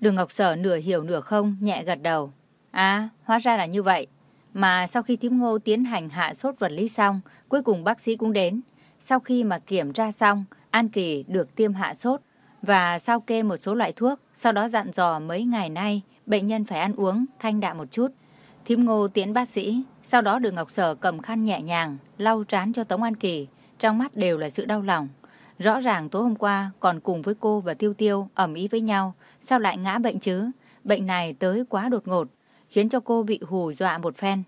Đường Ngọc Sở nửa hiểu nửa không, nhẹ gật đầu. À, hóa ra là như vậy. Mà sau khi thím ngô tiến hành hạ sốt vật lý xong, cuối cùng bác sĩ cũng đến. Sau khi mà kiểm tra xong, An Kỳ được tiêm hạ sốt và sao kê một số loại thuốc, sau đó dặn dò mấy ngày nay bệnh nhân phải ăn uống thanh đạm một chút. Thím ngô tiến bác sĩ, sau đó đường Ngọc Sở cầm khăn nhẹ nhàng, lau trán cho Tống An Kỳ, trong mắt đều là sự đau lòng. Rõ ràng tối hôm qua còn cùng với cô và Tiêu Tiêu ẩm ý với nhau, sao lại ngã bệnh chứ? Bệnh này tới quá đột ngột, khiến cho cô bị hù dọa một phen.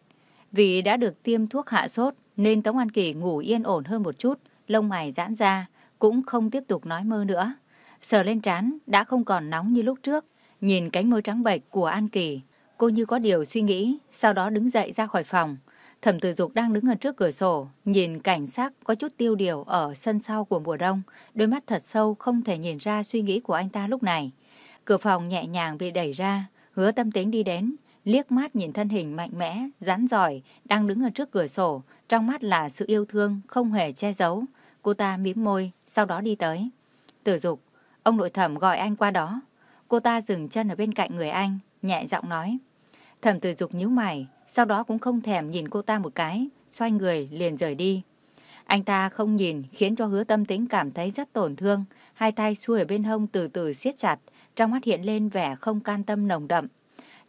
Vì đã được tiêm thuốc hạ sốt nên Tống An Kỳ ngủ yên ổn hơn một chút, lông mày giãn ra, cũng không tiếp tục nói mơ nữa. Sờ lên trán đã không còn nóng như lúc trước, nhìn cánh môi trắng bệch của An Kỳ, cô như có điều suy nghĩ, sau đó đứng dậy ra khỏi phòng. Thẩm Tử Dục đang đứng ở trước cửa sổ, nhìn cảnh sắc có chút tiêu điều ở sân sau của mùa đông, đôi mắt thật sâu không thể nhìn ra suy nghĩ của anh ta lúc này. Cửa phòng nhẹ nhàng bị đẩy ra, hứa tâm tính đi đến, liếc mắt nhìn thân hình mạnh mẽ, rắn giỏi, đang đứng ở trước cửa sổ, trong mắt là sự yêu thương, không hề che giấu. Cô ta mím môi, sau đó đi tới. Tử dục, ông nội thẩm gọi anh qua đó. Cô ta dừng chân ở bên cạnh người anh, nhẹ giọng nói. Thẩm tử dục nhíu mày, sau đó cũng không thèm nhìn cô ta một cái, xoay người liền rời đi. Anh ta không nhìn khiến cho hứa tâm tính cảm thấy rất tổn thương, hai tay xuôi ở bên hông từ từ siết chặt, trong mắt hiện lên vẻ không can tâm nồng đậm.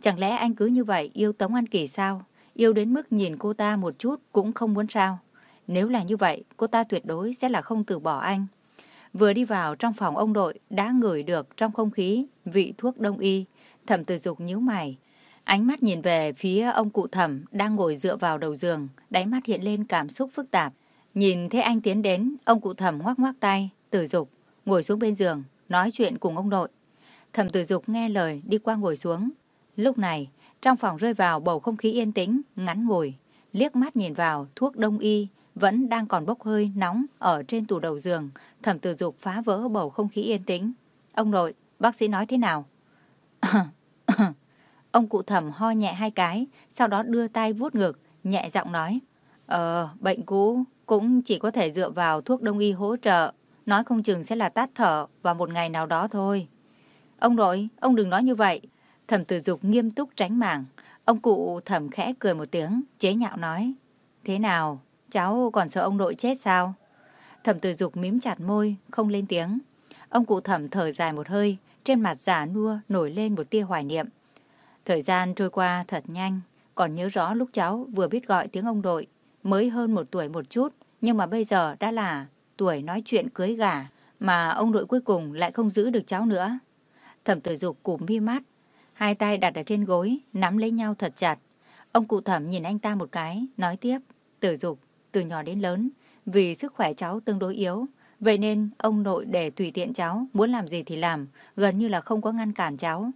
Chẳng lẽ anh cứ như vậy yêu Tống An Kỳ sao? Yêu đến mức nhìn cô ta một chút cũng không muốn sao? Nếu là như vậy, cô ta tuyệt đối sẽ là không từ bỏ anh. Vừa đi vào trong phòng ông đội đã ngửi được trong không khí vị thuốc đông y. Thẩm tử dục nhíu mày. Ánh mắt nhìn về phía ông cụ thẩm đang ngồi dựa vào đầu giường, đáy mắt hiện lên cảm xúc phức tạp. Nhìn thấy anh tiến đến, ông cụ thẩm ngoắc ngoắc tay, tử dục, ngồi xuống bên giường, nói chuyện cùng ông nội. Thẩm tử dục nghe lời đi qua ngồi xuống. Lúc này, trong phòng rơi vào bầu không khí yên tĩnh, ngắn ngồi, liếc mắt nhìn vào thuốc đông y vẫn đang còn bốc hơi nóng ở trên tủ đầu giường, thẩm tử dục phá vỡ bầu không khí yên tĩnh. Ông nội, bác sĩ nói thế nào? Ông cụ thẩm ho nhẹ hai cái, sau đó đưa tay vuốt ngực, nhẹ giọng nói. Ờ, bệnh cũ cũng chỉ có thể dựa vào thuốc đông y hỗ trợ, nói không chừng sẽ là tát thở vào một ngày nào đó thôi. Ông nội, ông đừng nói như vậy. Thẩm tử dục nghiêm túc tránh mảng. Ông cụ thẩm khẽ cười một tiếng, chế nhạo nói. Thế nào, cháu còn sợ ông nội chết sao? Thẩm tử dục mím chặt môi, không lên tiếng. Ông cụ thẩm thở dài một hơi, trên mặt giả nua nổi lên một tia hoài niệm. Thời gian trôi qua thật nhanh, còn nhớ rõ lúc cháu vừa biết gọi tiếng ông đội, mới hơn một tuổi một chút, nhưng mà bây giờ đã là tuổi nói chuyện cưới gả mà ông đội cuối cùng lại không giữ được cháu nữa. Thẩm tử dục cụm mi mắt, hai tay đặt ở trên gối, nắm lấy nhau thật chặt. Ông cụ thẩm nhìn anh ta một cái, nói tiếp, tử dục, từ nhỏ đến lớn, vì sức khỏe cháu tương đối yếu, vậy nên ông nội để tùy tiện cháu, muốn làm gì thì làm, gần như là không có ngăn cản cháu.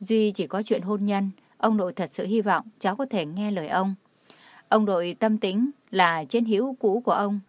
Duy chỉ có chuyện hôn nhân, ông nội thật sự hy vọng cháu có thể nghe lời ông. Ông nội tâm tính là chiến hữu cũ của ông.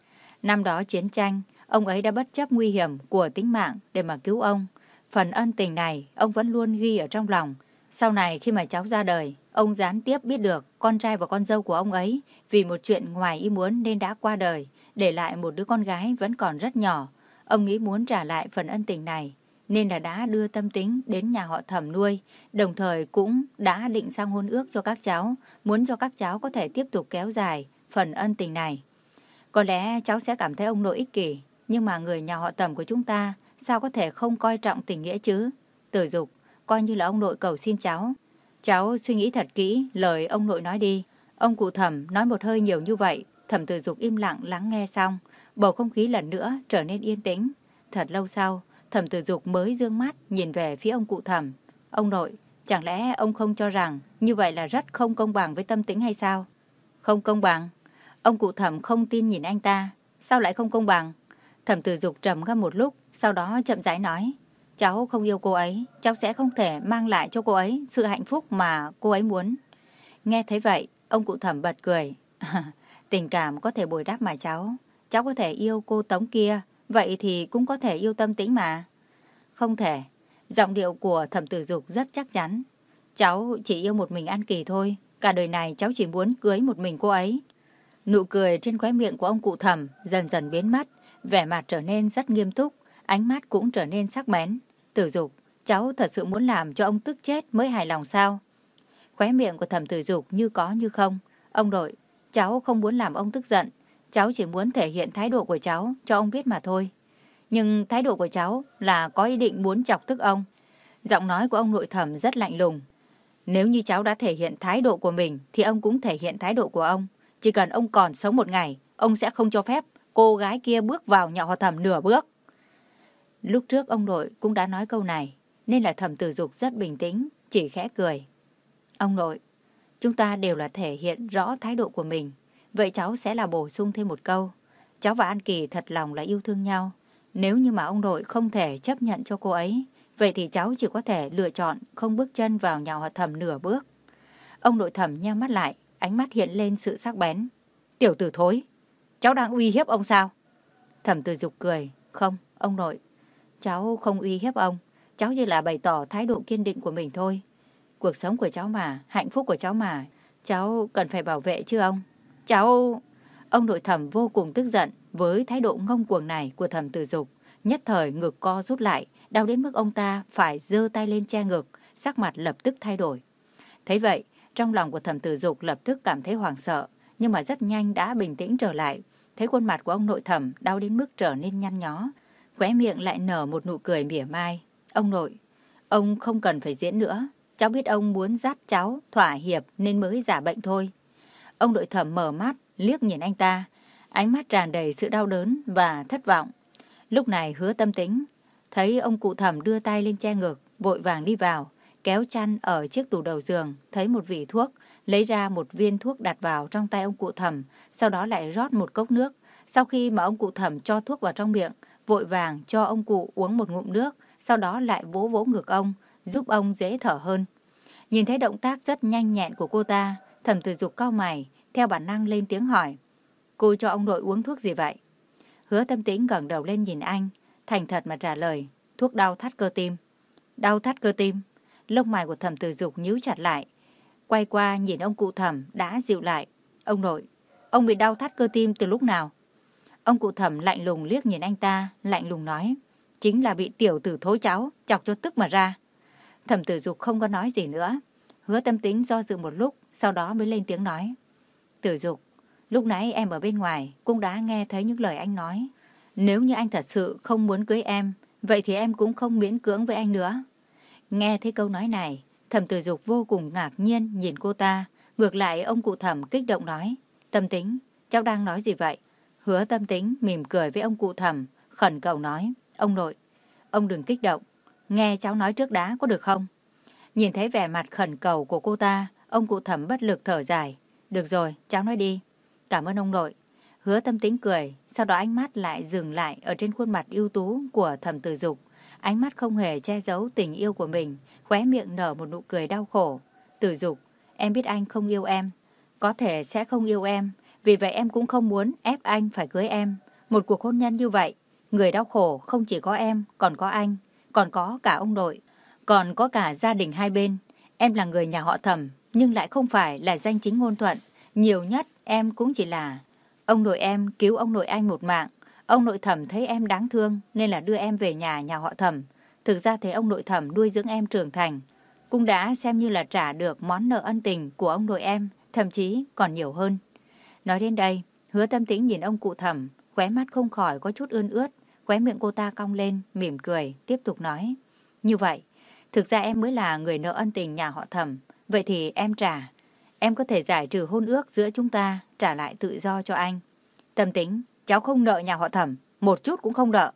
Năm đó chiến tranh, ông ấy đã bất chấp nguy hiểm của tính mạng để mà cứu ông. Phần ân tình này ông vẫn luôn ghi ở trong lòng. Sau này khi mà cháu ra đời, ông gián tiếp biết được con trai và con dâu của ông ấy vì một chuyện ngoài ý muốn nên đã qua đời, để lại một đứa con gái vẫn còn rất nhỏ. Ông nghĩ muốn trả lại phần ân tình này, nên là đã đưa tâm tính đến nhà họ thẩm nuôi, đồng thời cũng đã định sang hôn ước cho các cháu, muốn cho các cháu có thể tiếp tục kéo dài phần ân tình này. Có lẽ cháu sẽ cảm thấy ông nội ích kỷ, nhưng mà người nhà họ thẩm của chúng ta sao có thể không coi trọng tình nghĩa chứ? Tử dục, coi như là ông nội cầu xin cháu. Cháu suy nghĩ thật kỹ lời ông nội nói đi. Ông cụ thẩm nói một hơi nhiều như vậy, thẩm tử dục im lặng lắng nghe xong, bầu không khí lần nữa trở nên yên tĩnh. Thật lâu sau, thẩm tử dục mới dương mắt nhìn về phía ông cụ thẩm. Ông nội, chẳng lẽ ông không cho rằng như vậy là rất không công bằng với tâm tính hay sao? Không công bằng? Ông cụ thẩm không tin nhìn anh ta. Sao lại không công bằng? Thẩm tử dục trầm ngâm một lúc, sau đó chậm rãi nói. Cháu không yêu cô ấy, cháu sẽ không thể mang lại cho cô ấy sự hạnh phúc mà cô ấy muốn. Nghe thấy vậy, ông cụ thẩm bật cười. Tình cảm có thể bồi đắp mà cháu. Cháu có thể yêu cô Tống kia, vậy thì cũng có thể yêu tâm tính mà. Không thể. Giọng điệu của thẩm tử dục rất chắc chắn. Cháu chỉ yêu một mình An Kỳ thôi. Cả đời này cháu chỉ muốn cưới một mình cô ấy. Nụ cười trên khóe miệng của ông cụ thẩm dần dần biến mất, vẻ mặt trở nên rất nghiêm túc, ánh mắt cũng trở nên sắc bén. Tử dục, cháu thật sự muốn làm cho ông tức chết mới hài lòng sao? Khóe miệng của thẩm tử dục như có như không. Ông đội, cháu không muốn làm ông tức giận, cháu chỉ muốn thể hiện thái độ của cháu cho ông biết mà thôi. Nhưng thái độ của cháu là có ý định muốn chọc tức ông. Giọng nói của ông nội thẩm rất lạnh lùng. Nếu như cháu đã thể hiện thái độ của mình thì ông cũng thể hiện thái độ của ông. Chỉ cần ông còn sống một ngày, ông sẽ không cho phép cô gái kia bước vào nhà họ thẩm nửa bước. Lúc trước ông nội cũng đã nói câu này, nên là thẩm tử dục rất bình tĩnh, chỉ khẽ cười. Ông nội, chúng ta đều là thể hiện rõ thái độ của mình. Vậy cháu sẽ là bổ sung thêm một câu. Cháu và An Kỳ thật lòng là yêu thương nhau. Nếu như mà ông nội không thể chấp nhận cho cô ấy, vậy thì cháu chỉ có thể lựa chọn không bước chân vào nhà họ thẩm nửa bước. Ông nội thẩm nheo mắt lại, ánh mắt hiện lên sự sắc bén. Tiểu tử thối, cháu đang uy hiếp ông sao? Thẩm tử dục cười, không, ông nội. Cháu không uy hiếp ông, cháu chỉ là bày tỏ thái độ kiên định của mình thôi. Cuộc sống của cháu mà, hạnh phúc của cháu mà, cháu cần phải bảo vệ chứ ông? Cháu... Ông nội thẩm vô cùng tức giận với thái độ ngông cuồng này của thẩm tử dục. Nhất thời ngực co rút lại, đau đến mức ông ta phải giơ tay lên che ngực, sắc mặt lập tức thay đổi. Thấy vậy, trong lòng của thẩm tử dục lập tức cảm thấy hoảng sợ, nhưng mà rất nhanh đã bình tĩnh trở lại. Thấy khuôn mặt của ông nội thẩm đau đến mức trở nên nhăn nhó. Khóe miệng lại nở một nụ cười mỉa mai. Ông nội, ông không cần phải diễn nữa. Cháu biết ông muốn dắt cháu, thỏa hiệp nên mới giả bệnh thôi. Ông đội thẩm mở mắt, liếc nhìn anh ta. Ánh mắt tràn đầy sự đau đớn và thất vọng. Lúc này hứa tâm tính, thấy ông cụ thẩm đưa tay lên che ngực, vội vàng đi vào, kéo chăn ở chiếc tủ đầu giường, thấy một vỉ thuốc, lấy ra một viên thuốc đặt vào trong tay ông cụ thẩm, sau đó lại rót một cốc nước. Sau khi mà ông cụ thẩm cho thuốc vào trong miệng, vội vàng cho ông cụ uống một ngụm nước, sau đó lại vỗ vỗ ngực ông, giúp ông dễ thở hơn. Nhìn thấy động tác rất nhanh nhẹn của cô ta, thẩm tử dục cao mày, theo bản năng lên tiếng hỏi. Cô cho ông nội uống thuốc gì vậy? Hứa tâm tĩnh ngẩng đầu lên nhìn anh, thành thật mà trả lời, thuốc đau thắt cơ tim. Đau thắt cơ tim? Lông mày của thẩm tử dục nhíu chặt lại. Quay qua nhìn ông cụ thẩm đã dịu lại. Ông nội, ông bị đau thắt cơ tim từ lúc nào? Ông cụ thẩm lạnh lùng liếc nhìn anh ta, lạnh lùng nói. Chính là bị tiểu tử thối cháu, chọc cho tức mà ra. Thẩm tử dục không có nói gì nữa. Hứa tâm tính do dự một lúc, sau đó mới lên tiếng nói. Tử dục, lúc nãy em ở bên ngoài cũng đã nghe thấy những lời anh nói. Nếu như anh thật sự không muốn cưới em, vậy thì em cũng không miễn cưỡng với anh nữa. Nghe thấy câu nói này, thẩm tử dục vô cùng ngạc nhiên nhìn cô ta. Ngược lại ông cụ thẩm kích động nói. Tâm tính, cháu đang nói gì vậy? Hứa tâm tính mỉm cười với ông cụ thẩm, khẩn cầu nói. Ông nội, ông đừng kích động. Nghe cháu nói trước đã có được không? Nhìn thấy vẻ mặt khẩn cầu của cô ta, ông cụ thẩm bất lực thở dài. Được rồi, cháu nói đi. Cảm ơn ông nội. Hứa tâm tính cười, sau đó ánh mắt lại dừng lại ở trên khuôn mặt ưu tú của thẩm tử dục. Ánh mắt không hề che giấu tình yêu của mình, khóe miệng nở một nụ cười đau khổ. Tử dục, em biết anh không yêu em. Có thể sẽ không yêu em, vì vậy em cũng không muốn ép anh phải cưới em. Một cuộc hôn nhân như vậy, người đau khổ không chỉ có em, còn có anh, còn có cả ông nội, còn có cả gia đình hai bên. Em là người nhà họ thẩm, nhưng lại không phải là danh chính ngôn thuận. Nhiều nhất em cũng chỉ là ông nội em cứu ông nội anh một mạng. Ông nội thẩm thấy em đáng thương nên là đưa em về nhà nhà họ thẩm. Thực ra thấy ông nội thẩm nuôi dưỡng em trưởng thành. Cũng đã xem như là trả được món nợ ân tình của ông nội em, thậm chí còn nhiều hơn. Nói đến đây, hứa tâm tĩnh nhìn ông cụ thẩm, khóe mắt không khỏi có chút ươn ướt, khóe miệng cô ta cong lên, mỉm cười, tiếp tục nói. Như vậy, thực ra em mới là người nợ ân tình nhà họ thẩm, vậy thì em trả. Em có thể giải trừ hôn ước giữa chúng ta, trả lại tự do cho anh. Tâm tính, cháu không nợ nhà họ thẩm, một chút cũng không nợ.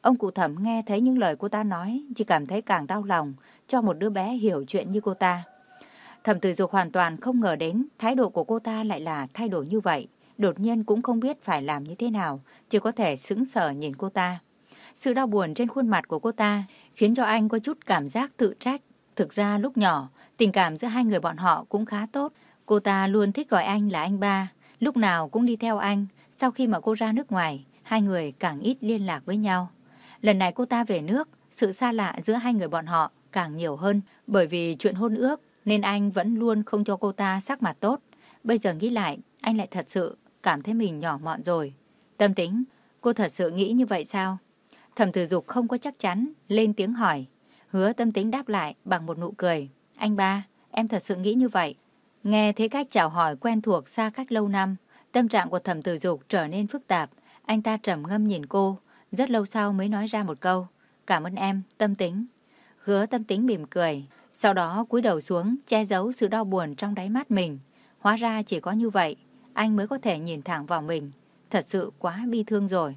Ông cụ thẩm nghe thấy những lời cô ta nói, chỉ cảm thấy càng đau lòng cho một đứa bé hiểu chuyện như cô ta. Thẩm tử dục hoàn toàn không ngờ đến thái độ của cô ta lại là thay đổi như vậy. Đột nhiên cũng không biết phải làm như thế nào, chỉ có thể sững sờ nhìn cô ta. Sự đau buồn trên khuôn mặt của cô ta khiến cho anh có chút cảm giác tự trách. Thực ra lúc nhỏ, tình cảm giữa hai người bọn họ cũng khá tốt. Cô ta luôn thích gọi anh là anh ba, lúc nào cũng đi theo anh. Sau khi mà cô ra nước ngoài, hai người càng ít liên lạc với nhau. Lần này cô ta về nước, sự xa lạ giữa hai người bọn họ càng nhiều hơn bởi vì chuyện hôn ước nên anh vẫn luôn không cho cô ta sắc mặt tốt. Bây giờ nghĩ lại, anh lại thật sự cảm thấy mình nhỏ mọn rồi. Tâm tính, cô thật sự nghĩ như vậy sao? Thẩm tử dục không có chắc chắn, lên tiếng hỏi. Hứa tâm tính đáp lại bằng một nụ cười. Anh ba, em thật sự nghĩ như vậy. Nghe thấy cách chào hỏi quen thuộc xa cách lâu năm, tâm trạng của thẩm tử dục trở nên phức tạp. Anh ta trầm ngâm nhìn cô, rất lâu sau mới nói ra một câu. Cảm ơn em, tâm tính. Hứa tâm tính mỉm cười, sau đó cúi đầu xuống che giấu sự đau buồn trong đáy mắt mình. Hóa ra chỉ có như vậy, anh mới có thể nhìn thẳng vào mình. Thật sự quá bi thương rồi.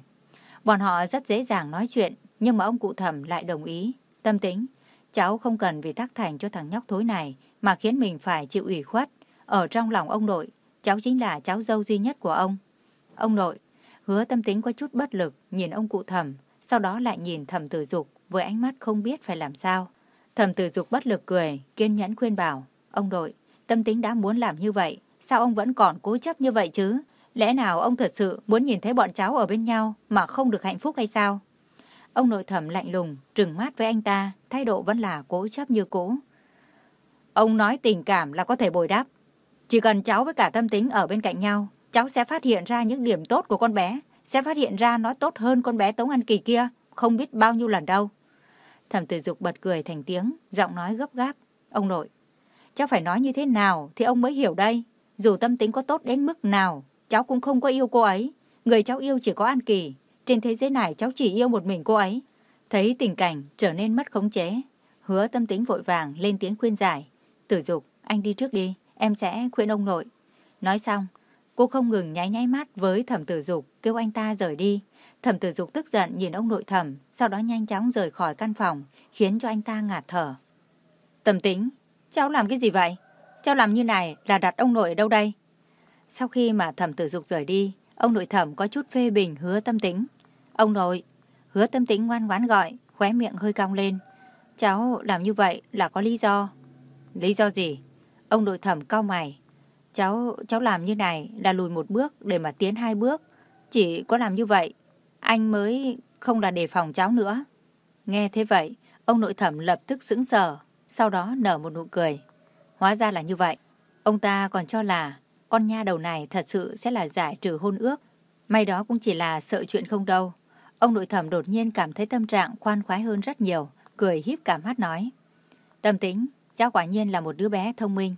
Bọn họ rất dễ dàng nói chuyện, nhưng mà ông cụ thẩm lại đồng ý. Tâm tính, cháu không cần vì tác thành cho thằng nhóc thối này mà khiến mình phải chịu ủy khuất. Ở trong lòng ông nội, cháu chính là cháu dâu duy nhất của ông. Ông nội, hứa tâm tính có chút bất lực nhìn ông cụ thẩm, sau đó lại nhìn thẩm tử dục với ánh mắt không biết phải làm sao. Thẩm tử dục bất lực cười, kiên nhẫn khuyên bảo. Ông nội, tâm tính đã muốn làm như vậy, sao ông vẫn còn cố chấp như vậy chứ? Lẽ nào ông thật sự muốn nhìn thấy bọn cháu ở bên nhau mà không được hạnh phúc hay sao? Ông nội thẩm lạnh lùng, trừng mắt với anh ta, thái độ vẫn là cố chấp như cũ. Ông nói tình cảm là có thể bồi đắp. Chỉ cần cháu với cả tâm tính ở bên cạnh nhau, cháu sẽ phát hiện ra những điểm tốt của con bé, sẽ phát hiện ra nó tốt hơn con bé Tống An Kỳ kia, không biết bao nhiêu lần đâu. Thẩm tử dục bật cười thành tiếng, giọng nói gấp gáp. Ông nội, cháu phải nói như thế nào thì ông mới hiểu đây. Dù tâm tính có tốt đến mức nào, cháu cũng không có yêu cô ấy. Người cháu yêu chỉ có An Kỳ. Trên thế giới này cháu chỉ yêu một mình cô ấy. Thấy tình cảnh trở nên mất khống chế. Hứa tâm tính vội vàng lên tiếng khuyên giải. Tử dục, anh đi trước đi, em sẽ khuyên ông nội. Nói xong, cô không ngừng nháy nháy mắt với thẩm tử dục kêu anh ta rời đi. Thẩm tử dục tức giận nhìn ông nội thẩm, sau đó nhanh chóng rời khỏi căn phòng, khiến cho anh ta ngạt thở. Tâm tính, cháu làm cái gì vậy? Cháu làm như này là đặt ông nội ở đâu đây? Sau khi mà thẩm tử dục rời đi, ông nội thẩm có chút phê bình hứa tâm tính. Ông nội, hứa tâm tính ngoan ngoãn gọi, khóe miệng hơi cong lên. Cháu làm như vậy là có lý do. Lý do gì? Ông nội thẩm cau mày. Cháu, cháu làm như này là lùi một bước để mà tiến hai bước. Chỉ có làm như vậy, anh mới không là đề phòng cháu nữa. Nghe thế vậy, ông nội thẩm lập tức sững sờ, sau đó nở một nụ cười. Hóa ra là như vậy. Ông ta còn cho là con nha đầu này thật sự sẽ là giải trừ hôn ước. May đó cũng chỉ là sợ chuyện không đâu. Ông nội thẩm đột nhiên cảm thấy tâm trạng khoan khoái hơn rất nhiều, cười híp cả mắt nói. Tâm tính, cháu quả nhiên là một đứa bé thông minh.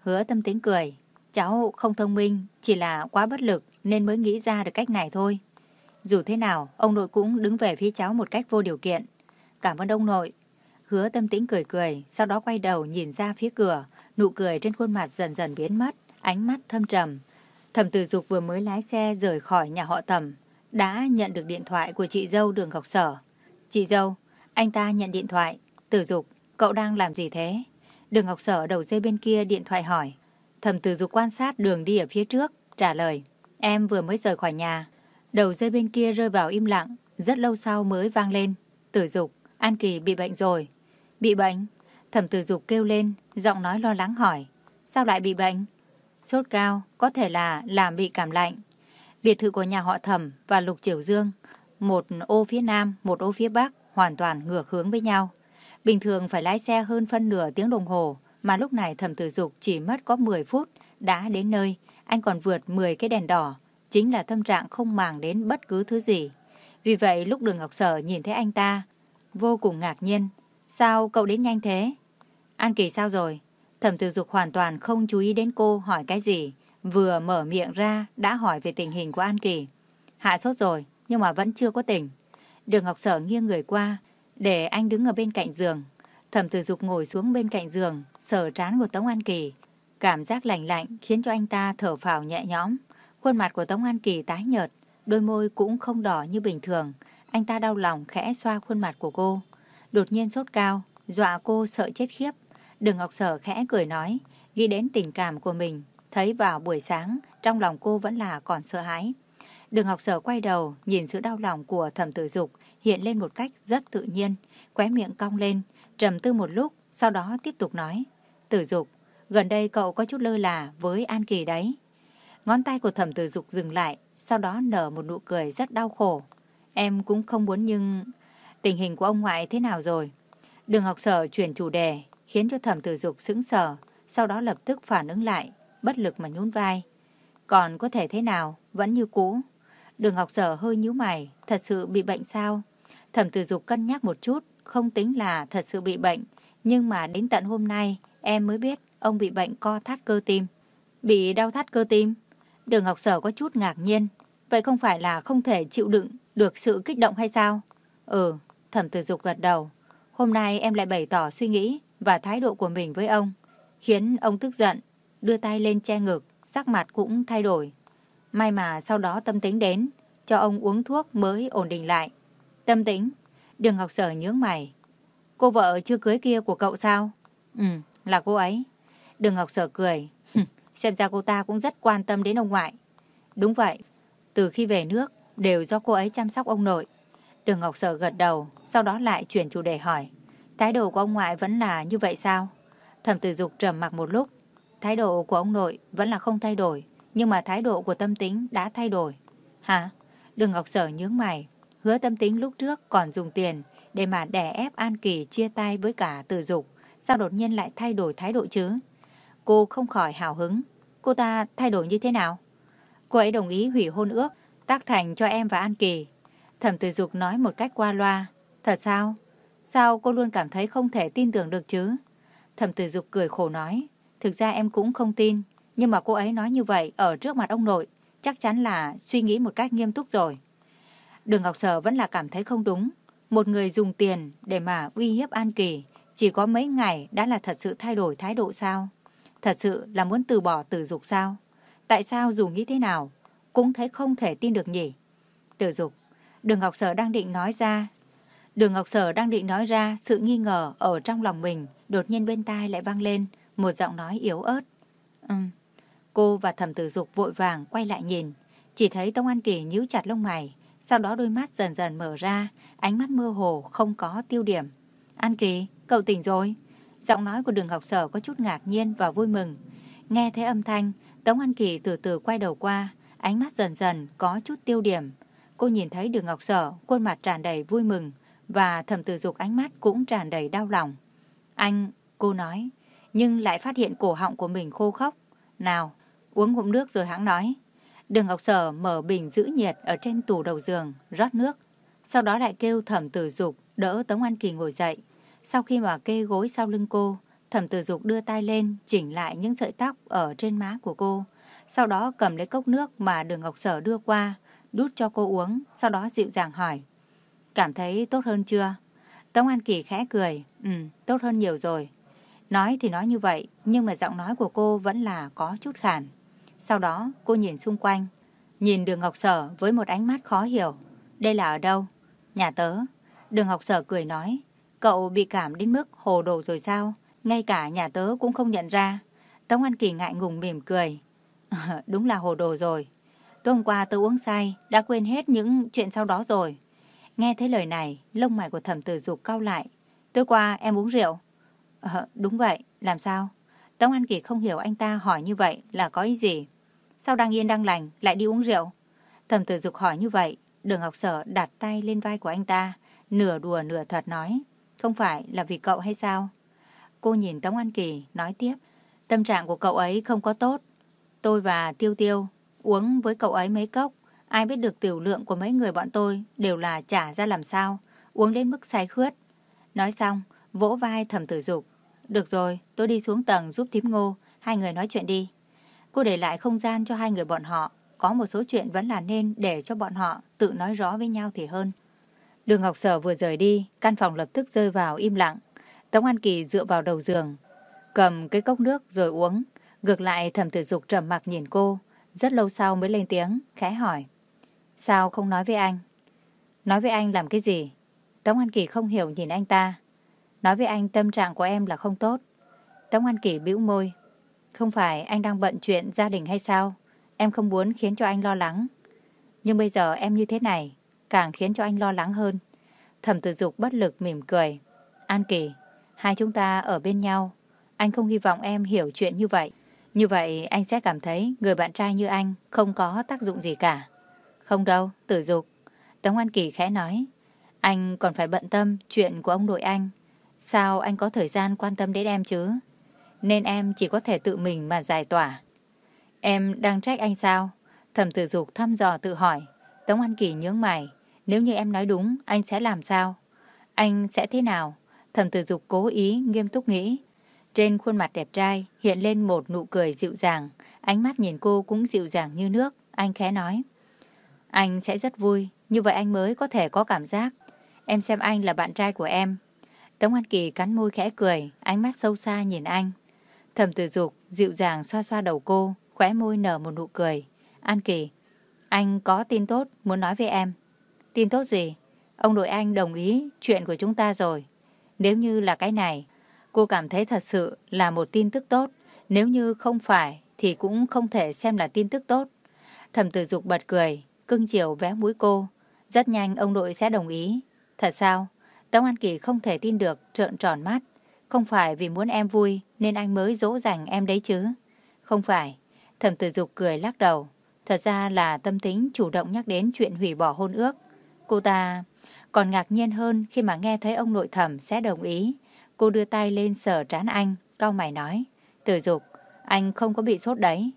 Hứa tâm tính cười, cháu không thông minh, chỉ là quá bất lực nên mới nghĩ ra được cách này thôi. Dù thế nào, ông nội cũng đứng về phía cháu một cách vô điều kiện. Cảm ơn ông nội. Hứa tâm tĩnh cười cười, sau đó quay đầu nhìn ra phía cửa, nụ cười trên khuôn mặt dần dần biến mất, ánh mắt thâm trầm. Thẩm Tử Dục vừa mới lái xe rời khỏi nhà họ Thẩm, đã nhận được điện thoại của chị dâu Đường Ngọc Sở. Chị dâu, anh ta nhận điện thoại. Tử Dục, cậu đang làm gì thế? Đường Ngọc Sở đầu dây bên kia điện thoại hỏi. Thẩm Tử Dục quan sát đường đi ở phía trước, trả lời. Em vừa mới rời khỏi nhà. Đầu dây bên kia rơi vào im lặng, rất lâu sau mới vang lên. Tử Dục, An Kỳ bị bệnh rồi. Bị bệnh? Thẩm Tử Dục kêu lên, giọng nói lo lắng hỏi. Sao lại bị bệnh? Sốt cao, có thể là làm bị cảm lạnh. Biệt thự của nhà họ Thẩm và Lục Triều Dương, một ô phía nam, một ô phía bắc, hoàn toàn ngược hướng với nhau. Bình thường phải lái xe hơn phân nửa tiếng đồng hồ, mà lúc này Thẩm Tử Dục chỉ mất có 10 phút đã đến nơi, anh còn vượt 10 cái đèn đỏ, chính là tâm trạng không màng đến bất cứ thứ gì. Vì vậy lúc đường Ngọc Sở nhìn thấy anh ta, vô cùng ngạc nhiên. Sao cậu đến nhanh thế? An Kỳ sao rồi? Thẩm tử dục hoàn toàn không chú ý đến cô hỏi cái gì. Vừa mở miệng ra đã hỏi về tình hình của An Kỳ. Hạ sốt rồi, nhưng mà vẫn chưa có tỉnh. Đường Ngọc Sở nghiêng người qua, để anh đứng ở bên cạnh giường. Thẩm tử dục ngồi xuống bên cạnh giường, sờ trán của Tống An Kỳ. Cảm giác lạnh lạnh khiến cho anh ta thở phào nhẹ nhõm. Khuôn mặt của Tống An Kỳ tái nhợt, đôi môi cũng không đỏ như bình thường. Anh ta đau lòng khẽ xoa khuôn mặt của cô. Đột nhiên sốt cao, dọa cô sợ chết khiếp. Đường Ngọc Sở khẽ cười nói, nghĩ đến tình cảm của mình, thấy vào buổi sáng, trong lòng cô vẫn là còn sợ hãi. Đường Ngọc Sở quay đầu, nhìn sự đau lòng của thẩm tử dục hiện lên một cách rất tự nhiên, khóe miệng cong lên, trầm tư một lúc, sau đó tiếp tục nói. Tử dục, gần đây cậu có chút lơ là với An Kỳ đấy. Ngón tay của thẩm tử dục dừng lại, sau đó nở một nụ cười rất đau khổ. Em cũng không muốn nhưng... Tình hình của ông ngoại thế nào rồi? Đường học sở chuyển chủ đề, khiến cho thẩm tử dục sững sờ, sau đó lập tức phản ứng lại, bất lực mà nhún vai. Còn có thể thế nào, vẫn như cũ. Đường Ngọc Sở hơi nhíu mày, thật sự bị bệnh sao? Thẩm Tử Dục cân nhắc một chút, không tính là thật sự bị bệnh, nhưng mà đến tận hôm nay em mới biết ông bị bệnh co thắt cơ tim. Bị đau thắt cơ tim? Đường Ngọc Sở có chút ngạc nhiên, vậy không phải là không thể chịu đựng được sự kích động hay sao? Ừ, Thẩm Tử Dục gật đầu. Hôm nay em lại bày tỏ suy nghĩ và thái độ của mình với ông, khiến ông tức giận, đưa tay lên che ngực, sắc mặt cũng thay đổi. May mà sau đó tâm tính đến, cho ông uống thuốc mới ổn định lại. Tâm tính, đường Ngọc Sở nhướng mày. Cô vợ chưa cưới kia của cậu sao? Ừ, là cô ấy. Đường Ngọc Sở cười. Xem ra cô ta cũng rất quan tâm đến ông ngoại. Đúng vậy, từ khi về nước đều do cô ấy chăm sóc ông nội. Đường Ngọc Sở gật đầu, sau đó lại chuyển chủ đề hỏi. Thái độ của ông ngoại vẫn là như vậy sao? Thẩm tử dục trầm mặc một lúc. Thái độ của ông nội vẫn là không thay đổi, nhưng mà thái độ của tâm tính đã thay đổi. Hả? Đường Ngọc Sở nhướng mày. Hứa tâm tính lúc trước còn dùng tiền để mà đè ép An Kỳ chia tay với cả tử dục. Sao đột nhiên lại thay đổi thái độ chứ? Cô không khỏi hào hứng. Cô ta thay đổi như thế nào? Cô ấy đồng ý hủy hôn ước, tác thành cho em và An Kỳ. Thẩm tử dục nói một cách qua loa. Thật sao? Sao cô luôn cảm thấy không thể tin tưởng được chứ? Thẩm tử dục cười khổ nói. Thực ra em cũng không tin. Nhưng mà cô ấy nói như vậy ở trước mặt ông nội. Chắc chắn là suy nghĩ một cách nghiêm túc rồi. Đường Ngọc Sở vẫn là cảm thấy không đúng. Một người dùng tiền để mà uy hiếp An Kỳ chỉ có mấy ngày đã là thật sự thay đổi thái độ sao? Thật sự là muốn từ bỏ tử dục sao? Tại sao dù nghĩ thế nào cũng thấy không thể tin được nhỉ? Tử dục, Đường Ngọc Sở đang định nói ra. Đường Ngọc Sở đang định nói ra sự nghi ngờ ở trong lòng mình, đột nhiên bên tai lại vang lên một giọng nói yếu ớt. Ừm. Cô và thẩm tử dục vội vàng quay lại nhìn, chỉ thấy Tông An Kỳ nhíu chặt lông mày, sau đó đôi mắt dần dần mở ra, ánh mắt mơ hồ không có tiêu điểm. An Kỳ, cậu tỉnh rồi. Giọng nói của đường Ngọc sở có chút ngạc nhiên và vui mừng. Nghe thấy âm thanh, Tống An Kỳ từ từ quay đầu qua, ánh mắt dần dần có chút tiêu điểm. Cô nhìn thấy đường Ngọc Sở, khuôn mặt tràn đầy vui mừng và thầm tử dục ánh mắt cũng tràn đầy đau lòng. Anh, cô nói, nhưng lại phát hiện cổ họng của mình khô khốc. Nào, uống ngụm nước rồi hãng nói. Đường Ngọc Sở mở bình giữ nhiệt ở trên tủ đầu giường, rót nước. Sau đó lại kêu thẩm tử dục đỡ Tống An Kỳ ngồi dậy. Sau khi mà kê gối sau lưng cô, thẩm tử dục đưa tay lên chỉnh lại những sợi tóc ở trên má của cô. Sau đó cầm lấy cốc nước mà đường Ngọc Sở đưa qua, đút cho cô uống, sau đó dịu dàng hỏi. Cảm thấy tốt hơn chưa? Tống An Kỳ khẽ cười, ừ, tốt hơn nhiều rồi. Nói thì nói như vậy, nhưng mà giọng nói của cô vẫn là có chút khản. Sau đó cô nhìn xung quanh, nhìn đường Ngọc Sở với một ánh mắt khó hiểu. Đây là ở đâu? Nhà tớ. Đường Ngọc Sở cười nói, cậu bị cảm đến mức hồ đồ rồi sao? Ngay cả nhà tớ cũng không nhận ra. Tống An Kỳ ngại ngùng mỉm cười. Ờ, đúng là hồ đồ rồi. Tối hôm qua tớ uống say, đã quên hết những chuyện sau đó rồi. Nghe thấy lời này, lông mày của thẩm tử dục cao lại. Tối qua em uống rượu. Ờ, đúng vậy, làm sao? Tống An Kỳ không hiểu anh ta hỏi như vậy là có ý gì. Sao đang yên đang lành lại đi uống rượu? Thẩm tử dục hỏi như vậy, đường học sở đặt tay lên vai của anh ta, nửa đùa nửa thật nói. Không phải là vì cậu hay sao? Cô nhìn Tống An Kỳ, nói tiếp. Tâm trạng của cậu ấy không có tốt. Tôi và Tiêu Tiêu uống với cậu ấy mấy cốc. Ai biết được tiểu lượng của mấy người bọn tôi đều là trả ra làm sao. Uống đến mức say khướt. Nói xong, vỗ vai thẩm tử dục. Được rồi, tôi đi xuống tầng giúp thím ngô. Hai người nói chuyện đi. Cô để lại không gian cho hai người bọn họ. Có một số chuyện vẫn là nên để cho bọn họ tự nói rõ với nhau thì hơn. Đường Ngọc Sở vừa rời đi, căn phòng lập tức rơi vào im lặng. Tống An Kỳ dựa vào đầu giường, cầm cái cốc nước rồi uống. Ngược lại thẩm tử dục trầm mặc nhìn cô, rất lâu sau mới lên tiếng, khẽ hỏi. Sao không nói với anh? Nói với anh làm cái gì? Tống An Kỳ không hiểu nhìn anh ta. Nói với anh tâm trạng của em là không tốt. Tống An Kỳ bĩu môi. Không phải anh đang bận chuyện gia đình hay sao? Em không muốn khiến cho anh lo lắng. Nhưng bây giờ em như thế này, càng khiến cho anh lo lắng hơn. Thẩm tử dục bất lực mỉm cười. An Kỳ, hai chúng ta ở bên nhau. Anh không hy vọng em hiểu chuyện như vậy. Như vậy anh sẽ cảm thấy người bạn trai như anh không có tác dụng gì cả. Không đâu, tử dục. Tống An Kỳ khẽ nói. Anh còn phải bận tâm chuyện của ông nội anh. Sao anh có thời gian quan tâm đến em chứ? Nên em chỉ có thể tự mình mà giải tỏa. Em đang trách anh sao? Thẩm tử dục thăm dò tự hỏi. Tống An Kỳ nhướng mày. Nếu như em nói đúng, anh sẽ làm sao? Anh sẽ thế nào? Thẩm tử dục cố ý, nghiêm túc nghĩ. Trên khuôn mặt đẹp trai hiện lên một nụ cười dịu dàng. Ánh mắt nhìn cô cũng dịu dàng như nước. Anh khẽ nói. Anh sẽ rất vui. Như vậy anh mới có thể có cảm giác. Em xem anh là bạn trai của em. Tống An Kỳ cắn môi khẽ cười. Ánh mắt sâu xa nhìn anh. Thẩm tử dục dịu dàng xoa xoa đầu cô. Khóe môi nở một nụ cười. An Kỳ, anh có tin tốt muốn nói với em. Tin tốt gì? Ông nội anh đồng ý chuyện của chúng ta rồi. Nếu như là cái này, cô cảm thấy thật sự là một tin tức tốt. Nếu như không phải thì cũng không thể xem là tin tức tốt. Thẩm tử dục bật cười, cưng chiều vé mũi cô. Rất nhanh ông nội sẽ đồng ý. Thật sao? Tống An Kỳ không thể tin được, trợn tròn mắt. Không phải vì muốn em vui nên anh mới dỗ dành em đấy chứ. Không phải. Thẩm tử dục cười lắc đầu. Thật ra là tâm tính chủ động nhắc đến chuyện hủy bỏ hôn ước. Cô ta còn ngạc nhiên hơn khi mà nghe thấy ông nội thẩm sẽ đồng ý. Cô đưa tay lên sờ trán anh, cau mày nói. Tử dục, anh không có bị sốt đấy.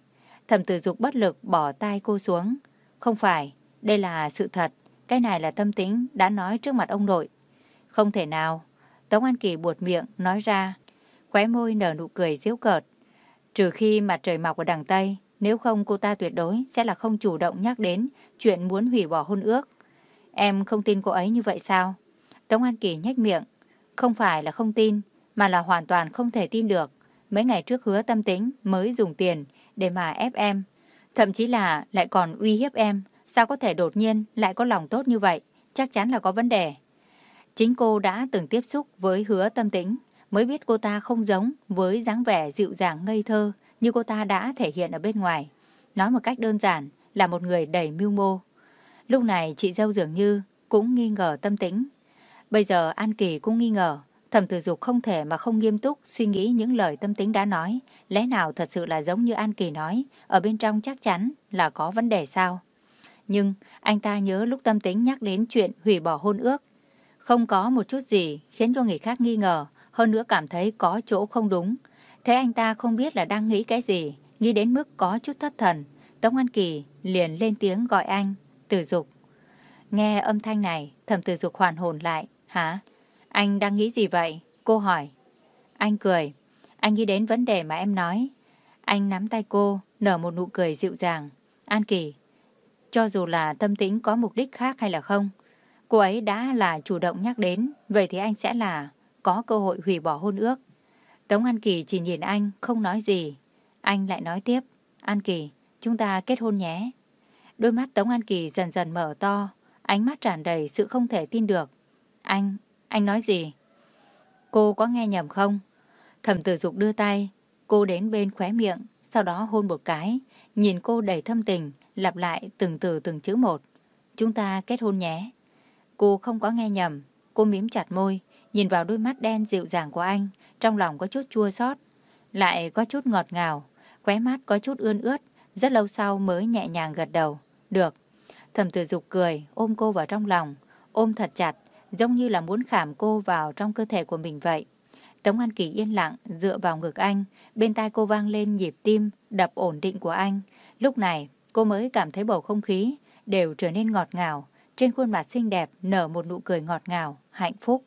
Thẩm tử dục bất lực bỏ tay cô xuống. Không phải, đây là sự thật. Cái này là tâm tính đã nói trước mặt ông nội. Không thể nào. Tống An Kỳ buột miệng nói ra. Khóe môi nở nụ cười giễu cợt. Trừ khi mặt trời mọc ở đằng Tây, nếu không cô ta tuyệt đối sẽ là không chủ động nhắc đến chuyện muốn hủy bỏ hôn ước. Em không tin cô ấy như vậy sao? Tống An Kỳ nhếch miệng. Không phải là không tin, mà là hoàn toàn không thể tin được. Mấy ngày trước hứa tâm tính mới dùng tiền để mà ép em. Thậm chí là lại còn uy hiếp em. Sao có thể đột nhiên lại có lòng tốt như vậy? Chắc chắn là có vấn đề. Chính cô đã từng tiếp xúc với hứa tâm tính, mới biết cô ta không giống với dáng vẻ dịu dàng ngây thơ như cô ta đã thể hiện ở bên ngoài. Nói một cách đơn giản là một người đầy mưu mô. Lúc này chị dâu dường như cũng nghi ngờ tâm tính. Bây giờ An Kỳ cũng nghi ngờ, thẩm tử dục không thể mà không nghiêm túc suy nghĩ những lời tâm tính đã nói. Lẽ nào thật sự là giống như An Kỳ nói, ở bên trong chắc chắn là có vấn đề sao? Nhưng anh ta nhớ lúc tâm tính nhắc đến chuyện hủy bỏ hôn ước. Không có một chút gì khiến cho người khác nghi ngờ, hơn nữa cảm thấy có chỗ không đúng. Thế anh ta không biết là đang nghĩ cái gì, nghĩ đến mức có chút thất thần. Tống An Kỳ liền lên tiếng gọi anh, tử dục. Nghe âm thanh này, thẩm tử dục hoàn hồn lại. Hả? Anh đang nghĩ gì vậy? Cô hỏi. Anh cười. Anh nghĩ đến vấn đề mà em nói. Anh nắm tay cô, nở một nụ cười dịu dàng. An Kỳ, cho dù là tâm tính có mục đích khác hay là không, cô ấy đã là chủ động nhắc đến, vậy thì anh sẽ là có cơ hội hủy bỏ hôn ước. Tống An Kỳ chỉ nhìn anh, không nói gì. Anh lại nói tiếp, An Kỳ, chúng ta kết hôn nhé. Đôi mắt Tống An Kỳ dần dần mở to, ánh mắt tràn đầy sự không thể tin được. Anh, anh nói gì? Cô có nghe nhầm không? Thẩm tử dục đưa tay, cô đến bên khóe miệng, sau đó hôn một cái, nhìn cô đầy thâm tình, lặp lại từng từ từng chữ một. Chúng ta kết hôn nhé. Cô không có nghe nhầm, cô mím chặt môi, nhìn vào đôi mắt đen dịu dàng của anh, trong lòng có chút chua xót, lại có chút ngọt ngào, khóe mắt có chút ươn ướt, rất lâu sau mới nhẹ nhàng gật đầu. Được. Thẩm tử dục cười, ôm cô vào trong lòng, ôm thật chặt, giống như là muốn khảm cô vào trong cơ thể của mình vậy. Tống An Kỳ yên lặng, dựa vào ngực anh, bên tai cô vang lên nhịp tim, đập ổn định của anh. Lúc này, cô mới cảm thấy bầu không khí đều trở nên ngọt ngào, trên khuôn mặt xinh đẹp nở một nụ cười ngọt ngào, hạnh phúc.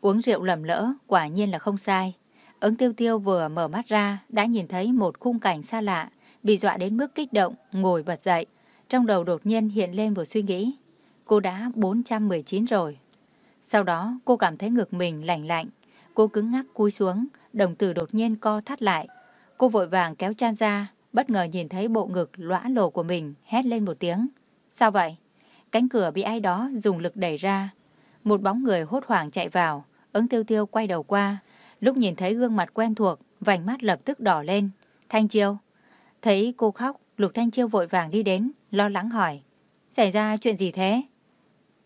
Uống rượu lầm lỡ, quả nhiên là không sai. Ứng tiêu tiêu vừa mở mắt ra, đã nhìn thấy một khung cảnh xa lạ, bị dọa đến mức kích động, ngồi bật dậy. Trong đầu đột nhiên hiện lên một suy nghĩ. Cô đã 419 rồi. Sau đó cô cảm thấy ngực mình lạnh lạnh. Cô cứng ngắc cúi xuống, đồng tử đột nhiên co thắt lại. Cô vội vàng kéo chan ra, bất ngờ nhìn thấy bộ ngực lõa lồ của mình, hét lên một tiếng. Sao vậy? Cánh cửa bị ai đó dùng lực đẩy ra. Một bóng người hốt hoảng chạy vào, ứng tiêu tiêu quay đầu qua. Lúc nhìn thấy gương mặt quen thuộc, vành mắt lập tức đỏ lên. Thanh Chiêu. Thấy cô khóc, Lục Thanh Chiêu vội vàng đi đến, lo lắng hỏi. Xảy ra chuyện gì thế?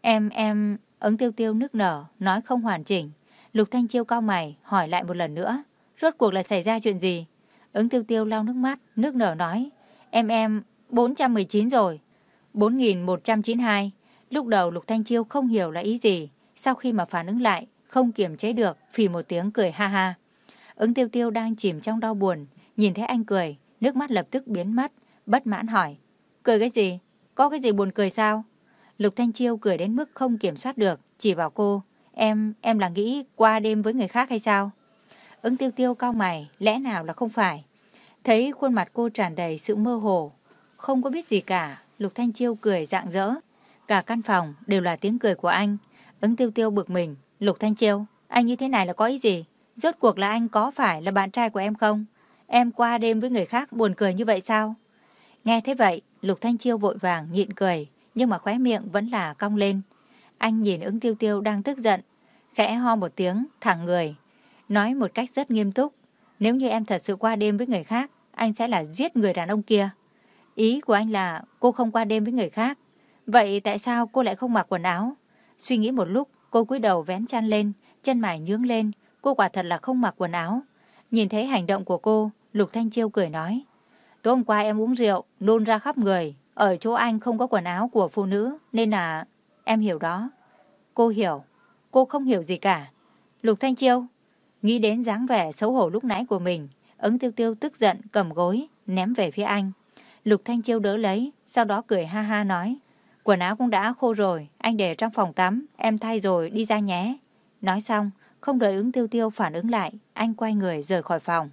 Em, em, ứng tiêu tiêu nước nở, nói không hoàn chỉnh. Lục Thanh Chiêu cao mày, hỏi lại một lần nữa. Rốt cuộc là xảy ra chuyện gì? Ứng tiêu tiêu lau nước mắt, nước nở nói. Em em, 419 rồi. 4192. Lúc đầu Lục Thanh Chiêu không hiểu là ý gì. Sau khi mà phản ứng lại, không kiềm chế được, phì một tiếng cười ha ha. Ứng tiêu tiêu đang chìm trong đau buồn, nhìn thấy anh cười, nước mắt lập tức biến mất, bất mãn hỏi. Cười cái gì? Có cái gì buồn cười sao? Lục Thanh Chiêu cười đến mức không kiểm soát được, chỉ vào cô. Em, em là nghĩ qua đêm với người khác hay sao? Ứng tiêu tiêu cao mày, lẽ nào là không phải? Thấy khuôn mặt cô tràn đầy sự mơ hồ, không có biết gì cả, Lục Thanh Chiêu cười rạng rỡ. Cả căn phòng đều là tiếng cười của anh. Ứng tiêu tiêu bực mình, Lục Thanh Chiêu, anh như thế này là có ý gì? Rốt cuộc là anh có phải là bạn trai của em không? Em qua đêm với người khác buồn cười như vậy sao? Nghe thế vậy, Lục Thanh Chiêu vội vàng nhịn cười, nhưng mà khóe miệng vẫn là cong lên. Anh nhìn ứng tiêu tiêu đang tức giận, khẽ ho một tiếng, thẳng người. Nói một cách rất nghiêm túc, nếu như em thật sự qua đêm với người khác, anh sẽ là giết người đàn ông kia. Ý của anh là cô không qua đêm với người khác. Vậy tại sao cô lại không mặc quần áo? Suy nghĩ một lúc, cô cúi đầu vén chăn lên, chân mày nhướng lên. Cô quả thật là không mặc quần áo. Nhìn thấy hành động của cô, Lục Thanh Chiêu cười nói. Tối hôm qua em uống rượu, nôn ra khắp người. Ở chỗ anh không có quần áo của phụ nữ, nên là em hiểu đó. Cô hiểu. Cô không hiểu gì cả. Lục Thanh Chiêu, nghĩ đến dáng vẻ xấu hổ lúc nãy của mình, ứng tiêu tiêu tức giận cầm gối, ném về phía anh. Lục Thanh Chiêu đỡ lấy, sau đó cười ha ha nói. Quần áo cũng đã khô rồi, anh để trong phòng tắm, em thay rồi đi ra nhé. Nói xong, không đợi ứng tiêu tiêu phản ứng lại, anh quay người rời khỏi phòng.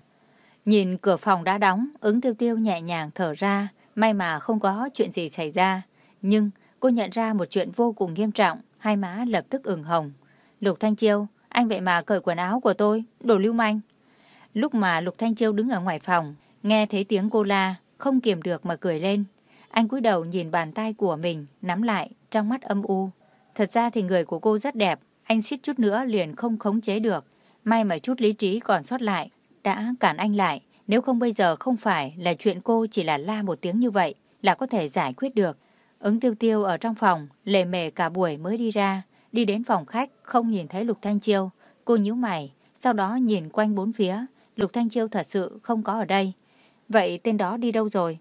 Nhìn cửa phòng đã đóng, ứng tiêu tiêu nhẹ nhàng thở ra, may mà không có chuyện gì xảy ra. Nhưng cô nhận ra một chuyện vô cùng nghiêm trọng, hai má lập tức ửng hồng. Lục Thanh Chiêu, anh vậy mà cởi quần áo của tôi, đồ lưu manh. Lúc mà Lục Thanh Chiêu đứng ở ngoài phòng, nghe thấy tiếng cô la, không kiềm được mà cười lên. Anh cúi đầu nhìn bàn tay của mình, nắm lại, trong mắt âm u. Thật ra thì người của cô rất đẹp, anh suýt chút nữa liền không khống chế được. May mà chút lý trí còn sót lại, đã cản anh lại. Nếu không bây giờ không phải là chuyện cô chỉ là la một tiếng như vậy là có thể giải quyết được. Ứng tiêu tiêu ở trong phòng, lề mề cả buổi mới đi ra. Đi đến phòng khách, không nhìn thấy Lục Thanh Chiêu. Cô nhíu mày, sau đó nhìn quanh bốn phía. Lục Thanh Chiêu thật sự không có ở đây. Vậy tên đó đi đâu rồi?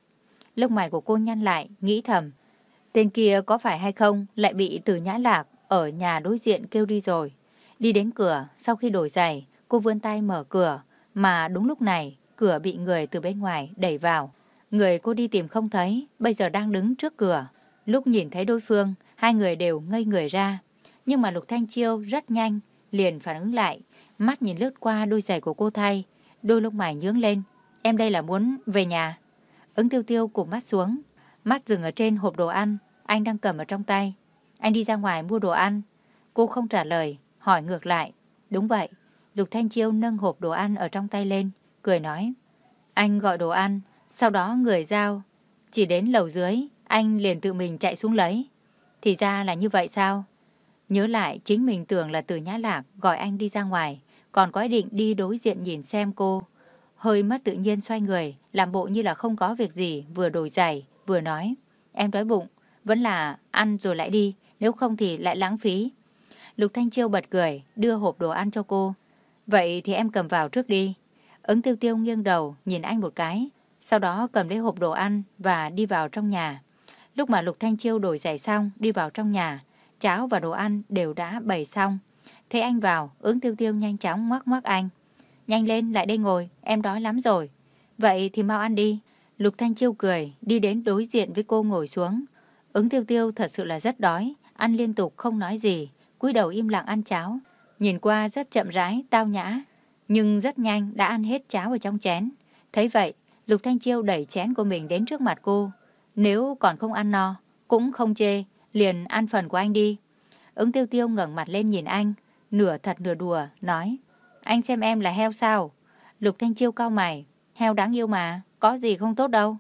Lông mày của cô nhăn lại, nghĩ thầm. Tên kia có phải hay không lại bị từ nhã lạc ở nhà đối diện kêu đi rồi. Đi đến cửa, sau khi đổi giày, cô vươn tay mở cửa. Mà đúng lúc này, cửa bị người từ bên ngoài đẩy vào. Người cô đi tìm không thấy, bây giờ đang đứng trước cửa. Lúc nhìn thấy đối phương, hai người đều ngây người ra. Nhưng mà Lục Thanh Chiêu rất nhanh, liền phản ứng lại. Mắt nhìn lướt qua đôi giày của cô thay, đôi lông mày nhướng lên. Em đây là muốn về nhà. Ứng tiêu tiêu cụp mắt xuống, mắt dừng ở trên hộp đồ ăn, anh đang cầm ở trong tay. Anh đi ra ngoài mua đồ ăn. Cô không trả lời, hỏi ngược lại. Đúng vậy, Lục Thanh Chiêu nâng hộp đồ ăn ở trong tay lên, cười nói. Anh gọi đồ ăn, sau đó người giao. Chỉ đến lầu dưới, anh liền tự mình chạy xuống lấy. Thì ra là như vậy sao? Nhớ lại chính mình tưởng là từ nhã lạc gọi anh đi ra ngoài, còn có ý định đi đối diện nhìn xem cô hơi mất tự nhiên xoay người, làm bộ như là không có việc gì, vừa đổi giày, vừa nói. Em đói bụng, vẫn là ăn rồi lại đi, nếu không thì lại lãng phí. Lục Thanh Chiêu bật cười, đưa hộp đồ ăn cho cô. Vậy thì em cầm vào trước đi. Ứng tiêu tiêu nghiêng đầu, nhìn anh một cái, sau đó cầm lấy hộp đồ ăn và đi vào trong nhà. Lúc mà Lục Thanh Chiêu đổi giày xong, đi vào trong nhà, cháo và đồ ăn đều đã bày xong. Thấy anh vào, ứng tiêu tiêu nhanh chóng ngoắc ngoắc anh. Nhanh lên, lại đây ngồi, em đói lắm rồi. Vậy thì mau ăn đi. Lục Thanh Chiêu cười, đi đến đối diện với cô ngồi xuống. Ứng tiêu tiêu thật sự là rất đói, ăn liên tục không nói gì, cúi đầu im lặng ăn cháo. Nhìn qua rất chậm rãi, tao nhã, nhưng rất nhanh đã ăn hết cháo ở trong chén. Thấy vậy, Lục Thanh Chiêu đẩy chén của mình đến trước mặt cô. Nếu còn không ăn no, cũng không chê, liền ăn phần của anh đi. Ứng tiêu tiêu ngẩng mặt lên nhìn anh, nửa thật nửa đùa, nói. Anh xem em là heo sao? Lục Thanh Chiêu cao mày. Heo đáng yêu mà, có gì không tốt đâu.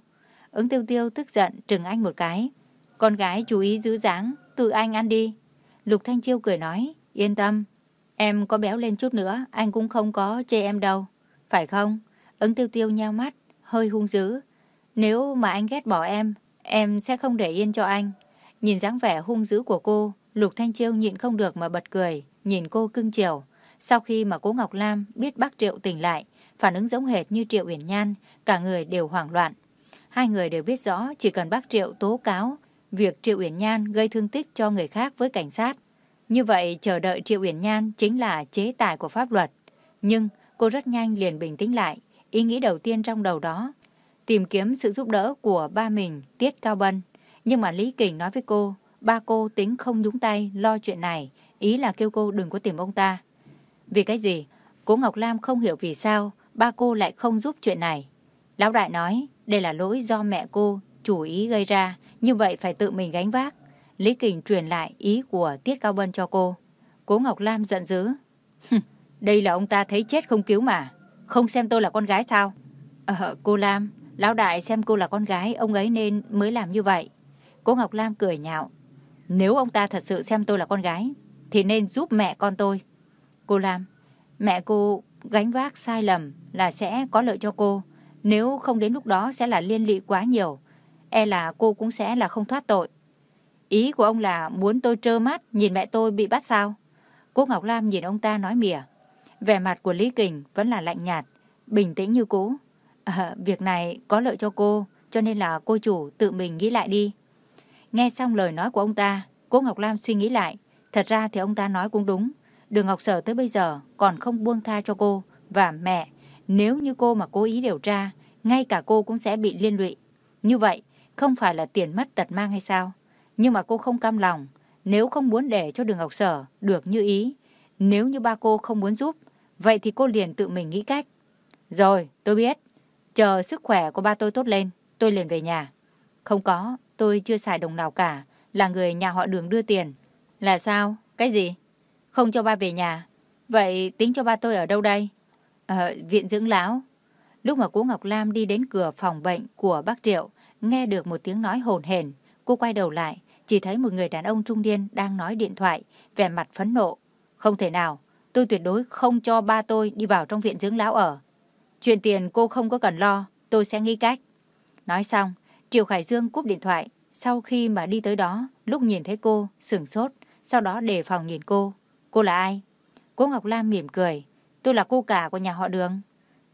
Ứng tiêu tiêu tức giận trừng anh một cái. Con gái chú ý giữ dáng, tự anh ăn đi. Lục Thanh Chiêu cười nói, yên tâm. Em có béo lên chút nữa, anh cũng không có chê em đâu. Phải không? Ứng tiêu tiêu nheo mắt, hơi hung dữ. Nếu mà anh ghét bỏ em, em sẽ không để yên cho anh. Nhìn dáng vẻ hung dữ của cô, Lục Thanh Chiêu nhịn không được mà bật cười, nhìn cô cưng chiều. Sau khi mà cố Ngọc Lam biết bác Triệu tỉnh lại, phản ứng giống hệt như Triệu Uyển Nhan, cả người đều hoảng loạn. Hai người đều biết rõ chỉ cần bác Triệu tố cáo việc Triệu Uyển Nhan gây thương tích cho người khác với cảnh sát. Như vậy chờ đợi Triệu Uyển Nhan chính là chế tài của pháp luật. Nhưng cô rất nhanh liền bình tĩnh lại, ý nghĩ đầu tiên trong đầu đó. tìm kiếm sự giúp đỡ của ba mình, Tiết Cao Bân. Nhưng mà Lý Kình nói với cô, ba cô tính không nhúng tay lo chuyện này, ý là kêu cô đừng có tìm ông ta. Vì cái gì? Cố Ngọc Lam không hiểu vì sao ba cô lại không giúp chuyện này. Lão đại nói, đây là lỗi do mẹ cô chủ ý gây ra, như vậy phải tự mình gánh vác. Lý Kình truyền lại ý của Tiết Cao Bân cho cô. Cố Ngọc Lam giận dữ. đây là ông ta thấy chết không cứu mà. Không xem tôi là con gái sao? Ờ, cô Lam, lão đại xem cô là con gái, ông ấy nên mới làm như vậy. Cố Ngọc Lam cười nhạo. Nếu ông ta thật sự xem tôi là con gái, thì nên giúp mẹ con tôi. Cô Lam, mẹ cô gánh vác sai lầm là sẽ có lợi cho cô. Nếu không đến lúc đó sẽ là liên lụy quá nhiều. E là cô cũng sẽ là không thoát tội. Ý của ông là muốn tôi trơ mắt nhìn mẹ tôi bị bắt sao? Cô Ngọc Lam nhìn ông ta nói mỉa. Vẻ mặt của Lý Kình vẫn là lạnh nhạt, bình tĩnh như cũ. À, việc này có lợi cho cô, cho nên là cô chủ tự mình nghĩ lại đi. Nghe xong lời nói của ông ta, cô Ngọc Lam suy nghĩ lại. Thật ra thì ông ta nói cũng đúng. Đường Ngọc Sở tới bây giờ còn không buông tha cho cô và mẹ. Nếu như cô mà cố ý điều tra, ngay cả cô cũng sẽ bị liên lụy. Như vậy, không phải là tiền mất tật mang hay sao? Nhưng mà cô không cam lòng. Nếu không muốn để cho đường Ngọc Sở được như ý, nếu như ba cô không muốn giúp, vậy thì cô liền tự mình nghĩ cách. Rồi, tôi biết. Chờ sức khỏe của ba tôi tốt lên, tôi liền về nhà. Không có, tôi chưa xài đồng nào cả, là người nhà họ đường đưa tiền. Là sao? Cái gì? Không cho ba về nhà. Vậy tính cho ba tôi ở đâu đây? ở viện dưỡng lão. Lúc mà cô Ngọc Lam đi đến cửa phòng bệnh của bác Triệu, nghe được một tiếng nói hồn hển, cô quay đầu lại, chỉ thấy một người đàn ông trung niên đang nói điện thoại, vẻ mặt phẫn nộ. Không thể nào, tôi tuyệt đối không cho ba tôi đi vào trong viện dưỡng lão ở. Chuyện tiền cô không có cần lo, tôi sẽ nghĩ cách. Nói xong, Triệu Khải Dương cúp điện thoại, sau khi mà đi tới đó, lúc nhìn thấy cô, sửng sốt, sau đó đề phòng nhìn cô. Cô là ai? Cô Ngọc Lam mỉm cười. Tôi là cô cả của nhà họ đường.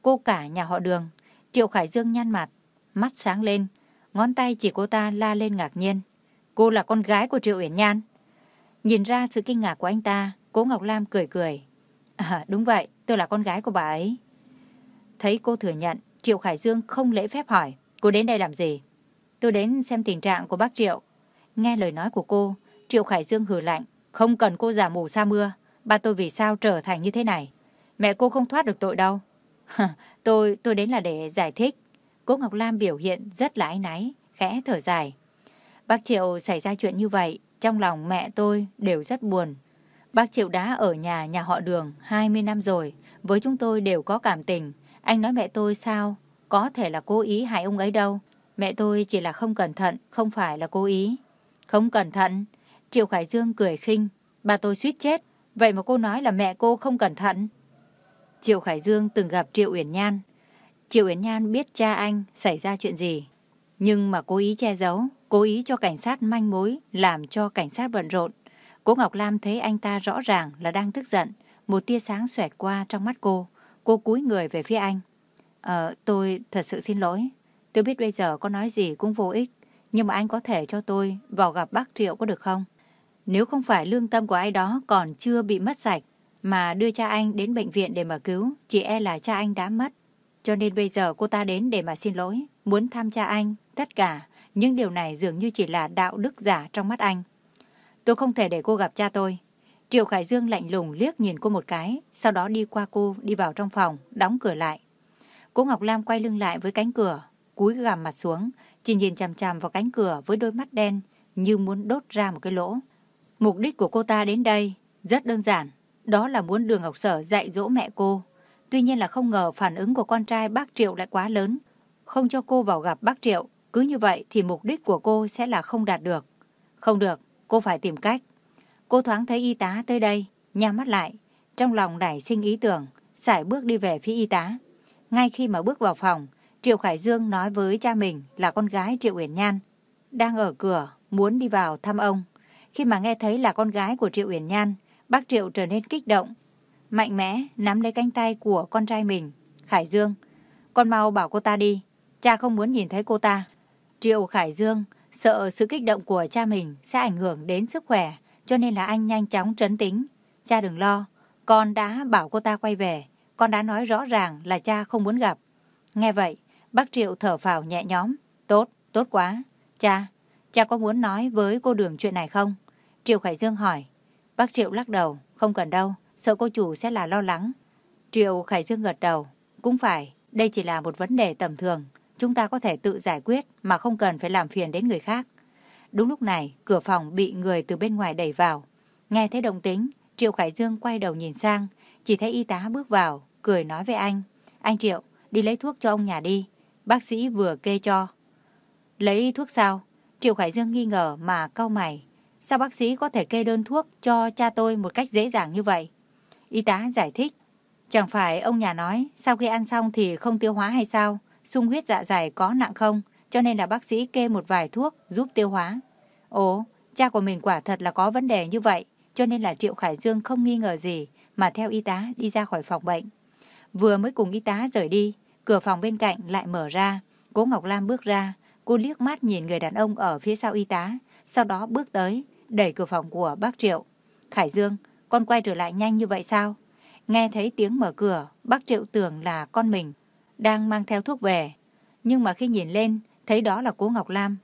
Cô cả nhà họ đường. Triệu Khải Dương nhăn mặt, mắt sáng lên, ngón tay chỉ cô ta la lên ngạc nhiên. Cô là con gái của Triệu Uyển Nhan. Nhìn ra sự kinh ngạc của anh ta, cố Ngọc Lam cười cười. À, đúng vậy, tôi là con gái của bà ấy. Thấy cô thừa nhận, Triệu Khải Dương không lễ phép hỏi, cô đến đây làm gì? Tôi đến xem tình trạng của bác Triệu. Nghe lời nói của cô, Triệu Khải Dương hừ lạnh, không cần cô giả mù sa mưa, ba tôi vì sao trở thành như thế này. Mẹ cô không thoát được tội đâu. tôi, tôi đến là để giải thích. Cô Ngọc Lam biểu hiện rất là áy náy, khẽ thở dài. Bác Triệu xảy ra chuyện như vậy, trong lòng mẹ tôi đều rất buồn. Bác Triệu đã ở nhà nhà họ đường 20 năm rồi, với chúng tôi đều có cảm tình. Anh nói mẹ tôi sao? Có thể là cố ý hại ông ấy đâu. Mẹ tôi chỉ là không cẩn thận, không phải là cố ý. Không cẩn thận? Triệu Khải Dương cười khinh. Bà tôi suýt chết. Vậy mà cô nói là mẹ cô không cẩn thận. Triệu Khải Dương từng gặp Triệu Uyển Nhan. Triệu Uyển Nhan biết cha anh xảy ra chuyện gì. Nhưng mà cố ý che giấu, cố ý cho cảnh sát manh mối, làm cho cảnh sát bận rộn. Cô Ngọc Lam thấy anh ta rõ ràng là đang tức giận. Một tia sáng xoẹt qua trong mắt cô. Cô cúi người về phía anh. Ờ, tôi thật sự xin lỗi. Tôi biết bây giờ có nói gì cũng vô ích. Nhưng mà anh có thể cho tôi vào gặp bác Triệu có được không? Nếu không phải lương tâm của ai đó còn chưa bị mất sạch, mà đưa cha anh đến bệnh viện để mà cứu, chỉ e là cha anh đã mất. Cho nên bây giờ cô ta đến để mà xin lỗi, muốn tham gia anh, tất cả. những điều này dường như chỉ là đạo đức giả trong mắt anh. Tôi không thể để cô gặp cha tôi. Triệu Khải Dương lạnh lùng liếc nhìn cô một cái, sau đó đi qua cô, đi vào trong phòng, đóng cửa lại. Cô Ngọc Lam quay lưng lại với cánh cửa, cúi gằm mặt xuống, chỉ nhìn chằm chằm vào cánh cửa với đôi mắt đen như muốn đốt ra một cái lỗ. Mục đích của cô ta đến đây rất đơn giản, đó là muốn Đường Ngọc Sở dạy dỗ mẹ cô. Tuy nhiên là không ngờ phản ứng của con trai bác Triệu lại quá lớn, không cho cô vào gặp bác Triệu. Cứ như vậy thì mục đích của cô sẽ là không đạt được. Không được, cô phải tìm cách. Cô thoáng thấy y tá tới đây, nhắm mắt lại, trong lòng nảy sinh ý tưởng, sải bước đi về phía y tá. Ngay khi mà bước vào phòng, Triệu Khải Dương nói với cha mình là con gái Triệu Uyển Nhan, đang ở cửa, muốn đi vào thăm ông. Khi mà nghe thấy là con gái của Triệu Uyển Nhan, bác Triệu trở nên kích động, mạnh mẽ nắm lấy cánh tay của con trai mình. Khải Dương, con mau bảo cô ta đi, cha không muốn nhìn thấy cô ta. Triệu Khải Dương sợ sự kích động của cha mình sẽ ảnh hưởng đến sức khỏe, cho nên là anh nhanh chóng trấn tĩnh Cha đừng lo, con đã bảo cô ta quay về, con đã nói rõ ràng là cha không muốn gặp. Nghe vậy, Bác Triệu thở phào nhẹ nhõm. Tốt, tốt quá. Cha, cha có muốn nói với cô Đường chuyện này không? Triệu Khải Dương hỏi. Bác Triệu lắc đầu. Không cần đâu, sợ cô chủ sẽ là lo lắng. Triệu Khải Dương gật đầu. Cũng phải, đây chỉ là một vấn đề tầm thường. Chúng ta có thể tự giải quyết mà không cần phải làm phiền đến người khác. Đúng lúc này, cửa phòng bị người từ bên ngoài đẩy vào. Nghe thấy động tính, Triệu Khải Dương quay đầu nhìn sang, chỉ thấy y tá bước vào, cười nói với anh. Anh Triệu, đi lấy thuốc cho ông nhà đi. Bác sĩ vừa kê cho. Lấy thuốc sao? Triệu Khải Dương nghi ngờ mà cau mày. Sao bác sĩ có thể kê đơn thuốc cho cha tôi một cách dễ dàng như vậy? Y tá giải thích. Chẳng phải ông nhà nói sau khi ăn xong thì không tiêu hóa hay sao? Sung huyết dạ dày có nặng không? Cho nên là bác sĩ kê một vài thuốc giúp tiêu hóa. Ồ, cha của mình quả thật là có vấn đề như vậy. Cho nên là Triệu Khải Dương không nghi ngờ gì mà theo y tá đi ra khỏi phòng bệnh. Vừa mới cùng y tá rời đi, cửa phòng bên cạnh lại mở ra. Cố Ngọc Lam bước ra, cô liếc mắt nhìn người đàn ông ở phía sau y tá, sau đó bước tới, đẩy cửa phòng của bác Triệu. Khải Dương, con quay trở lại nhanh như vậy sao? Nghe thấy tiếng mở cửa, bác Triệu tưởng là con mình, đang mang theo thuốc về. Nhưng mà khi nhìn lên, thấy đó là cố Ngọc Lam.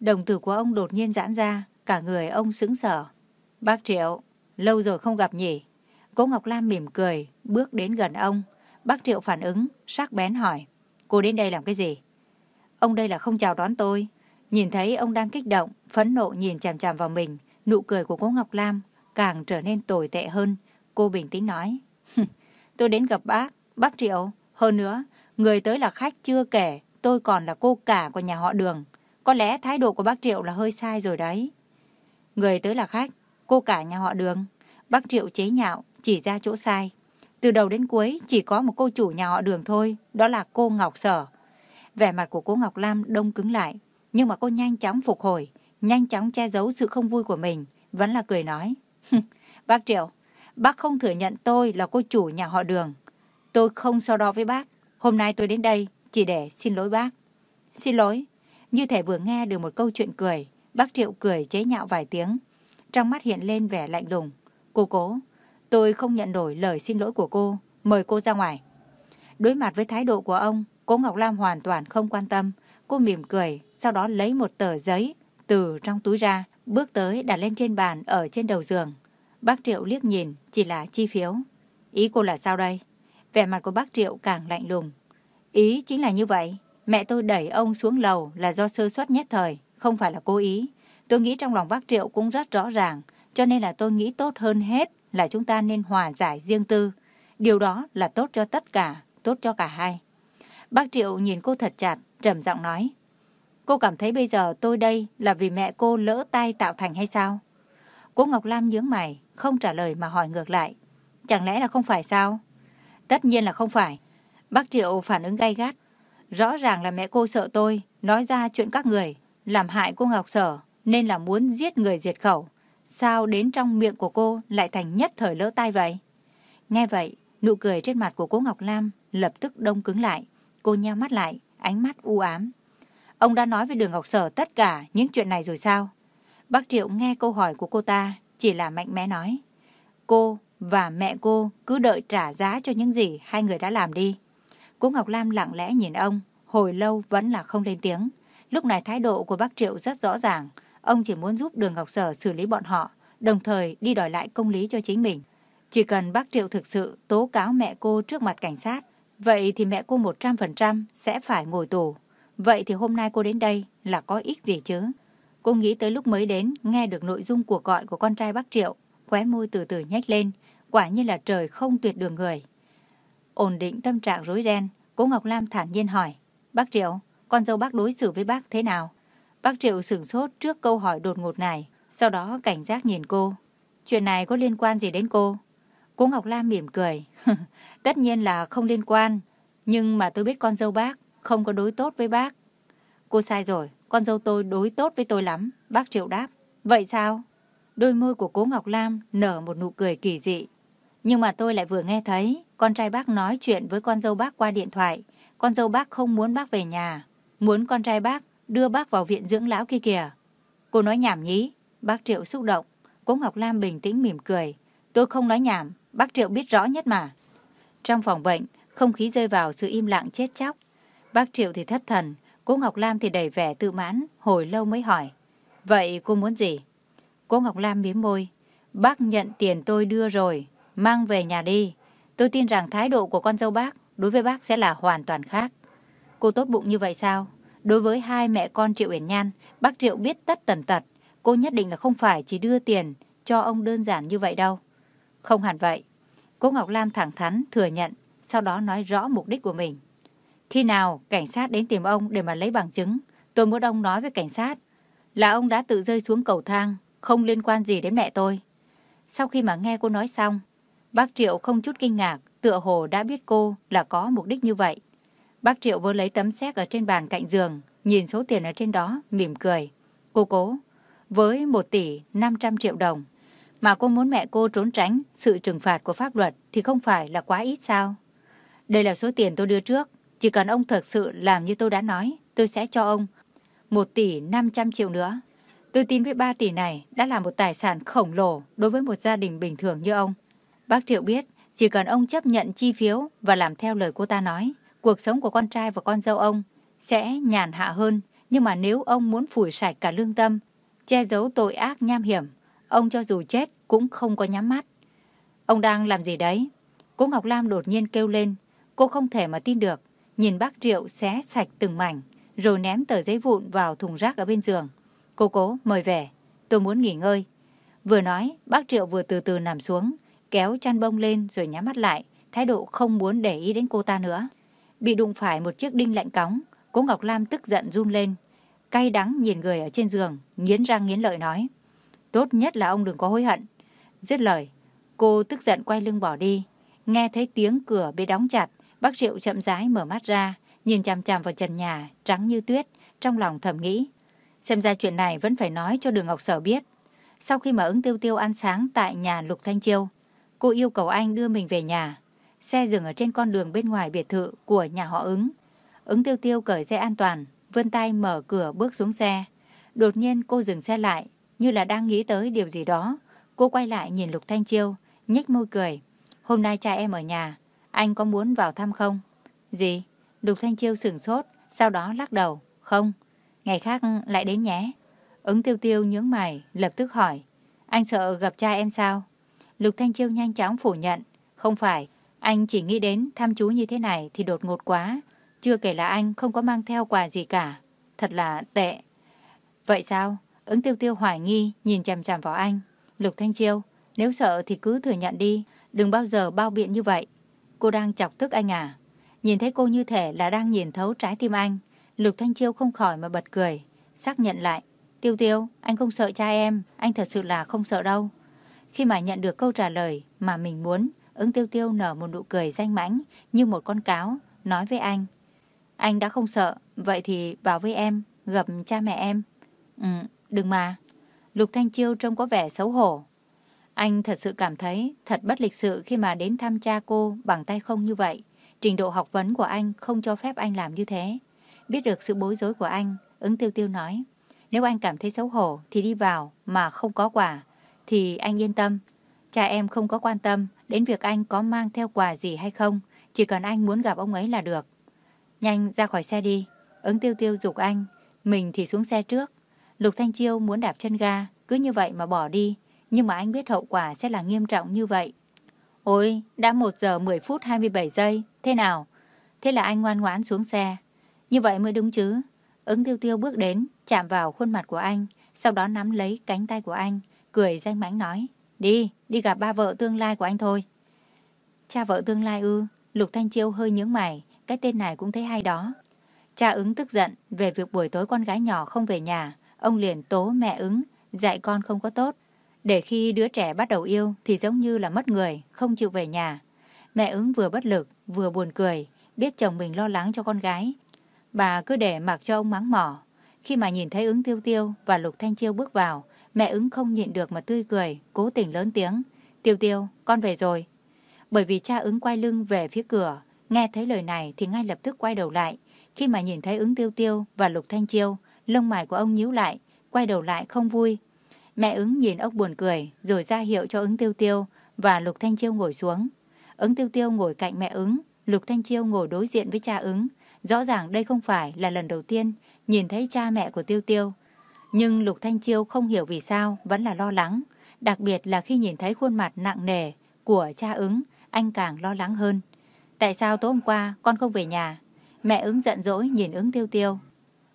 Đồng tử của ông đột nhiên giãn ra, cả người ông sững sờ. Bác Triệu, lâu rồi không gặp nhỉ? Cố Ngọc Lam mỉm cười, bước đến gần ông. Bác Triệu phản ứng, sắc bén hỏi. Cô đến đây làm cái gì? Ông đây là không chào đón tôi. Nhìn thấy ông đang kích động, phẫn nộ nhìn chằm chằm vào mình, nụ cười của cô Ngọc Lam càng trở nên tồi tệ hơn. Cô bình tĩnh nói. tôi đến gặp bác, bác Triệu. Hơn nữa, người tới là khách chưa kể, tôi còn là cô cả của nhà họ đường. Có lẽ thái độ của bác Triệu là hơi sai rồi đấy. Người tới là khách, cô cả nhà họ đường. Bác Triệu chế nhạo, chỉ ra chỗ sai. Từ đầu đến cuối chỉ có một cô chủ nhà họ đường thôi, đó là cô Ngọc Sở. Vẻ mặt của cô Ngọc Lam đông cứng lại, nhưng mà cô nhanh chóng phục hồi, nhanh chóng che giấu sự không vui của mình, vẫn là cười nói. bác Triệu, bác không thừa nhận tôi là cô chủ nhà họ đường. Tôi không so đo với bác. Hôm nay tôi đến đây chỉ để xin lỗi bác. Xin lỗi. Như thể vừa nghe được một câu chuyện cười, bác Triệu cười chế nhạo vài tiếng. Trong mắt hiện lên vẻ lạnh lùng. Cô cố, tôi không nhận đổi lời xin lỗi của cô. Mời cô ra ngoài. Đối mặt với thái độ của ông, cô Ngọc Lam hoàn toàn không quan tâm. Cô mỉm cười, sau đó lấy một tờ giấy từ trong túi ra, bước tới đặt lên trên bàn ở trên đầu giường. Bác Triệu liếc nhìn, chỉ là chi phiếu. Ý cô là sao đây? Vẻ mặt của bác Triệu càng lạnh lùng. Ý chính là như vậy. Mẹ tôi đẩy ông xuống lầu là do sơ suất nhất thời, không phải là cố ý. Tôi nghĩ trong lòng bác Triệu cũng rất rõ ràng, cho nên là tôi nghĩ tốt hơn hết là chúng ta nên hòa giải riêng tư. Điều đó là tốt cho tất cả, tốt cho cả hai. Bác Triệu nhìn cô thật chặt, trầm giọng nói. Cô cảm thấy bây giờ tôi đây là vì mẹ cô lỡ tay tạo thành hay sao? Cô Ngọc Lam nhướng mày, không trả lời mà hỏi ngược lại. Chẳng lẽ là không phải sao? Tất nhiên là không phải. Bác Triệu phản ứng gay gắt. Rõ ràng là mẹ cô sợ tôi, nói ra chuyện các người, làm hại cô Ngọc Sở, nên là muốn giết người diệt khẩu. Sao đến trong miệng của cô lại thành nhất thời lỡ tay vậy? Nghe vậy, nụ cười trên mặt của cô Ngọc Lam lập tức đông cứng lại. Cô nheo mắt lại, ánh mắt u ám. Ông đã nói với đường Ngọc Sở tất cả những chuyện này rồi sao? Bác Triệu nghe câu hỏi của cô ta, chỉ là mạnh mẽ nói. Cô và mẹ cô cứ đợi trả giá cho những gì hai người đã làm đi. Cô Ngọc Lam lặng lẽ nhìn ông, hồi lâu vẫn là không lên tiếng. Lúc này thái độ của bác Triệu rất rõ ràng. Ông chỉ muốn giúp đường Ngọc Sở xử lý bọn họ, đồng thời đi đòi lại công lý cho chính mình. Chỉ cần bác Triệu thực sự tố cáo mẹ cô trước mặt cảnh sát, vậy thì mẹ cô 100% sẽ phải ngồi tù. Vậy thì hôm nay cô đến đây là có ích gì chứ? Cô nghĩ tới lúc mới đến, nghe được nội dung cuộc gọi của con trai bác Triệu, khóe môi từ từ nhếch lên, quả như là trời không tuyệt đường người. Ổn định tâm trạng rối ren, cô Ngọc Lam thản nhiên hỏi, bác Triệu, con dâu bác đối xử với bác thế nào? Bác Triệu sửng sốt trước câu hỏi đột ngột này, sau đó cảnh giác nhìn cô. Chuyện này có liên quan gì đến cô? Cô Ngọc Lam mỉm cười. Tất nhiên là không liên quan, nhưng mà tôi biết con dâu bác không có đối tốt với bác. Cô sai rồi, con dâu tôi đối tốt với tôi lắm, bác Triệu đáp. Vậy sao? Đôi môi của cố Ngọc Lam nở một nụ cười kỳ dị. Nhưng mà tôi lại vừa nghe thấy con trai bác nói chuyện với con dâu bác qua điện thoại. Con dâu bác không muốn bác về nhà, muốn con trai bác đưa bác vào viện dưỡng lão kia kìa. Cô nói nhảm nhí, bác Triệu xúc động. Cố Ngọc Lam bình tĩnh mỉm cười. Tôi không nói nhảm, bác Triệu biết rõ nhất mà. Trong phòng bệnh, không khí rơi vào sự im lặng chết chóc. Bác Triệu thì thất thần, cô Ngọc Lam thì đầy vẻ tự mãn, hồi lâu mới hỏi. Vậy cô muốn gì? Cô Ngọc Lam miếm môi. Bác nhận tiền tôi đưa rồi, mang về nhà đi. Tôi tin rằng thái độ của con dâu bác đối với bác sẽ là hoàn toàn khác. Cô tốt bụng như vậy sao? Đối với hai mẹ con Triệu Uyển Nhan, bác Triệu biết tất tần tật. Cô nhất định là không phải chỉ đưa tiền cho ông đơn giản như vậy đâu. Không hẳn vậy. Cô Ngọc Lam thẳng thắn thừa nhận, sau đó nói rõ mục đích của mình. Khi nào cảnh sát đến tìm ông để mà lấy bằng chứng, tôi muốn ông nói với cảnh sát là ông đã tự rơi xuống cầu thang, không liên quan gì đến mẹ tôi. Sau khi mà nghe cô nói xong, bác Triệu không chút kinh ngạc, tựa hồ đã biết cô là có mục đích như vậy. Bác Triệu vừa lấy tấm séc ở trên bàn cạnh giường, nhìn số tiền ở trên đó, mỉm cười. Cô cố, với 1 tỷ 500 triệu đồng, mà cô muốn mẹ cô trốn tránh sự trừng phạt của pháp luật thì không phải là quá ít sao? Đây là số tiền tôi đưa trước, chỉ cần ông thật sự làm như tôi đã nói, tôi sẽ cho ông 1 tỷ 500 triệu nữa. Tôi tin với 3 tỷ này đã là một tài sản khổng lồ đối với một gia đình bình thường như ông. Bác Triệu biết, chỉ cần ông chấp nhận chi phiếu và làm theo lời cô ta nói, cuộc sống của con trai và con dâu ông sẽ nhàn hạ hơn. Nhưng mà nếu ông muốn phủi sạch cả lương tâm, che giấu tội ác nham hiểm, ông cho dù chết cũng không có nhắm mắt. Ông đang làm gì đấy? Cô Ngọc Lam đột nhiên kêu lên. Cô không thể mà tin được. Nhìn bác Triệu xé sạch từng mảnh, rồi ném tờ giấy vụn vào thùng rác ở bên giường. Cô cố, mời về. Tôi muốn nghỉ ngơi. Vừa nói, bác Triệu vừa từ từ nằm xuống, kéo chăn bông lên rồi nhắm mắt lại, thái độ không muốn để ý đến cô ta nữa. Bị đụng phải một chiếc đinh lạnh cóng, cô Ngọc Lam tức giận run lên. Cay đắng nhìn người ở trên giường, nghiến răng nghiến lợi nói. Tốt nhất là ông đừng có hối hận. Dứt lời, cô tức giận quay lưng bỏ đi. Nghe thấy tiếng cửa bị đóng chặt, bác Triệu chậm rãi mở mắt ra, nhìn chằm chằm vào trần nhà, trắng như tuyết, trong lòng thầm nghĩ. Xem ra chuyện này vẫn phải nói cho đường Ngọc Sở biết. Sau khi mà ứng tiêu tiêu ăn sáng tại nhà Lục Thanh Chiêu, cô yêu cầu anh đưa mình về nhà. Xe dừng ở trên con đường bên ngoài biệt thự của nhà họ ứng. Ứng tiêu tiêu cởi dây an toàn, vươn tay mở cửa bước xuống xe. Đột nhiên cô dừng xe lại, như là đang nghĩ tới điều gì đó. Cô quay lại nhìn Lục Thanh Chiêu, nhếch môi cười. Hôm nay cha em ở nhà, anh có muốn vào thăm không? Gì? Lục Thanh Chiêu sửng sốt, sau đó lắc đầu. Không, ngày khác lại đến nhé. Ứng tiêu tiêu nhướng mày, lập tức hỏi. Anh sợ gặp cha em sao? Lục Thanh Chiêu nhanh chóng phủ nhận. Không phải, anh chỉ nghĩ đến thăm chú như thế này thì đột ngột quá. Chưa kể là anh không có mang theo quà gì cả. Thật là tệ. Vậy sao? Ứng tiêu tiêu hoài nghi, nhìn chằm chằm vào anh. Lục Thanh Chiêu, nếu sợ thì cứ thừa nhận đi. Đừng bao giờ bao biện như vậy. Cô đang chọc tức anh à? Nhìn thấy cô như thể là đang nhìn thấu trái tim anh. Lục Thanh Chiêu không khỏi mà bật cười. Xác nhận lại. Tiêu tiêu, anh không sợ cha em. Anh thật sự là không sợ đâu. Khi mà nhận được câu trả lời mà mình muốn, ứng tiêu tiêu nở một nụ cười danh mãnh như một con cáo, nói với anh. Anh đã không sợ, vậy thì bảo với em, gặp cha mẹ em. Ừ, đừng mà. Lục Thanh Chiêu trông có vẻ xấu hổ. Anh thật sự cảm thấy thật bất lịch sự khi mà đến thăm cha cô bằng tay không như vậy. Trình độ học vấn của anh không cho phép anh làm như thế. Biết được sự bối rối của anh, ứng tiêu tiêu nói. Nếu anh cảm thấy xấu hổ thì đi vào mà không có quà. Thì anh yên tâm. Cha em không có quan tâm đến việc anh có mang theo quà gì hay không. Chỉ cần anh muốn gặp ông ấy là được. Nhanh ra khỏi xe đi. Ứng tiêu tiêu dục anh. Mình thì xuống xe trước. Lục Thanh Chiêu muốn đạp chân ga. Cứ như vậy mà bỏ đi. Nhưng mà anh biết hậu quả sẽ là nghiêm trọng như vậy. Ôi, đã 1 giờ 10 phút 27 giây. Thế nào? Thế là anh ngoan ngoãn xuống xe. Như vậy mới đúng chứ. Ứng tiêu tiêu bước đến, chạm vào khuôn mặt của anh, sau đó nắm lấy cánh tay của anh, cười danh mãnh nói. Đi, đi gặp ba vợ tương lai của anh thôi. Cha vợ tương lai ư, Lục Thanh Chiêu hơi nhướng mày, cái tên này cũng thấy hay đó. Cha ứng tức giận về việc buổi tối con gái nhỏ không về nhà, ông liền tố mẹ ứng, dạy con không có tốt. Để khi đứa trẻ bắt đầu yêu thì giống như là mất người, không chịu về nhà. Mẹ ứng vừa bất lực, vừa buồn cười, biết chồng mình lo lắng cho con gái. Bà cứ để mặc cho ông mắng mỏ. Khi mà nhìn thấy ứng tiêu tiêu và lục thanh chiêu bước vào, mẹ ứng không nhịn được mà tươi cười, cố tình lớn tiếng. Tiêu tiêu, con về rồi. Bởi vì cha ứng quay lưng về phía cửa, nghe thấy lời này thì ngay lập tức quay đầu lại. Khi mà nhìn thấy ứng tiêu tiêu và lục thanh chiêu, lông mày của ông nhíu lại, quay đầu lại không vui. Mẹ ứng nhìn ông buồn cười, rồi ra hiệu cho ứng tiêu tiêu và lục thanh chiêu ngồi xuống. Ứng tiêu tiêu ngồi cạnh mẹ ứng, Lục Thanh Chiêu ngồi đối diện với cha ứng. Rõ ràng đây không phải là lần đầu tiên nhìn thấy cha mẹ của Tiêu Tiêu. Nhưng Lục Thanh Chiêu không hiểu vì sao vẫn là lo lắng. Đặc biệt là khi nhìn thấy khuôn mặt nặng nề của cha ứng, anh càng lo lắng hơn. Tại sao tối hôm qua con không về nhà? Mẹ ứng giận dỗi nhìn ứng Tiêu Tiêu.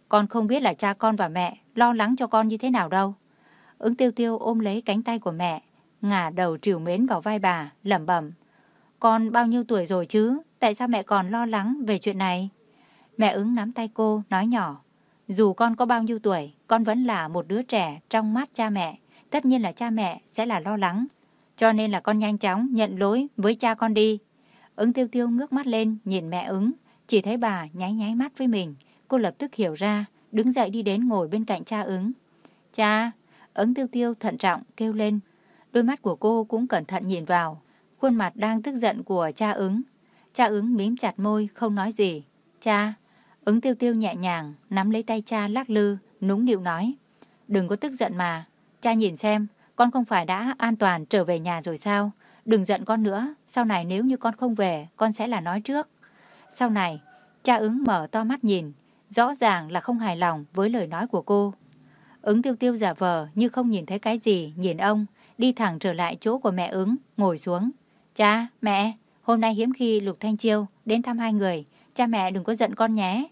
Con không biết là cha con và mẹ lo lắng cho con như thế nào đâu. Ứng Tiêu Tiêu ôm lấy cánh tay của mẹ, ngả đầu trìu mến vào vai bà, lẩm bẩm. Con bao nhiêu tuổi rồi chứ? Tại sao mẹ còn lo lắng về chuyện này? Mẹ ứng nắm tay cô, nói nhỏ. Dù con có bao nhiêu tuổi, con vẫn là một đứa trẻ trong mắt cha mẹ. Tất nhiên là cha mẹ sẽ là lo lắng. Cho nên là con nhanh chóng nhận lỗi với cha con đi. Ứng tiêu tiêu ngước mắt lên, nhìn mẹ ứng. Chỉ thấy bà nháy nháy mắt với mình. Cô lập tức hiểu ra, đứng dậy đi đến ngồi bên cạnh cha ứng. Cha, ứng tiêu tiêu thận trọng kêu lên. Đôi mắt của cô cũng cẩn thận nhìn vào. Khuôn mặt đang tức giận của cha ứng. Cha ứng mím chặt môi, không nói gì. Cha, ứng tiêu tiêu nhẹ nhàng, nắm lấy tay cha lắc lư, núng nịu nói. Đừng có tức giận mà. Cha nhìn xem, con không phải đã an toàn trở về nhà rồi sao? Đừng giận con nữa, sau này nếu như con không về, con sẽ là nói trước. Sau này, cha ứng mở to mắt nhìn, rõ ràng là không hài lòng với lời nói của cô. Ứng tiêu tiêu giả vờ như không nhìn thấy cái gì, nhìn ông, đi thẳng trở lại chỗ của mẹ ứng, ngồi xuống. Cha, mẹ, hôm nay hiếm khi Lục Thanh Chiêu đến thăm hai người, cha mẹ đừng có giận con nhé.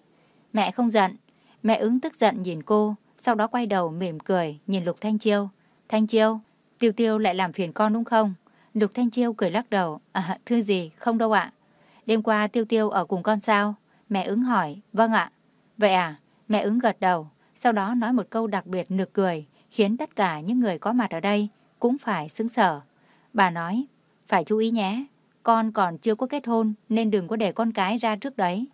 Mẹ không giận. Mẹ ứng tức giận nhìn cô, sau đó quay đầu mỉm cười nhìn Lục Thanh Chiêu. Thanh Chiêu, Tiêu Tiêu lại làm phiền con đúng không? Lục Thanh Chiêu cười lắc đầu. À, thưa gì, không đâu ạ. Đêm qua Tiêu Tiêu ở cùng con sao? Mẹ ứng hỏi. Vâng ạ. Vậy à? Mẹ ứng gật đầu. Sau đó nói một câu đặc biệt nực cười, khiến tất cả những người có mặt ở đây cũng phải sững sờ. Bà nói, phải chú ý nhé, con còn chưa có kết hôn nên đừng có để con cái ra trước đấy.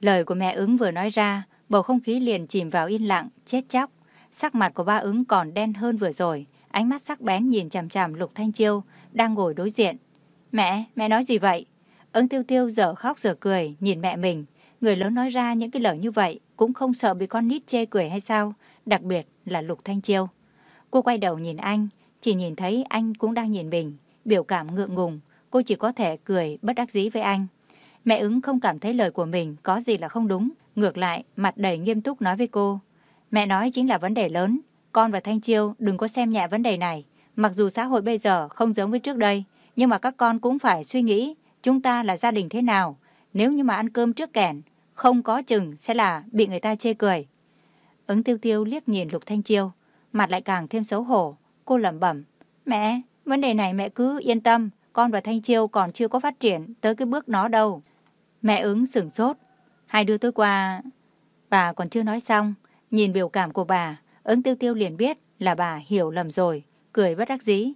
Lời của mẹ ứng vừa nói ra, bầu không khí liền chìm vào yên lặng, chết chóc. Sắc mặt của ba ứng còn đen hơn vừa rồi, ánh mắt sắc bén nhìn chằm chằm Lục Thanh Chiêu đang ngồi đối diện. Mẹ, mẹ nói gì vậy? Ứng tiêu tiêu giờ khóc giờ cười, nhìn mẹ mình. Người lớn nói ra những cái lời như vậy cũng không sợ bị con nít chê cười hay sao, đặc biệt là Lục Thanh Chiêu. Cô quay đầu nhìn anh, chỉ nhìn thấy anh cũng đang nhìn mình, biểu cảm ngượng ngùng, cô chỉ có thể cười bất đắc dĩ với anh. Mẹ ứng không cảm thấy lời của mình có gì là không đúng, ngược lại, mặt đầy nghiêm túc nói với cô. Mẹ nói chính là vấn đề lớn, con và Thanh Chiêu đừng có xem nhẹ vấn đề này. Mặc dù xã hội bây giờ không giống với trước đây, nhưng mà các con cũng phải suy nghĩ chúng ta là gia đình thế nào. Nếu như mà ăn cơm trước kẻn, không có chừng sẽ là bị người ta chê cười. Ứng tiêu tiêu liếc nhìn Lục Thanh Chiêu, mặt lại càng thêm xấu hổ. Cô lẩm bẩm, mẹ, vấn đề này mẹ cứ yên tâm, con và Thanh Chiêu còn chưa có phát triển tới cái bước đó đâu. Mẹ ứng sửng sốt, hai đứa tôi qua, bà còn chưa nói xong, nhìn biểu cảm của bà, ứng tiêu tiêu liền biết là bà hiểu lầm rồi, cười bất đắc dĩ.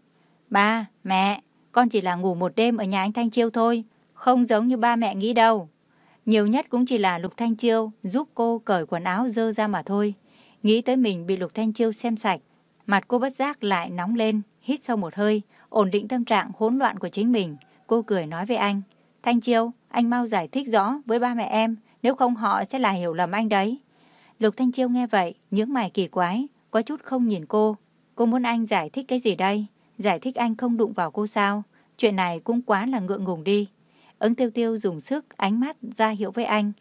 Ba, mẹ, con chỉ là ngủ một đêm ở nhà anh Thanh Chiêu thôi, không giống như ba mẹ nghĩ đâu. Nhiều nhất cũng chỉ là Lục Thanh Chiêu giúp cô cởi quần áo dơ ra mà thôi. Nghĩ tới mình bị Lục Thanh Chiêu xem sạch, mặt cô bất giác lại nóng lên, hít sâu một hơi, ổn định tâm trạng hỗn loạn của chính mình. Cô cười nói với anh, Thanh Chiêu, anh mau giải thích rõ với ba mẹ em, nếu không họ sẽ là hiểu lầm anh đấy. Lục Thanh Chiêu nghe vậy, những mày kỳ quái, có chút không nhìn cô. Cô muốn anh giải thích cái gì đây? Giải thích anh không đụng vào cô sao? Chuyện này cũng quá là ngượng ngùng đi. Ứng tiêu tiêu dùng sức ánh mắt ra hiệu với anh.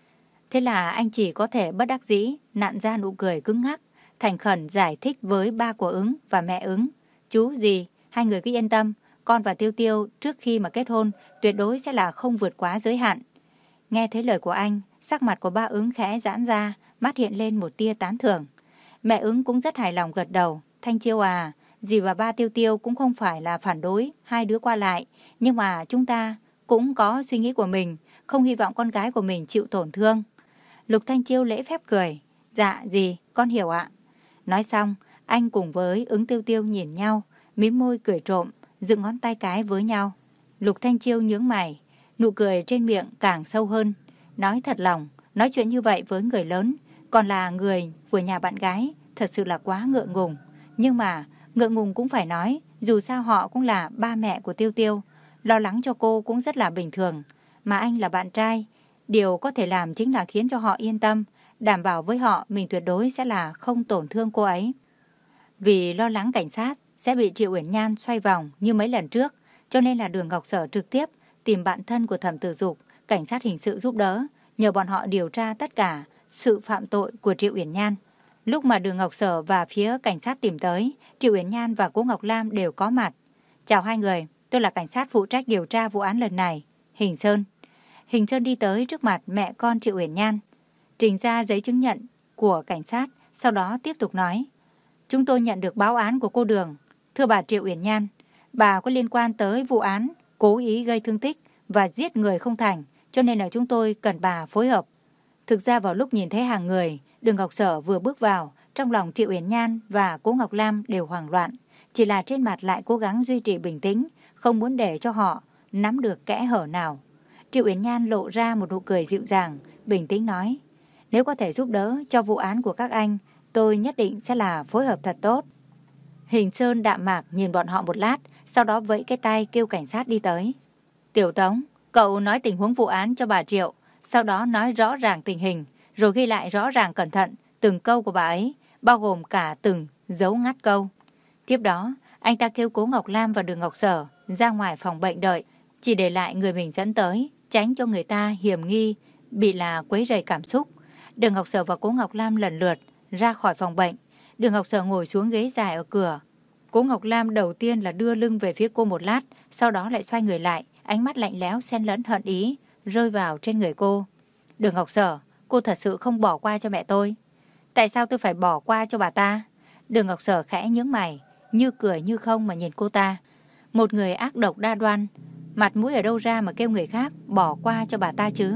Thế là anh chỉ có thể bất đắc dĩ, nặn ra nụ cười cứng ngắc, thành khẩn giải thích với ba của ứng và mẹ ứng. Chú gì, hai người cứ yên tâm, con và tiêu tiêu trước khi mà kết hôn tuyệt đối sẽ là không vượt quá giới hạn. Nghe thấy lời của anh, sắc mặt của ba ứng khẽ giãn ra, mắt hiện lên một tia tán thưởng. Mẹ ứng cũng rất hài lòng gật đầu. Thanh Chiêu à, dì và ba Tiêu Tiêu cũng không phải là phản đối hai đứa qua lại. Nhưng mà chúng ta cũng có suy nghĩ của mình, không hy vọng con gái của mình chịu tổn thương. Lục Thanh Chiêu lễ phép cười. Dạ, dì, con hiểu ạ. Nói xong, anh cùng với ứng Tiêu Tiêu nhìn nhau, mím môi cười trộm, dựng ngón tay cái với nhau. Lục Thanh Chiêu nhướng mày, nụ cười trên miệng càng sâu hơn. Nói thật lòng, nói chuyện như vậy với người lớn, còn là người của nhà bạn gái, thật sự là quá ngượng ngùng. Nhưng mà, ngượng ngùng cũng phải nói, dù sao họ cũng là ba mẹ của Tiêu Tiêu. Lo lắng cho cô cũng rất là bình thường. Mà anh là bạn trai, điều có thể làm chính là khiến cho họ yên tâm, đảm bảo với họ mình tuyệt đối sẽ là không tổn thương cô ấy. Vì lo lắng cảnh sát sẽ bị Triệu Uyển Nhan xoay vòng như mấy lần trước, cho nên là Đường Ngọc Sở trực tiếp tìm bạn thân của Thẩm Tử Dục, cảnh sát hình sự giúp đỡ, nhờ bọn họ điều tra tất cả sự phạm tội của Triệu Uyển Nhan. Lúc mà Đường Ngọc Sở và phía cảnh sát tìm tới, Triệu Uyển Nhan và Cố Ngọc Lam đều có mặt. Chào hai người, tôi là cảnh sát phụ trách điều tra vụ án lần này, Hình Sơn. Hình Sơn đi tới trước mặt mẹ con Triệu Uyển Nhan, trình ra giấy chứng nhận của cảnh sát, sau đó tiếp tục nói. Chúng tôi nhận được báo án của cô Đường. Thưa bà Triệu Uyển Nhan, bà có liên quan tới vụ án cố ý gây thương tích và giết người không thành, cho nên là chúng tôi cần bà phối hợp. Thực ra vào lúc nhìn thấy hàng người, Đường Ngọc Sở vừa bước vào, trong lòng Triệu Uyển Nhan và Cố Ngọc Lam đều hoảng loạn, chỉ là trên mặt lại cố gắng duy trì bình tĩnh, không muốn để cho họ nắm được kẽ hở nào. Triệu Uyển Nhan lộ ra một nụ cười dịu dàng, bình tĩnh nói, nếu có thể giúp đỡ cho vụ án của các anh, tôi nhất định sẽ là phối hợp thật tốt. Hình Sơn đạm mạc nhìn bọn họ một lát, sau đó vẫy cái tay kêu cảnh sát đi tới. Tiểu Tống, cậu nói tình huống vụ án cho bà Triệu, sau đó nói rõ ràng tình hình, rồi ghi lại rõ ràng cẩn thận từng câu của bà ấy, bao gồm cả từng dấu ngắt câu. Tiếp đó, anh ta kêu Cố Ngọc Lam và Đường Ngọc Sở ra ngoài phòng bệnh đợi, chỉ để lại người mình dẫn tới, tránh cho người ta hiểm nghi, bị là quấy rầy cảm xúc. Đường Ngọc Sở và Cố Ngọc Lam lần lượt ra khỏi phòng bệnh. Đường Ngọc Sở ngồi xuống ghế dài ở cửa. Cố Ngọc Lam đầu tiên là đưa lưng về phía cô một lát, sau đó lại xoay người lại, ánh mắt lạnh lẽo xen lẫn hận ý, rơi vào trên người cô. Đường Ngọc Sở, cô thật sự không bỏ qua cho mẹ tôi. Tại sao tôi phải bỏ qua cho bà ta? Đường Ngọc Sở khẽ nhướng mày, như cười như không mà nhìn cô ta. Một người ác độc đa đoan, mặt mũi ở đâu ra mà kêu người khác bỏ qua cho bà ta chứ?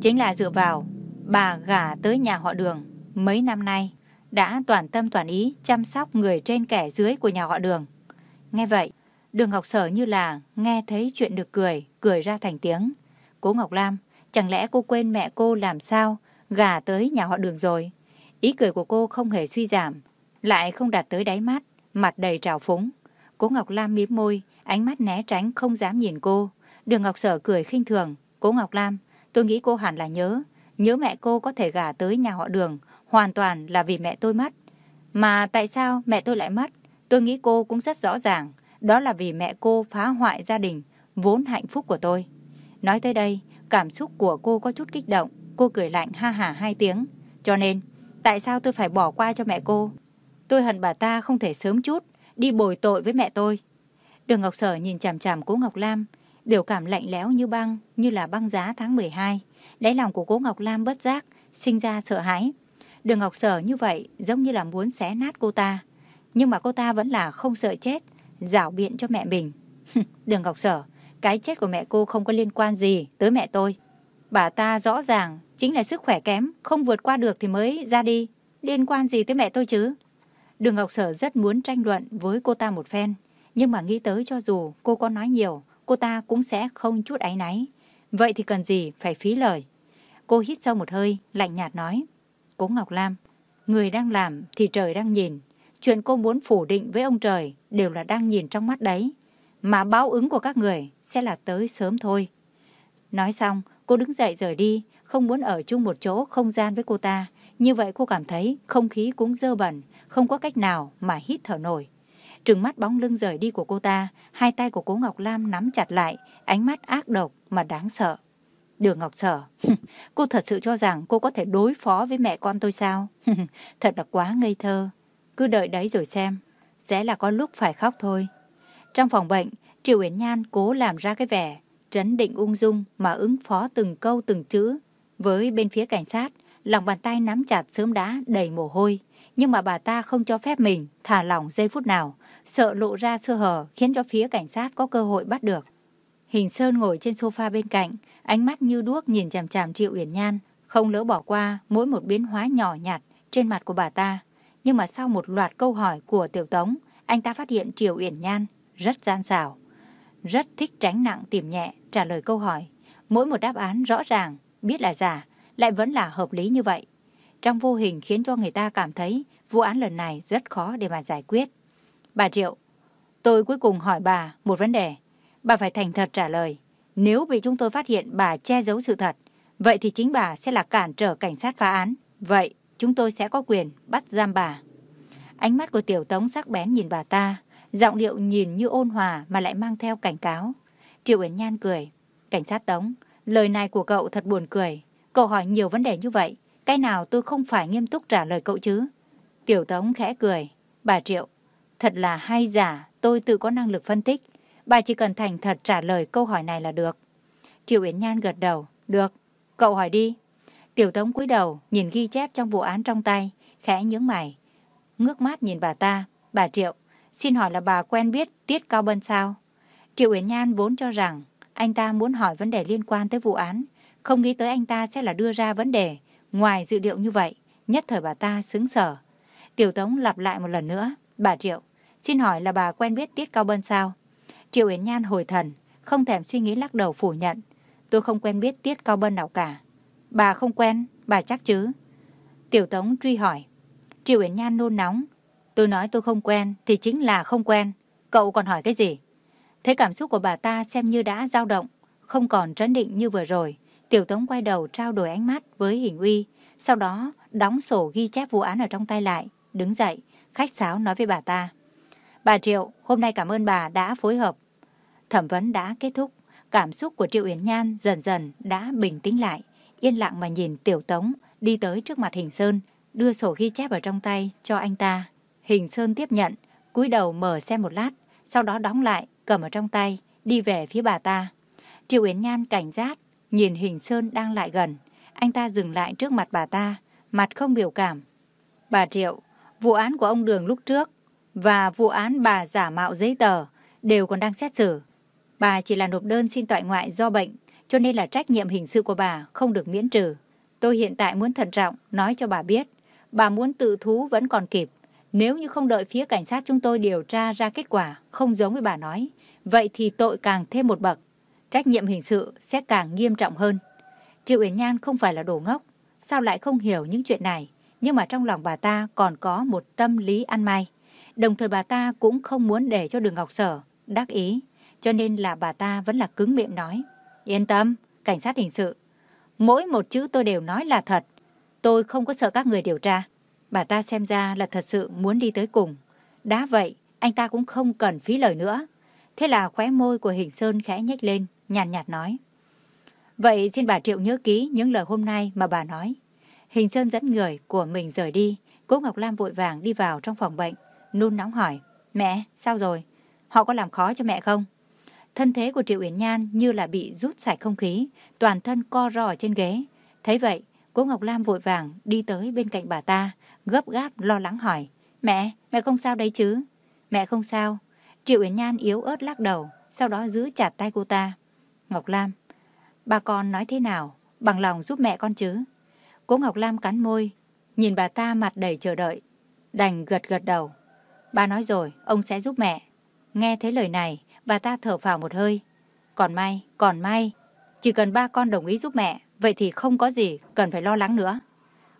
Chính là dựa vào bà gả tới nhà họ đường mấy năm nay đã toàn tâm toàn ý chăm sóc người trên kẻ dưới của nhà họ đường. Nghe vậy, đường Ngọc Sở như là nghe thấy chuyện được cười, cười ra thành tiếng. Cố Ngọc Lam, chẳng lẽ cô quên mẹ cô làm sao gả tới nhà họ đường rồi? Ý cười của cô không hề suy giảm, lại không đạt tới đáy mắt, mặt đầy trào phúng. Cố Ngọc Lam mím môi, ánh mắt né tránh không dám nhìn cô. Đường Ngọc Sở cười khinh thường. Cố Ngọc Lam, tôi nghĩ cô hẳn là nhớ. Nhớ mẹ cô có thể gả tới nhà họ đường, hoàn toàn là vì mẹ tôi mất. Mà tại sao mẹ tôi lại mất? Tôi nghĩ cô cũng rất rõ ràng. Đó là vì mẹ cô phá hoại gia đình, vốn hạnh phúc của tôi. Nói tới đây, cảm xúc của cô có chút kích động. Cô cười lạnh ha hả hai tiếng. Cho nên, tại sao tôi phải bỏ qua cho mẹ cô? Tôi hận bà ta không thể sớm chút, đi bồi tội với mẹ tôi. Đường Ngọc Sở nhìn chằm chằm cố Ngọc Lam, biểu cảm lạnh lẽo như băng, như là băng giá tháng 12. Đáy lòng của cố Ngọc Lam bất giác, sinh ra sợ hãi. Đường Ngọc Sở như vậy giống như là muốn xé nát cô ta. Nhưng mà cô ta vẫn là không sợ chết, rảo biện cho mẹ mình. Đường Ngọc Sở, cái chết của mẹ cô không có liên quan gì tới mẹ tôi. Bà ta rõ ràng chính là sức khỏe kém, không vượt qua được thì mới ra đi. Liên quan gì tới mẹ tôi chứ? Đường Ngọc Sở rất muốn tranh luận với cô ta một phen. Nhưng mà nghĩ tới cho dù cô có nói nhiều, cô ta cũng sẽ không chút áy náy. Vậy thì cần gì phải phí lời. Cô hít sâu một hơi, lạnh nhạt nói. Cố Ngọc Lam, người đang làm thì trời đang nhìn. Chuyện cô muốn phủ định với ông trời đều là đang nhìn trong mắt đấy. Mà báo ứng của các người sẽ là tới sớm thôi. Nói xong, cô đứng dậy rời đi, không muốn ở chung một chỗ không gian với cô ta. Như vậy cô cảm thấy không khí cũng dơ bẩn, không có cách nào mà hít thở nổi. Trừng mắt bóng lưng rời đi của cô ta, hai tay của cố Ngọc Lam nắm chặt lại, ánh mắt ác độc mà đáng sợ. Đường Ngọc Sở, cô thật sự cho rằng cô có thể đối phó với mẹ con tôi sao? thật là quá ngây thơ. Cứ đợi đấy rồi xem, sẽ là có lúc phải khóc thôi. Trong phòng bệnh, Triệu Uyển Nhan cố làm ra cái vẻ, trấn định ung dung mà ứng phó từng câu từng chữ. Với bên phía cảnh sát, lòng bàn tay nắm chặt sớm đá đầy mồ hôi. Nhưng mà bà ta không cho phép mình thả lỏng giây phút nào, sợ lộ ra sơ hở khiến cho phía cảnh sát có cơ hội bắt được. Hình Sơn ngồi trên sofa bên cạnh, ánh mắt như đuốc nhìn chằm chằm Triệu Uyển Nhan, không lỡ bỏ qua mỗi một biến hóa nhỏ nhặt trên mặt của bà ta. Nhưng mà sau một loạt câu hỏi của Tiểu Tống, anh ta phát hiện Triệu Uyển Nhan rất gian xảo, rất thích tránh nặng tìm nhẹ trả lời câu hỏi. Mỗi một đáp án rõ ràng, biết là giả, lại vẫn là hợp lý như vậy. Trong vô hình khiến cho người ta cảm thấy vụ án lần này rất khó để mà giải quyết. Bà Triệu, tôi cuối cùng hỏi bà một vấn đề. Bà phải thành thật trả lời. Nếu bị chúng tôi phát hiện bà che giấu sự thật, vậy thì chính bà sẽ là cản trở cảnh sát phá án. Vậy chúng tôi sẽ có quyền bắt giam bà. Ánh mắt của Tiểu Tống sắc bén nhìn bà ta, giọng điệu nhìn như ôn hòa mà lại mang theo cảnh cáo. Triệu Uyển Nhan cười. Cảnh sát Tống, lời này của cậu thật buồn cười. Cậu hỏi nhiều vấn đề như vậy, cái nào tôi không phải nghiêm túc trả lời cậu chứ? Tiểu Tống khẽ cười. Bà Triệu, thật là hay giả, tôi tự có năng lực phân tích. Bà chỉ cần thành thật trả lời câu hỏi này là được. Triệu Yến Nhan gật đầu. Được, cậu hỏi đi. Tiểu Tống cúi đầu, nhìn ghi chép trong vụ án trong tay, khẽ nhướng mày. Ngước mắt nhìn bà ta. Bà Triệu, xin hỏi là bà quen biết Tiết Cao Bân sao? Triệu Yến Nhan vốn cho rằng anh ta muốn hỏi vấn đề liên quan tới vụ án. Không nghĩ tới anh ta sẽ là đưa ra vấn đề ngoài dự liệu như vậy. Nhất thời bà ta xứng sở. Tiểu Tống lặp lại một lần nữa. Bà Triệu, xin hỏi là bà quen biết Tiết Cao Bân sao? Triệu Yến Nhan hồi thần, không thèm suy nghĩ lắc đầu phủ nhận. Tôi không quen biết Tiết Cao Bân nào cả. Bà không quen, bà chắc chứ? Tiểu Tống truy hỏi. Triệu Yến Nhan nôn nóng. Tôi nói tôi không quen thì chính là không quen. Cậu còn hỏi cái gì? Thế cảm xúc của bà ta xem như đã dao động, không còn trấn định như vừa rồi. Tiểu Tống quay đầu trao đổi ánh mắt với Hình Uy, sau đó đóng sổ ghi chép vụ án ở trong tay lại, đứng dậy, khách sáo nói với bà ta. Bà Triệu, hôm nay cảm ơn bà đã phối hợp. Thẩm vấn đã kết thúc, cảm xúc của Triệu Yến Nhan dần dần đã bình tĩnh lại, yên lặng mà nhìn Tiểu Tống đi tới trước mặt Hình Sơn, đưa sổ ghi chép ở trong tay cho anh ta. Hình Sơn tiếp nhận, cúi đầu mở xem một lát, sau đó đóng lại, cầm ở trong tay, đi về phía bà ta. Triệu Yến Nhan cảnh giác, nhìn Hình Sơn đang lại gần. Anh ta dừng lại trước mặt bà ta, mặt không biểu cảm. Bà Triệu, vụ án của ông Đường lúc trước và vụ án bà giả mạo giấy tờ đều còn đang xét xử. Bà chỉ là nộp đơn xin toại ngoại do bệnh, cho nên là trách nhiệm hình sự của bà không được miễn trừ. Tôi hiện tại muốn thận trọng, nói cho bà biết. Bà muốn tự thú vẫn còn kịp. Nếu như không đợi phía cảnh sát chúng tôi điều tra ra kết quả không giống với bà nói, vậy thì tội càng thêm một bậc. Trách nhiệm hình sự sẽ càng nghiêm trọng hơn. Triệu Uyển Nhan không phải là đồ ngốc, sao lại không hiểu những chuyện này, nhưng mà trong lòng bà ta còn có một tâm lý ăn may. Đồng thời bà ta cũng không muốn để cho đường Ngọc Sở đắc ý, cho nên là bà ta vẫn là cứng miệng nói. Yên tâm, cảnh sát hình sự. Mỗi một chữ tôi đều nói là thật. Tôi không có sợ các người điều tra. Bà ta xem ra là thật sự muốn đi tới cùng. Đã vậy, anh ta cũng không cần phí lời nữa. Thế là khóe môi của Hình Sơn khẽ nhếch lên, nhàn nhạt, nhạt nói. Vậy xin bà Triệu nhớ ký những lời hôm nay mà bà nói. Hình Sơn dẫn người của mình rời đi. Cố Ngọc Lam vội vàng đi vào trong phòng bệnh. Nôn nóng hỏi. Mẹ, sao rồi? Họ có làm khó cho mẹ không? Thân thế của Triệu Uyển Nhan như là bị rút sạch không khí, toàn thân co ro ở trên ghế. Thấy vậy, Cố Ngọc Lam vội vàng đi tới bên cạnh bà ta, gấp gáp lo lắng hỏi. Mẹ, mẹ không sao đấy chứ? Mẹ không sao. Triệu Uyển Nhan yếu ớt lắc đầu, sau đó giữ chặt tay cô ta. Ngọc Lam, bà con nói thế nào? Bằng lòng giúp mẹ con chứ? Cố Ngọc Lam cắn môi, nhìn bà ta mặt đầy chờ đợi. Đành gật gật đầu. Bà nói rồi, ông sẽ giúp mẹ. Nghe thấy lời này, bà ta thở phào một hơi. Còn may, còn may. Chỉ cần ba con đồng ý giúp mẹ, vậy thì không có gì cần phải lo lắng nữa.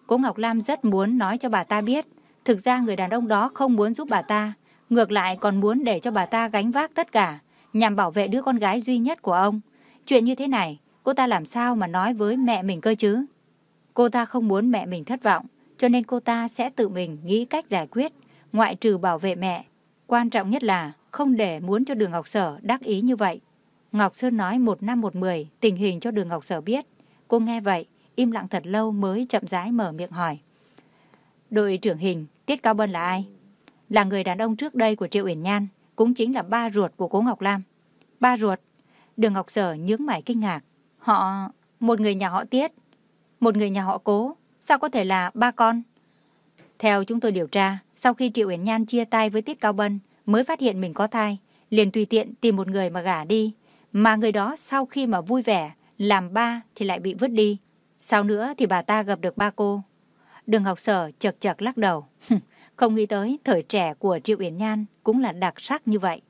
Cố Ngọc Lam rất muốn nói cho bà ta biết, thực ra người đàn ông đó không muốn giúp bà ta, ngược lại còn muốn để cho bà ta gánh vác tất cả, nhằm bảo vệ đứa con gái duy nhất của ông. Chuyện như thế này, cô ta làm sao mà nói với mẹ mình cơ chứ? Cô ta không muốn mẹ mình thất vọng, cho nên cô ta sẽ tự mình nghĩ cách giải quyết, ngoại trừ bảo vệ mẹ. Quan trọng nhất là không để muốn cho đường Ngọc Sở đắc ý như vậy. Ngọc Sơn nói một năm một mười tình hình cho đường Ngọc Sở biết. Cô nghe vậy, im lặng thật lâu mới chậm rãi mở miệng hỏi. Đội trưởng hình, Tiết Cao Bân là ai? Là người đàn ông trước đây của Triệu Uyển Nhan, cũng chính là ba ruột của cố Ngọc Lam. Ba ruột? Đường Ngọc Sở nhướng mày kinh ngạc. Họ, một người nhà họ Tiết, một người nhà họ cố, sao có thể là ba con? Theo chúng tôi điều tra, sau khi Triệu Uyển Nhan chia tay với Tiết Cao Bân, mới phát hiện mình có thai, liền tùy tiện tìm một người mà gả đi. Mà người đó sau khi mà vui vẻ, làm ba thì lại bị vứt đi. Sau nữa thì bà ta gặp được ba cô. Đường học sở chật chật lắc đầu. Không nghĩ tới thời trẻ của Triệu Uyển Nhan cũng là đặc sắc như vậy.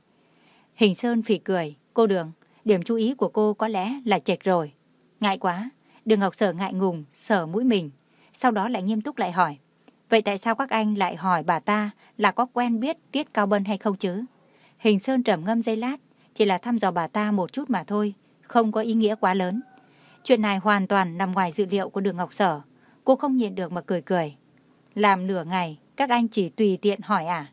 Hình Sơn phì cười. Cô Đường, điểm chú ý của cô có lẽ là chệch rồi. Ngại quá. Đường Ngọc Sở ngại ngùng, sở mũi mình. Sau đó lại nghiêm túc lại hỏi. Vậy tại sao các anh lại hỏi bà ta là có quen biết Tiết Cao Bân hay không chứ? Hình Sơn trầm ngâm giây lát, chỉ là thăm dò bà ta một chút mà thôi, không có ý nghĩa quá lớn. Chuyện này hoàn toàn nằm ngoài dự liệu của đường Ngọc Sở. Cô không nhịn được mà cười cười. Làm nửa ngày, các anh chỉ tùy tiện hỏi à?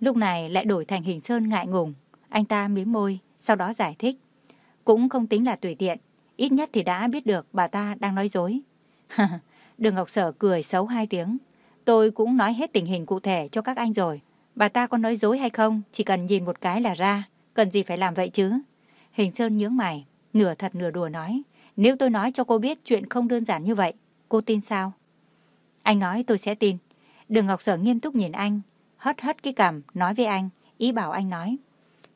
Lúc này lại đổi thành hình Sơn ngại ngùng. Anh ta mím môi, sau đó giải thích. Cũng không tính là tùy tiện, ít nhất thì đã biết được bà ta đang nói dối. Đường Ngọc Sở cười xấu hai tiếng. Tôi cũng nói hết tình hình cụ thể cho các anh rồi. Bà ta có nói dối hay không, chỉ cần nhìn một cái là ra. Cần gì phải làm vậy chứ? Hình Sơn nhướng mày, nửa thật nửa đùa nói. Nếu tôi nói cho cô biết chuyện không đơn giản như vậy, cô tin sao? Anh nói tôi sẽ tin. Đường Ngọc Sở nghiêm túc nhìn anh, hất hất cái cằm, nói với anh, ý bảo anh nói.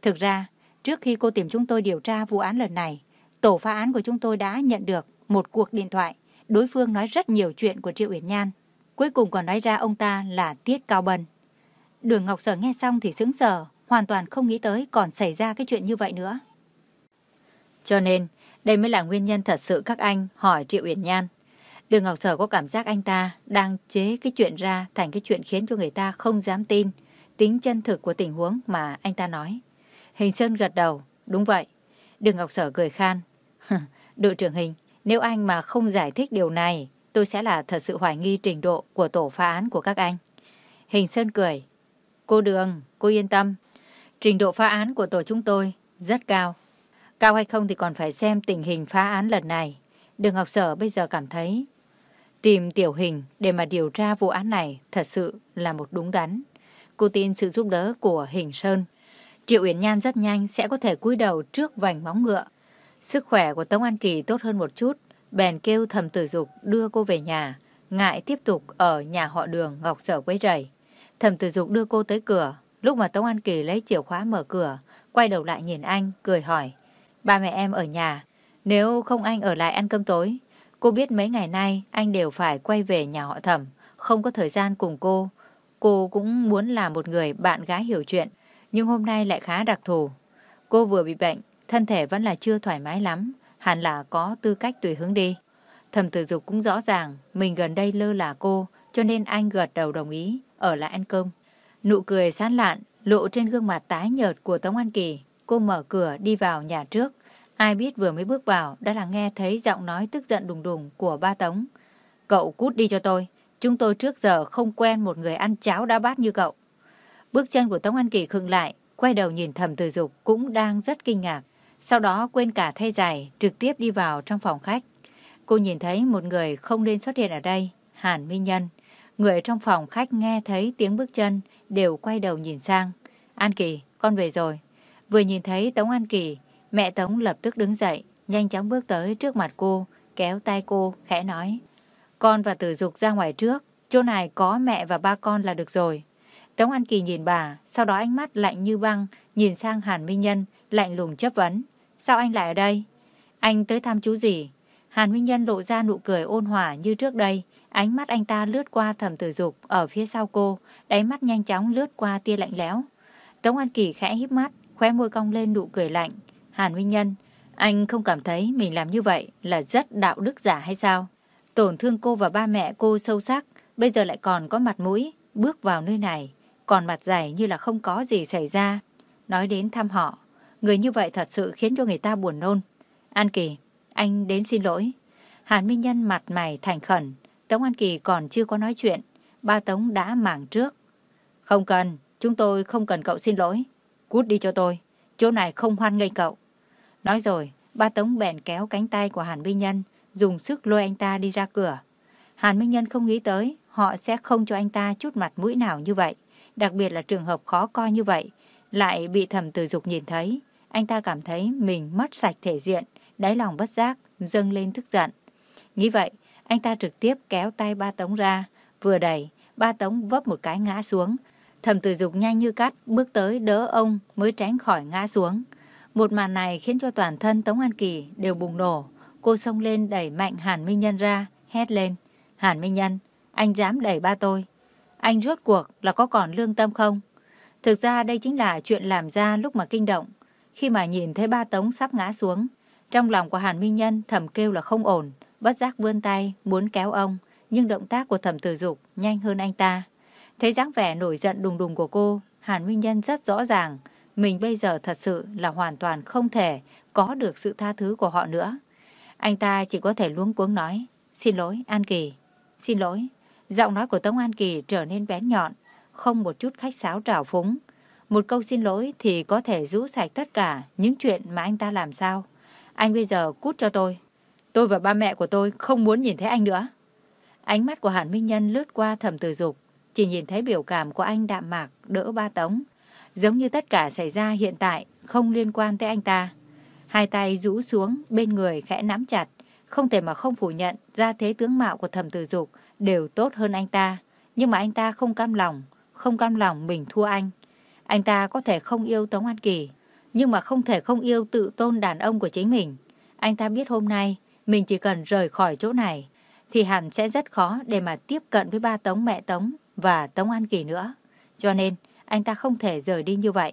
Thực ra, trước khi cô tìm chúng tôi điều tra vụ án lần này, tổ phá án của chúng tôi đã nhận được một cuộc điện thoại. Đối phương nói rất nhiều chuyện của Triệu Uyển Nhan. Cuối cùng còn nói ra ông ta là Tiết Cao Bân. Đường Ngọc Sở nghe xong thì sững sờ, hoàn toàn không nghĩ tới còn xảy ra cái chuyện như vậy nữa. Cho nên, đây mới là nguyên nhân thật sự các anh hỏi Triệu Uyển Nhan. Đường Ngọc Sở có cảm giác anh ta đang chế cái chuyện ra thành cái chuyện khiến cho người ta không dám tin tính chân thực của tình huống mà anh ta nói. Hình Sơn gật đầu, đúng vậy. Đường Ngọc Sở cười khan. Đội trưởng Hình, nếu anh mà không giải thích điều này, tôi sẽ là thật sự hoài nghi trình độ của tổ phá án của các anh. Hình Sơn cười. Cô Đường, cô yên tâm. Trình độ phá án của tổ chúng tôi rất cao. Cao hay không thì còn phải xem tình hình phá án lần này. Đường Ngọc Sở bây giờ cảm thấy tìm tiểu hình để mà điều tra vụ án này thật sự là một đúng đắn. Cô tin sự giúp đỡ của Hình Sơn. Triệu Uyển Nhan rất nhanh sẽ có thể cúi đầu trước vành móng ngựa. Sức khỏe của Tống An Kỳ tốt hơn một chút, bèn kêu thầm tử dục đưa cô về nhà, ngại tiếp tục ở nhà họ đường Ngọc Sở quấy rầy. Thầm tử dục đưa cô tới cửa, lúc mà Tống An Kỳ lấy chìa khóa mở cửa, quay đầu lại nhìn anh, cười hỏi. Ba mẹ em ở nhà, nếu không anh ở lại ăn cơm tối. Cô biết mấy ngày nay anh đều phải quay về nhà họ thẩm, không có thời gian cùng cô. Cô cũng muốn là một người bạn gái hiểu chuyện, nhưng hôm nay lại khá đặc thù. Cô vừa bị bệnh, thân thể vẫn là chưa thoải mái lắm, hẳn là có tư cách tùy hướng đi. Thẩm tử dục cũng rõ ràng mình gần đây lơ là cô, cho nên anh gật đầu đồng ý, ở lại ăn cơm. Nụ cười sán lạn, lộ trên gương mặt tái nhợt của Tống An Kỳ. Cô mở cửa đi vào nhà trước. Ai biết vừa mới bước vào đã là nghe thấy giọng nói tức giận đùng đùng của ba Tống. Cậu cút đi cho tôi. Chúng tôi trước giờ không quen một người ăn cháo đá bát như cậu. Bước chân của Tống An Kỳ khựng lại, quay đầu nhìn thầm từ dục cũng đang rất kinh ngạc. Sau đó quên cả thay giày, trực tiếp đi vào trong phòng khách. Cô nhìn thấy một người không nên xuất hiện ở đây, Hàn Minh Nhân. Người trong phòng khách nghe thấy tiếng bước chân, đều quay đầu nhìn sang. An Kỳ, con về rồi. Vừa nhìn thấy Tống An Kỳ, mẹ Tống lập tức đứng dậy, nhanh chóng bước tới trước mặt cô, kéo tay cô, khẽ nói. Con và tử dục ra ngoài trước, chỗ này có mẹ và ba con là được rồi. Tống An Kỳ nhìn bà, sau đó ánh mắt lạnh như băng, nhìn sang Hàn Minh Nhân, lạnh lùng chấp vấn. Sao anh lại ở đây? Anh tới thăm chú gì? Hàn Minh Nhân lộ ra nụ cười ôn hòa như trước đây, ánh mắt anh ta lướt qua thẩm tử dục ở phía sau cô, đáy mắt nhanh chóng lướt qua tia lạnh lẽo. Tống An Kỳ khẽ híp mắt, khóe môi cong lên nụ cười lạnh. Hàn Minh Nhân, anh không cảm thấy mình làm như vậy là rất đạo đức giả hay sao? Tổn thương cô và ba mẹ cô sâu sắc, bây giờ lại còn có mặt mũi, bước vào nơi này, còn mặt dày như là không có gì xảy ra. Nói đến thăm họ, người như vậy thật sự khiến cho người ta buồn nôn. An Kỳ, anh đến xin lỗi. Hàn Minh Nhân mặt mày thành khẩn, Tống An Kỳ còn chưa có nói chuyện, ba Tống đã mảng trước. Không cần, chúng tôi không cần cậu xin lỗi. Cút đi cho tôi, chỗ này không hoan nghênh cậu. Nói rồi, ba Tống bèn kéo cánh tay của Hàn Minh Nhân, dùng sức lôi anh ta đi ra cửa. Hàn Minh Nhân không nghĩ tới, họ sẽ không cho anh ta chút mặt mũi nào như vậy. Đặc biệt là trường hợp khó coi như vậy, lại bị thầm tử dục nhìn thấy. Anh ta cảm thấy mình mất sạch thể diện, đáy lòng bất giác, dâng lên tức giận. Nghĩ vậy, anh ta trực tiếp kéo tay ba Tống ra, vừa đẩy, ba Tống vấp một cái ngã xuống. Thẩm tử dục nhanh như cắt, bước tới đỡ ông mới tránh khỏi ngã xuống. Một màn này khiến cho toàn thân Tống An Kỳ đều bùng nổ. Cô xông lên đẩy mạnh Hàn Minh Nhân ra, hét lên. Hàn Minh Nhân, anh dám đẩy ba tôi. Anh rốt cuộc là có còn lương tâm không? Thực ra đây chính là chuyện làm ra lúc mà kinh động. Khi mà nhìn thấy ba Tống sắp ngã xuống, trong lòng của Hàn Minh Nhân thầm kêu là không ổn, bất giác vươn tay muốn kéo ông, nhưng động tác của thẩm tử dục nhanh hơn anh ta. Thấy dáng vẻ nổi giận đùng đùng của cô, Hàn Minh Nhân rất rõ ràng, mình bây giờ thật sự là hoàn toàn không thể có được sự tha thứ của họ nữa. Anh ta chỉ có thể luống cuống nói, xin lỗi An Kỳ, xin lỗi. Giọng nói của Tống An Kỳ trở nên bén nhọn, không một chút khách sáo trào phúng. Một câu xin lỗi thì có thể rũ sạch tất cả những chuyện mà anh ta làm sao. Anh bây giờ cút cho tôi. Tôi và ba mẹ của tôi không muốn nhìn thấy anh nữa. Ánh mắt của Hàn Minh Nhân lướt qua thẩm tử dục, chỉ nhìn thấy biểu cảm của anh đạm mạc đỡ ba tống. Giống như tất cả xảy ra hiện tại không liên quan tới anh ta. Hai tay rũ xuống bên người khẽ nắm chặt, không thể mà không phủ nhận ra thế tướng mạo của thẩm tử dục đều tốt hơn anh ta. Nhưng mà anh ta không cam lòng, không cam lòng mình thua anh. Anh ta có thể không yêu Tống An Kỳ, nhưng mà không thể không yêu tự tôn đàn ông của chính mình. Anh ta biết hôm nay mình chỉ cần rời khỏi chỗ này thì hẳn sẽ rất khó để mà tiếp cận với ba Tống mẹ Tống và Tống An Kỳ nữa. Cho nên anh ta không thể rời đi như vậy.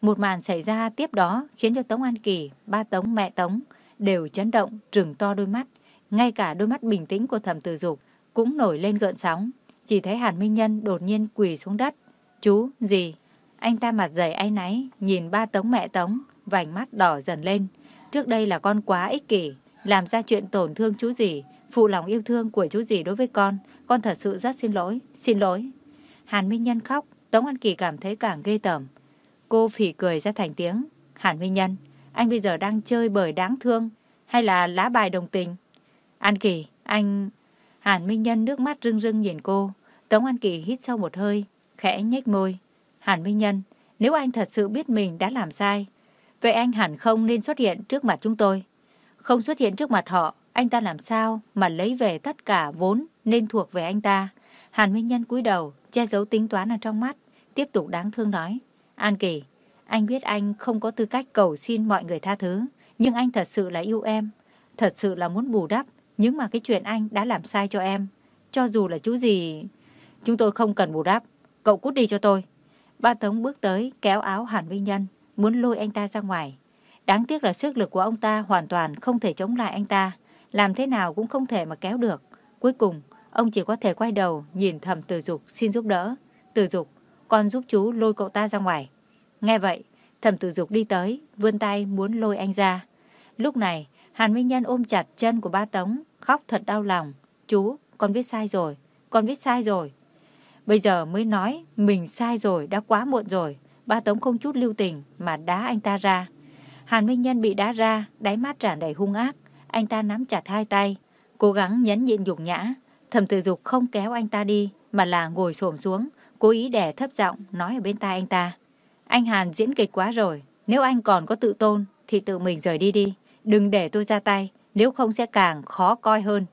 Một màn xảy ra tiếp đó khiến cho Tống An Kỳ, ba Tống mẹ Tống đều chấn động, trừng to đôi mắt. Ngay cả đôi mắt bình tĩnh của thẩm tử dục cũng nổi lên gợn sóng. Chỉ thấy Hàn Minh Nhân đột nhiên quỳ xuống đất. Chú, gì? Anh ta mặt dày áy náy, nhìn ba Tống mẹ Tống, vành mắt đỏ dần lên. Trước đây là con quá ích kỷ, làm ra chuyện tổn thương chú gì, phụ lòng yêu thương của chú gì đối với con. Con thật sự rất xin lỗi, xin lỗi. Hàn Minh Nhân khóc, Tống An Kỳ cảm thấy càng ghê tởm. Cô phỉ cười ra thành tiếng. Hàn Minh Nhân, anh bây giờ đang chơi bời đáng thương, hay là lá bài đồng tình? An Kỳ, anh... Hàn Minh Nhân nước mắt rưng rưng nhìn cô. Tống An Kỳ hít sâu một hơi, khẽ nhếch môi. Hàn Minh Nhân, nếu anh thật sự biết mình đã làm sai, vậy anh hẳn không nên xuất hiện trước mặt chúng tôi. Không xuất hiện trước mặt họ, anh ta làm sao mà lấy về tất cả vốn nên thuộc về anh ta. Hàn Minh Nhân cúi đầu, che giấu tính toán ở trong mắt, tiếp tục đáng thương nói. An Kỳ, anh biết anh không có tư cách cầu xin mọi người tha thứ, nhưng anh thật sự là yêu em, thật sự là muốn bù đắp những mà cái chuyện anh đã làm sai cho em. Cho dù là chú gì, chúng tôi không cần bù đắp, cậu cút đi cho tôi. Ba Tống bước tới, kéo áo Hàn Minh Nhân, muốn lôi anh ta ra ngoài. Đáng tiếc là sức lực của ông ta hoàn toàn không thể chống lại anh ta, làm thế nào cũng không thể mà kéo được. Cuối cùng, ông chỉ có thể quay đầu nhìn thầm Từ Dục xin giúp đỡ. Từ Dục, con giúp chú lôi cậu ta ra ngoài. Nghe vậy, thầm Từ Dục đi tới, vươn tay muốn lôi anh ra. Lúc này, Hàn Minh Nhân ôm chặt chân của ba Tống, khóc thật đau lòng. Chú, con biết sai rồi, con biết sai rồi. Bây giờ mới nói mình sai rồi, đã quá muộn rồi. Ba Tống không chút lưu tình mà đá anh ta ra. Hàn Minh Nhân bị đá ra, đáy mắt tràn đầy hung ác. Anh ta nắm chặt hai tay, cố gắng nhấn nhịn nhục nhã. Thẩm tử dục không kéo anh ta đi, mà là ngồi xổm xuống, cố ý đè thấp giọng nói ở bên tai anh ta. Anh Hàn diễn kịch quá rồi, nếu anh còn có tự tôn thì tự mình rời đi đi. Đừng để tôi ra tay, nếu không sẽ càng khó coi hơn.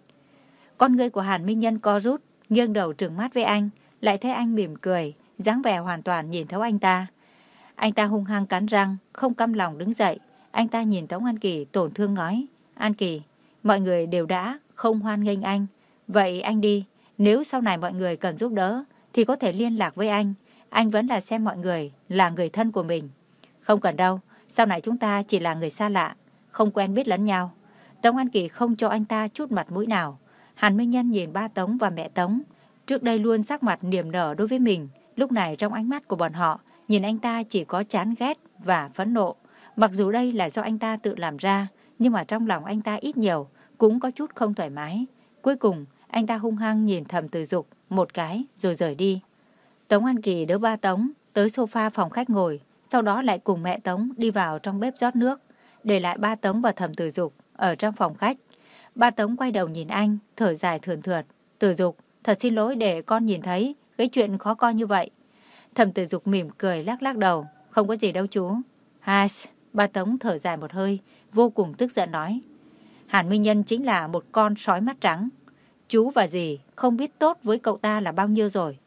Con người của Hàn Minh Nhân co rút, nghiêng đầu trừng mắt với anh, lại thấy anh mỉm cười, dáng vẻ hoàn toàn nhìn thấu anh ta. Anh ta hung hăng cắn răng, không căm lòng đứng dậy. Anh ta nhìn Tống An Kỳ tổn thương nói, An Kỳ, mọi người đều đã không hoan nghênh anh. Vậy anh đi, nếu sau này mọi người cần giúp đỡ, thì có thể liên lạc với anh. Anh vẫn là xem mọi người là người thân của mình. Không cần đâu, sau này chúng ta chỉ là người xa lạ, không quen biết lẫn nhau. Tống An Kỳ không cho anh ta chút mặt mũi nào. Hàn Minh Nhân nhìn ba Tống và mẹ Tống. Trước đây luôn sắc mặt niềm nở đối với mình. Lúc này trong ánh mắt của bọn họ, nhìn anh ta chỉ có chán ghét và phẫn nộ. Mặc dù đây là do anh ta tự làm ra, nhưng mà trong lòng anh ta ít nhiều cũng có chút không thoải mái. Cuối cùng, anh ta hung hăng nhìn thầm từ dục một cái rồi rời đi. Tống An Kỳ đỡ ba Tống tới sofa phòng khách ngồi, sau đó lại cùng mẹ Tống đi vào trong bếp rót nước, để lại ba Tống và thầm từ dục ở trong phòng khách. Ba Tống quay đầu nhìn anh, thở dài thườn thượt. Từ dục, thật xin lỗi để con nhìn thấy cái chuyện khó coi như vậy. Thầm từ dục mỉm cười lắc lắc đầu, không có gì đâu chú. Has, ba Tống thở dài một hơi, vô cùng tức giận nói. Hàn Minh Nhân chính là một con sói mắt trắng. Chú và dì không biết tốt với cậu ta là bao nhiêu rồi.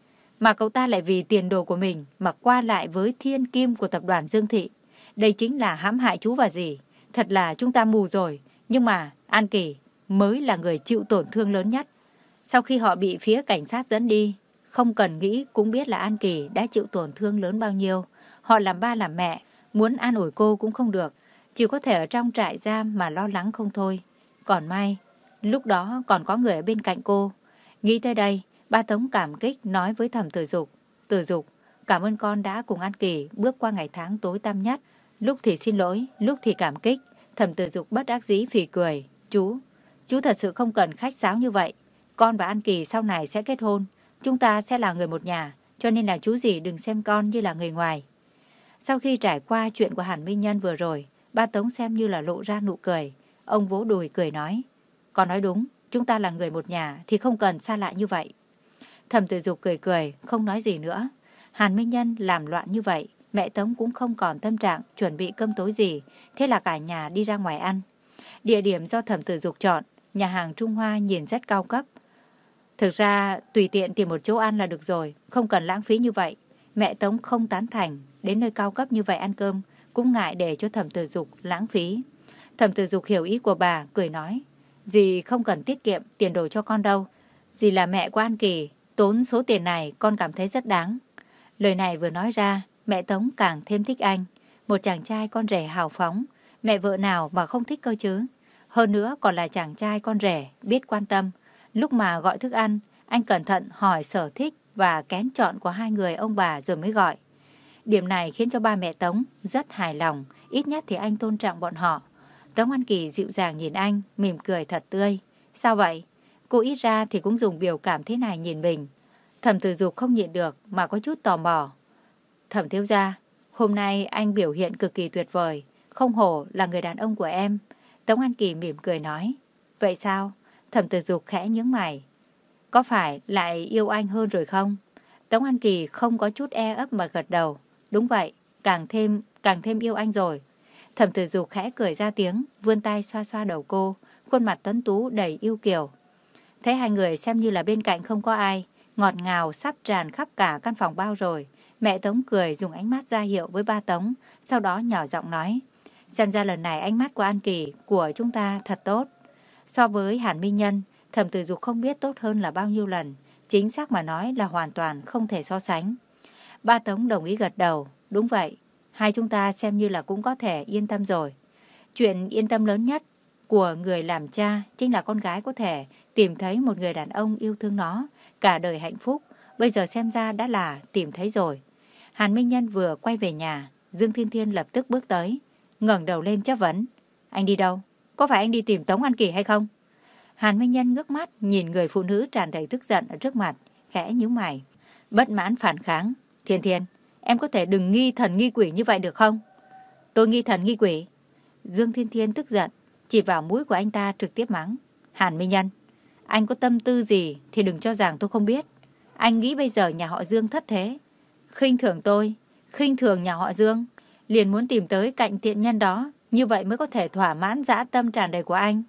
Mà cậu ta lại vì tiền đồ của mình mà qua lại với thiên kim của tập đoàn Dương Thị. Đây chính là hãm hại chú và dì. Thật là chúng ta mù rồi. Nhưng mà An Kỳ mới là người chịu tổn thương lớn nhất. Sau khi họ bị phía cảnh sát dẫn đi, không cần nghĩ cũng biết là An Kỳ đã chịu tổn thương lớn bao nhiêu. Họ làm ba làm mẹ, muốn an ủi cô cũng không được. Chỉ có thể ở trong trại giam mà lo lắng không thôi. Còn may, lúc đó còn có người ở bên cạnh cô. Nghĩ tới đây, ba Tống cảm kích nói với thẩm tử dục. Tử dục, cảm ơn con đã cùng An Kỳ bước qua ngày tháng tối tăm nhất. Lúc thì xin lỗi, lúc thì cảm kích. Thẩm tử dục bất đắc dĩ phì cười. Chú, chú thật sự không cần khách sáo như vậy. Con và An Kỳ sau này sẽ kết hôn. Chúng ta sẽ là người một nhà. Cho nên là chú gì đừng xem con như là người ngoài. Sau khi trải qua chuyện của Hàn Minh Nhân vừa rồi, ba Tống xem như là lộ ra nụ cười. Ông vỗ đùi cười nói. Con nói đúng, chúng ta là người một nhà thì không cần xa lạ như vậy. Thẩm tử dục cười cười, không nói gì nữa. Hàn Minh Nhân làm loạn như vậy, mẹ Tống cũng không còn tâm trạng chuẩn bị cơm tối gì, thế là cả nhà đi ra ngoài ăn. Địa điểm do thẩm tử dục chọn, nhà hàng Trung Hoa nhìn rất cao cấp. Thực ra, tùy tiện tìm một chỗ ăn là được rồi, không cần lãng phí như vậy. Mẹ Tống không tán thành, đến nơi cao cấp như vậy ăn cơm, cũng ngại để cho thẩm tử dục lãng phí. Thẩm tử dục hiểu ý của bà, cười nói, dì không cần tiết kiệm tiền đồ cho con đâu. Dì là mẹ của An Kỳ, tốn số tiền này con cảm thấy rất đáng. Lời này vừa nói ra, mẹ Tống càng thêm thích anh. Một chàng trai con rể hào phóng, mẹ vợ nào mà không thích cơ chứ. Hơn nữa còn là chàng trai con rể, biết quan tâm. Lúc mà gọi thức ăn, anh cẩn thận hỏi sở thích và kén chọn của hai người ông bà rồi mới gọi. Điểm này khiến cho ba mẹ Tống rất hài lòng, ít nhất thì anh tôn trọng bọn họ. Tống An Kỳ dịu dàng nhìn anh, mỉm cười thật tươi. Sao vậy? Cô ít ra thì cũng dùng biểu cảm thế này nhìn mình. Thẩm tử dục không nhịn được mà có chút tò mò. Thẩm thiếu gia, hôm nay anh biểu hiện cực kỳ tuyệt vời, không hổ là người đàn ông của em. Tống An Kỳ mỉm cười nói. Vậy sao? Thẩm tử dục khẽ nhướng mày. Có phải lại yêu anh hơn rồi không? Tống An Kỳ không có chút e ấp mà gật đầu. Đúng vậy, càng thêm, càng thêm yêu anh rồi. Thẩm tử dục khẽ cười ra tiếng, vươn tay xoa xoa đầu cô, khuôn mặt tuấn tú đầy yêu kiều. Thấy hai người xem như là bên cạnh không có ai, ngọt ngào sắp tràn khắp cả căn phòng bao rồi. Mẹ Tống cười dùng ánh mắt ra hiệu với ba Tống, sau đó nhỏ giọng nói. Xem ra lần này ánh mắt của An Kỳ của chúng ta thật tốt. So với Hàn Minh Nhân, thẩm tử dục không biết tốt hơn là bao nhiêu lần. Chính xác mà nói là hoàn toàn không thể so sánh. Ba Tống đồng ý gật đầu. Đúng vậy, hai chúng ta xem như là cũng có thể yên tâm rồi. Chuyện yên tâm lớn nhất của người làm cha chính là con gái có thể tìm thấy một người đàn ông yêu thương nó, cả đời hạnh phúc. Bây giờ xem ra đã là tìm thấy rồi. Hàn Minh Nhân vừa quay về nhà, Dương Thiên Thiên lập tức bước tới, ngẩng đầu lên chất vấn. Anh đi đâu? Có phải anh đi tìm Tống An Kỳ hay không? Hàn Minh Nhân ngước mắt nhìn người phụ nữ tràn đầy tức giận ở trước mặt, khẽ nhíu mày. Bất mãn phản kháng. Thiên Thiên, em có thể đừng nghi thần nghi quỷ như vậy được không? Tôi nghi thần nghi quỷ. Dương Thiên Thiên tức giận, chỉ vào mũi của anh ta trực tiếp mắng. Hàn Minh Nhân, anh có tâm tư gì thì đừng cho rằng tôi không biết. Anh nghĩ bây giờ nhà họ Dương thất thế. khinh thường tôi, khinh thường nhà họ Dương, liền muốn tìm tới cạnh tiện nhân đó, như vậy mới có thể thỏa mãn dã tâm tràn đầy của anh.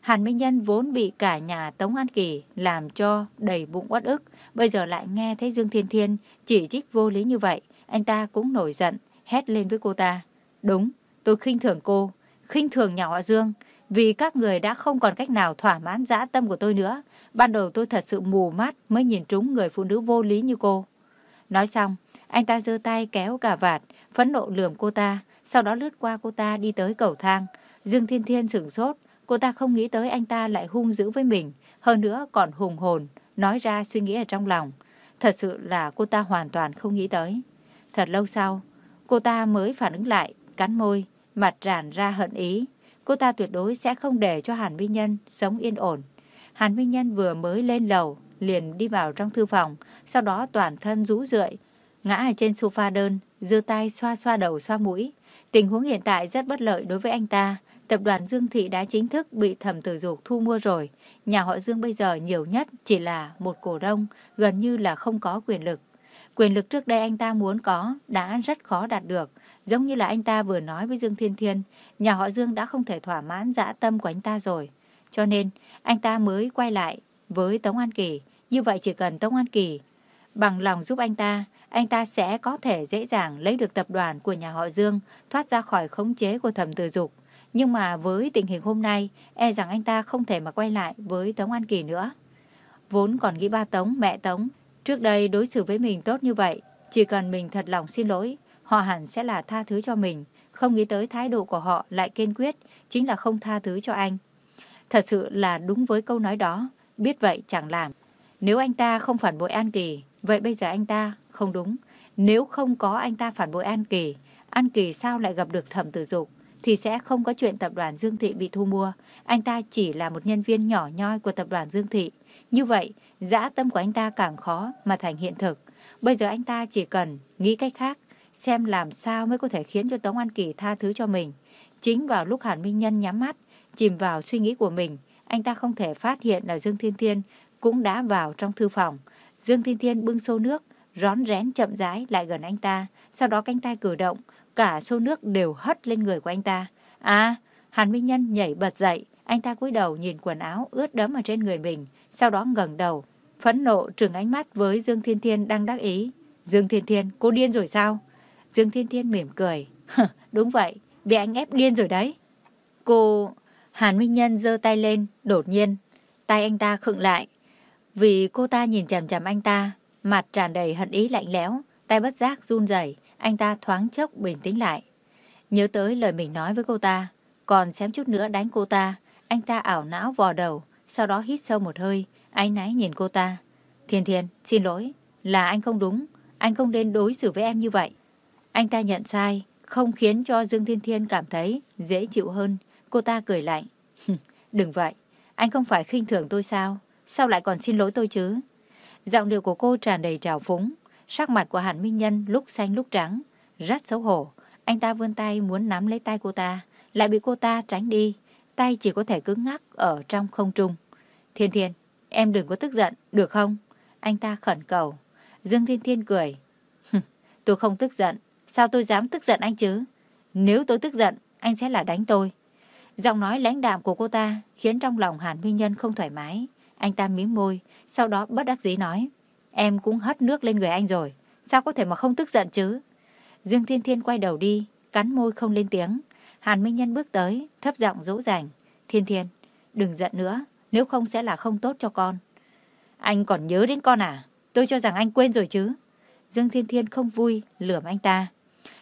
Hàn Minh Nhân vốn bị cả nhà Tống An Kỳ làm cho đầy bụng uất ức, bây giờ lại nghe thấy Dương Thiên Thiên chỉ trích vô lý như vậy, anh ta cũng nổi giận, hét lên với cô ta. Đúng, tôi khinh thường cô, khinh thường nhà họ Dương, vì các người đã không còn cách nào thỏa mãn dã tâm của tôi nữa. Ban đầu tôi thật sự mù mắt mới nhìn trúng người phụ nữ vô lý như cô. Nói xong, anh ta giơ tay kéo cả vạt, phẫn nộ lườm cô ta, sau đó lướt qua cô ta đi tới cầu thang. Dương Thiên Thiên sửng sốt, cô ta không nghĩ tới anh ta lại hung dữ với mình, hơn nữa còn hùng hồn, nói ra suy nghĩ ở trong lòng. Thật sự là cô ta hoàn toàn không nghĩ tới. Thật lâu sau, cô ta mới phản ứng lại, cắn môi, mặt tràn ra hận ý. Cô ta tuyệt đối sẽ không để cho Hàn Minh Nhân sống yên ổn. Hàn Minh Nhân vừa mới lên lầu, liền đi vào trong thư phòng, sau đó toàn thân rũ rượi, ngã ở trên sofa đơn, giơ tay xoa xoa đầu xoa mũi. Tình huống hiện tại rất bất lợi đối với anh ta. Tập đoàn Dương Thị đã chính thức bị thẩm tử dục thu mua rồi. Nhà họ Dương bây giờ nhiều nhất chỉ là một cổ đông, gần như là không có quyền lực. Quyền lực trước đây anh ta muốn có đã rất khó đạt được. Giống như là anh ta vừa nói với Dương Thiên Thiên, nhà họ Dương đã không thể thỏa mãn dã tâm của anh ta rồi. Cho nên, anh ta mới quay lại với Tống An Kỳ. Như vậy chỉ cần Tống An Kỳ bằng lòng giúp anh ta, anh ta sẽ có thể dễ dàng lấy được tập đoàn của nhà họ Dương thoát ra khỏi khống chế của thẩm tử dục. Nhưng mà với tình hình hôm nay, e rằng anh ta không thể mà quay lại với Tống An Kỳ nữa. Vốn còn nghĩ ba Tống, mẹ Tống, trước đây đối xử với mình tốt như vậy, chỉ cần mình thật lòng xin lỗi, họ hẳn sẽ là tha thứ cho mình. Không nghĩ tới thái độ của họ lại kiên quyết, chính là không tha thứ cho anh. Thật sự là đúng với câu nói đó, biết vậy chẳng làm. Nếu anh ta không phản bội An Kỳ, vậy bây giờ anh ta không đúng. Nếu không có anh ta phản bội An Kỳ, An Kỳ sao lại gặp được thẩm tử dục, thì sẽ không có chuyện tập đoàn Dương Thị bị thu mua. Anh ta chỉ là một nhân viên nhỏ nhoi của tập đoàn Dương Thị. Như vậy, dã tâm của anh ta càng khó mà thành hiện thực. Bây giờ anh ta chỉ cần nghĩ cách khác, xem làm sao mới có thể khiến cho Tống An Kỳ tha thứ cho mình. Chính vào lúc Hàn Minh Nhân nhắm mắt, chìm vào suy nghĩ của mình, anh ta không thể phát hiện là Dương Thiên Thiên cũng đã vào trong thư phòng. Dương Thiên Thiên bưng xô nước, rón rén chậm rãi lại gần anh ta, sau đó cánh tay cử động, cả xô nước đều hất lên người của anh ta. À, Hàn Minh Nhân nhảy bật dậy, anh ta cúi đầu nhìn quần áo ướt đẫm ở trên người mình, sau đó ngẩng đầu, phẫn nộ trừng ánh mắt với Dương Thiên Thiên đang đắc ý. Dương Thiên Thiên, cô điên rồi sao? Dương Thiên Thiên mỉm cười. Đúng vậy, bị anh ép điên rồi đấy. Cô... Hàn Minh Nhân giơ tay lên, đột nhiên. Tay anh ta khựng lại. Vì cô ta nhìn chằm chằm anh ta, mặt tràn đầy hận ý lạnh lẽo, tay bất giác run rẩy, anh ta thoáng chốc bình tĩnh lại. Nhớ tới lời mình nói với cô ta, còn xém chút nữa đánh cô ta, anh ta ảo não vò đầu, sau đó hít sâu một hơi, anh náy nhìn cô ta. Thiên Thiên, xin lỗi, là anh không đúng, anh không nên đối xử với em như vậy. Anh ta nhận sai, không khiến cho Dương Thiên Thiên cảm thấy dễ chịu hơn. Cô ta cười lạnh. Đừng vậy, anh không phải khinh thường tôi sao? Sao lại còn xin lỗi tôi chứ? Giọng điệu của cô tràn đầy trào phúng. Sắc mặt của Hàn Minh Nhân lúc xanh lúc trắng. Rất xấu hổ. Anh ta vươn tay muốn nắm lấy tay cô ta. Lại bị cô ta tránh đi. Tay chỉ có thể cứng ngắc ở trong không trung. Thiên Thiên, em đừng có tức giận, được không? Anh ta khẩn cầu. Dương Thiên Thiên cười. tôi không tức giận. Sao tôi dám tức giận anh chứ? Nếu tôi tức giận, anh sẽ là đánh tôi. Giọng nói lãnh đạm của cô ta khiến trong lòng Hàn Minh Nhân không thoải mái. Anh ta mím môi, sau đó bất đắc dĩ nói. Em cũng hất nước lên người anh rồi. Sao có thể mà không tức giận chứ? Dương Thiên Thiên quay đầu đi, cắn môi không lên tiếng. Hàn Minh Nhân bước tới, thấp giọng dỗ dành. Thiên Thiên, đừng giận nữa, nếu không sẽ là không tốt cho con. Anh còn nhớ đến con à? Tôi cho rằng anh quên rồi chứ. Dương Thiên Thiên không vui, lườm anh ta.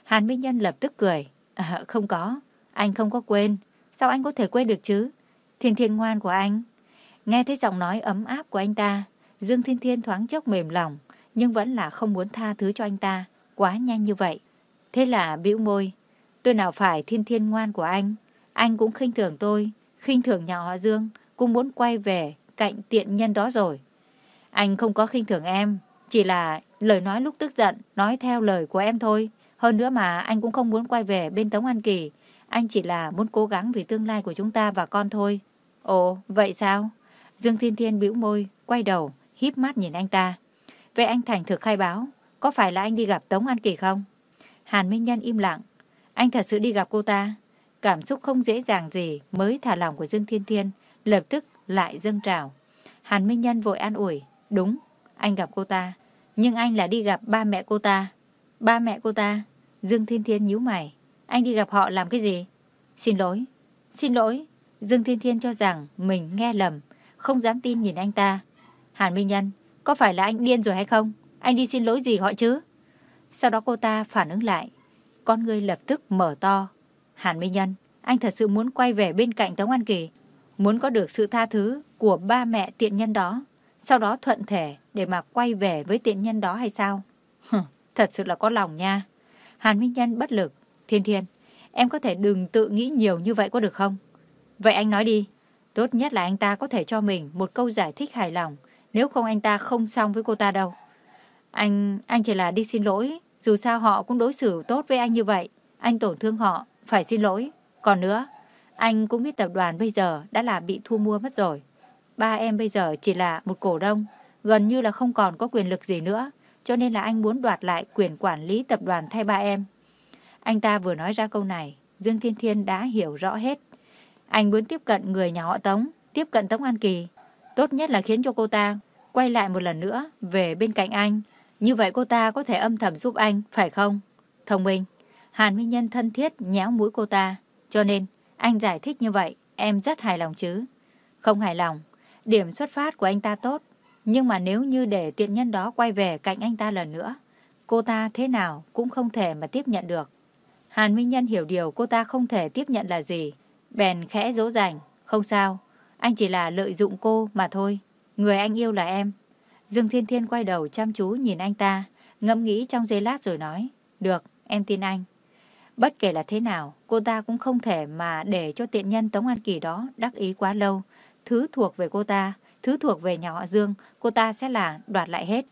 Hàn Minh Nhân lập tức cười. À, không có, anh không có quên. Sao anh có thể quên được chứ? Thiên Thiên ngoan của anh. Nghe thấy giọng nói ấm áp của anh ta, Dương Thiên Thiên thoáng chốc mềm lòng, nhưng vẫn là không muốn tha thứ cho anh ta, quá nhanh như vậy. Thế là bĩu môi, tôi nào phải Thiên Thiên ngoan của anh, anh cũng khinh thường tôi, khinh thường nhà họ Dương, cũng muốn quay về cạnh tiện nhân đó rồi. Anh không có khinh thường em, chỉ là lời nói lúc tức giận, nói theo lời của em thôi. Hơn nữa mà anh cũng không muốn quay về bên Tống An Kỳ. Anh chỉ là muốn cố gắng vì tương lai của chúng ta và con thôi. Ồ, vậy sao? Dương Thiên Thiên bĩu môi, quay đầu, híp mắt nhìn anh ta. Vậy anh thành thực khai báo, có phải là anh đi gặp Tống An Kỳ không? Hàn Minh Nhân im lặng. Anh thật sự đi gặp cô ta. Cảm xúc không dễ dàng gì mới thả lòng của Dương Thiên Thiên, lập tức lại dâng trào. Hàn Minh Nhân vội an ủi. Đúng, anh gặp cô ta. Nhưng anh là đi gặp ba mẹ cô ta. Ba mẹ cô ta? Dương Thiên Thiên nhíu mày. Anh đi gặp họ làm cái gì? Xin lỗi. Xin lỗi. Dương Thiên Thiên cho rằng mình nghe lầm, không dám tin nhìn anh ta. Hàn Minh Nhân, có phải là anh điên rồi hay không? Anh đi xin lỗi gì họ chứ? Sau đó cô ta phản ứng lại. Con người lập tức mở to. Hàn Minh Nhân, anh thật sự muốn quay về bên cạnh Tống An Kỳ. Muốn có được sự tha thứ của ba mẹ tiện nhân đó. Sau đó thuận thể để mà quay về với tiện nhân đó hay sao? thật sự là có lòng nha. Hàn Minh Nhân bất lực. Thiên Thiên, em có thể đừng tự nghĩ nhiều như vậy có được không? Vậy anh nói đi. Tốt nhất là anh ta có thể cho mình một câu giải thích hài lòng. Nếu không anh ta không xong với cô ta đâu. Anh, anh chỉ là đi xin lỗi. Dù sao họ cũng đối xử tốt với anh như vậy. Anh tổn thương họ, phải xin lỗi. Còn nữa, anh cũng biết tập đoàn bây giờ đã là bị thu mua mất rồi. Ba em bây giờ chỉ là một cổ đông, gần như là không còn có quyền lực gì nữa. Cho nên là anh muốn đoạt lại quyền quản lý tập đoàn thay ba em. Anh ta vừa nói ra câu này, Dương Thiên Thiên đã hiểu rõ hết. Anh muốn tiếp cận người nhà họ Tống, tiếp cận Tống An Kỳ. Tốt nhất là khiến cho cô ta quay lại một lần nữa về bên cạnh anh. Như vậy cô ta có thể âm thầm giúp anh, phải không? Thông minh. Hàn Minh Nhân thân thiết nhéo mũi cô ta. Cho nên, anh giải thích như vậy, em rất hài lòng chứ. Không hài lòng. Điểm xuất phát của anh ta tốt. Nhưng mà nếu như để tiện nhân đó quay về cạnh anh ta lần nữa, cô ta thế nào cũng không thể mà tiếp nhận được. Hàn Minh Nhân hiểu điều cô ta không thể tiếp nhận là gì. Bèn khẽ dỗ dành. Không sao, anh chỉ là lợi dụng cô mà thôi. Người anh yêu là em. Dương Thiên Thiên quay đầu chăm chú nhìn anh ta, ngẫm nghĩ trong giây lát rồi nói. Được, em tin anh. Bất kể là thế nào, cô ta cũng không thể mà để cho tiện nhân Tống An Kỳ đó đắc ý quá lâu. Thứ thuộc về cô ta, thứ thuộc về nhà họ Dương, cô ta sẽ là đoạt lại hết.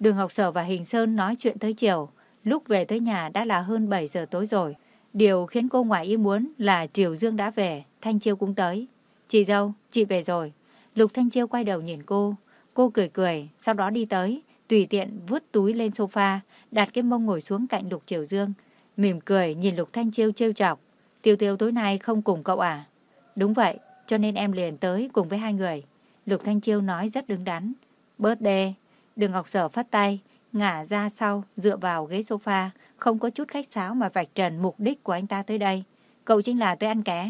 Đường Ngọc Sở và Hình Sơn nói chuyện tới chiều. Lúc về tới nhà đã là hơn 7 giờ tối rồi. Điều khiến cô ngoài ý muốn là Triều Dương đã về, Thanh Chiêu cũng tới. Chị dâu, chị về rồi. Lục Thanh Chiêu quay đầu nhìn cô. Cô cười cười, sau đó đi tới, tùy tiện vứt túi lên sofa, đặt cái mông ngồi xuống cạnh Lục Triều Dương. Mỉm cười nhìn Lục Thanh Chiêu trêu chọc. Tiêu tiêu tối nay không cùng cậu à? Đúng vậy, cho nên em liền tới cùng với hai người. Lục Thanh Chiêu nói rất đứng đắn. Bớt đê. Đường Ngọc Sở phát tay, ngả ra sau, dựa vào ghế sofa, không có chút khách sáo mà vạch trần mục đích của anh ta tới đây. Cậu chính là tới ăn cá.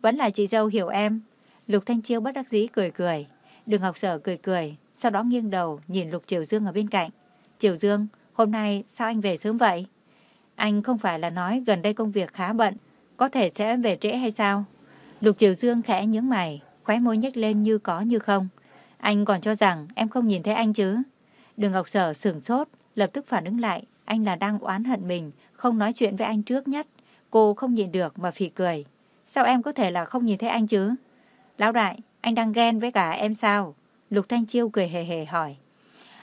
Vẫn là chị dâu hiểu em. Lục Thanh Chiêu bất đắc dĩ cười cười. Đường học Sở cười cười, sau đó nghiêng đầu nhìn Lục Triều Dương ở bên cạnh. Triều Dương, hôm nay sao anh về sớm vậy? Anh không phải là nói gần đây công việc khá bận, có thể sẽ về trễ hay sao? Lục Triều Dương khẽ nhướng mày, khóe môi nhếch lên như có như không. Anh còn cho rằng em không nhìn thấy anh chứ? Đường Ngọc Sở sửng sốt, lập tức phản ứng lại. Anh là đang oán hận mình, không nói chuyện với anh trước nhất. Cô không nhìn được mà phì cười. Sao em có thể là không nhìn thấy anh chứ? Lão đại, anh đang ghen với cả em sao? Lục Thanh Chiêu cười hề hề hỏi.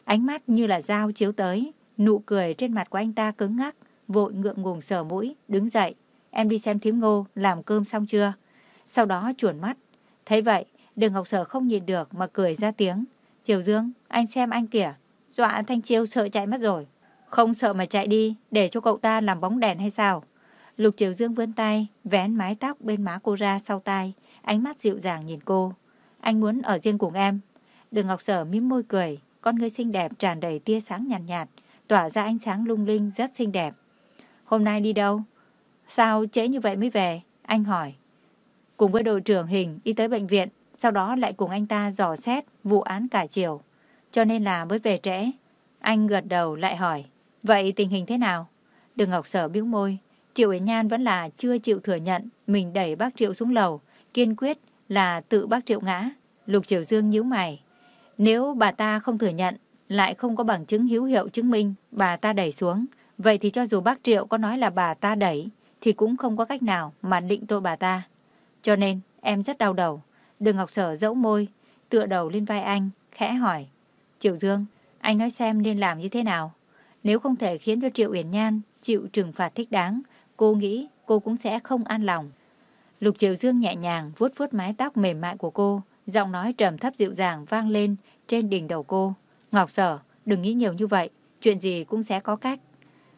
Ánh mắt như là dao chiếu tới, nụ cười trên mặt của anh ta cứng ngắc, vội ngượng ngùng sờ mũi, đứng dậy. Em đi xem thím ngô, làm cơm xong chưa? Sau đó chuồn mắt. Thấy vậy, đường học Sở không nhìn được mà cười ra tiếng. Triều Dương, anh xem anh kìa. Dọa Thanh Chiêu sợ chạy mất rồi. Không sợ mà chạy đi, để cho cậu ta làm bóng đèn hay sao? Lục Triều Dương vươn tay, vén mái tóc bên má cô ra sau tai, ánh mắt dịu dàng nhìn cô. Anh muốn ở riêng cùng em. Đường Ngọc Sở mím môi cười, con người xinh đẹp tràn đầy tia sáng nhàn nhạt, nhạt, tỏa ra ánh sáng lung linh rất xinh đẹp. Hôm nay đi đâu? Sao trễ như vậy mới về? Anh hỏi. Cùng với đội trưởng hình đi tới bệnh viện, sau đó lại cùng anh ta dò xét vụ án cả chiều. Cho nên là mới về trễ. Anh gật đầu lại hỏi. Vậy tình hình thế nào? Đường Ngọc Sở biếu môi. Triệu Yến Nhan vẫn là chưa chịu thừa nhận mình đẩy bác Triệu xuống lầu. Kiên quyết là tự bác Triệu ngã. Lục Triều Dương nhíu mày. Nếu bà ta không thừa nhận, lại không có bằng chứng hữu hiệu chứng minh bà ta đẩy xuống, vậy thì cho dù bác Triệu có nói là bà ta đẩy, thì cũng không có cách nào mà định tội bà ta. Cho nên, em rất đau đầu. Đường Ngọc Sở dẫu môi, tựa đầu lên vai anh, khẽ hỏi. Triệu Dương, anh nói xem nên làm như thế nào? Nếu không thể khiến cho Triệu Uyển Nhan chịu trừng phạt thích đáng, cô nghĩ cô cũng sẽ không an lòng. Lục triều Dương nhẹ nhàng vuốt vuốt mái tóc mềm mại của cô, giọng nói trầm thấp dịu dàng vang lên trên đỉnh đầu cô. Ngọc Sở, đừng nghĩ nhiều như vậy, chuyện gì cũng sẽ có cách.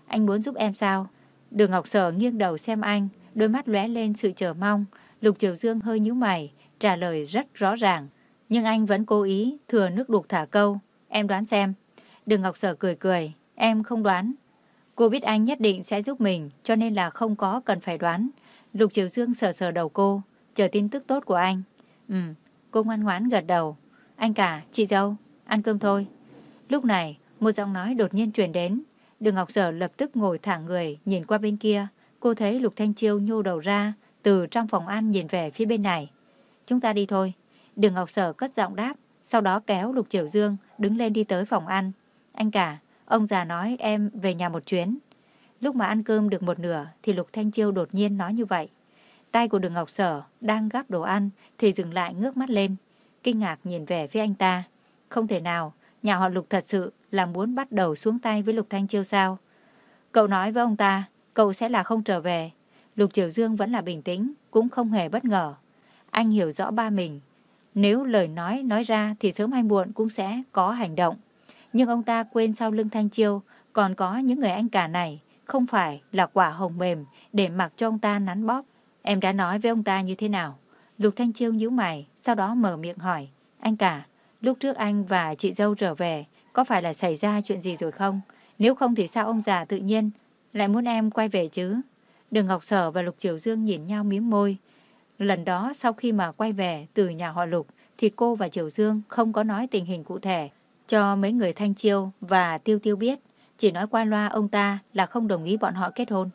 Anh muốn giúp em sao? Đường Ngọc Sở nghiêng đầu xem anh, đôi mắt lóe lên sự chờ mong. Lục Triều Dương hơi nhíu mày, trả lời rất rõ ràng. Nhưng anh vẫn cố ý thừa nước đục thả câu. Em đoán xem. Đường Ngọc Sở cười cười, em không đoán. Cô biết anh nhất định sẽ giúp mình, cho nên là không có cần phải đoán. Lục Triều Dương sờ sờ đầu cô, chờ tin tức tốt của anh. Ừ, cô ngoan ngoãn gật đầu. Anh cả, chị dâu, ăn cơm thôi. Lúc này, một giọng nói đột nhiên truyền đến. Đường Ngọc Sở lập tức ngồi thẳng người, nhìn qua bên kia. Cô thấy Lục Thanh Chiêu nhô đầu ra, từ trong phòng ăn nhìn về phía bên này. Chúng ta đi thôi. Đường Ngọc Sở cất giọng đáp, sau đó kéo Lục Triều Dương đứng lên đi tới phòng ăn. Anh cả, ông già nói em về nhà một chuyến. Lúc mà ăn cơm được một nửa thì Lục Thanh Chiêu đột nhiên nói như vậy. Tay của đường Ngọc Sở đang gắp đồ ăn thì dừng lại ngước mắt lên, kinh ngạc nhìn về phía anh ta. Không thể nào, nhà họ Lục thật sự là muốn bắt đầu xuống tay với Lục Thanh Chiêu sao? Cậu nói với ông ta, cậu sẽ là không trở về. Lục Triều Dương vẫn là bình tĩnh, cũng không hề bất ngờ. Anh hiểu rõ ba mình. Nếu lời nói nói ra thì sớm hay muộn cũng sẽ có hành động. Nhưng ông ta quên sau lưng Thanh Chiêu còn có những người anh cả này không phải là quả hồng mềm để mặc cho ông ta nắn bóp. Em đã nói với ông ta như thế nào? Lục Thanh Chiêu nhíu mày, sau đó mở miệng hỏi. Anh cả, lúc trước anh và chị dâu trở về, có phải là xảy ra chuyện gì rồi không? Nếu không thì sao ông già tự nhiên lại muốn em quay về chứ? Đường Ngọc Sở và Lục Triều Dương nhìn nhau miếm môi. Lần đó sau khi mà quay về từ nhà họ Lục thì cô và Triều Dương không có nói tình hình cụ thể cho mấy người Thanh Chiêu và Tiêu Tiêu biết. Chỉ nói qua loa ông ta là không đồng ý bọn họ kết hôn.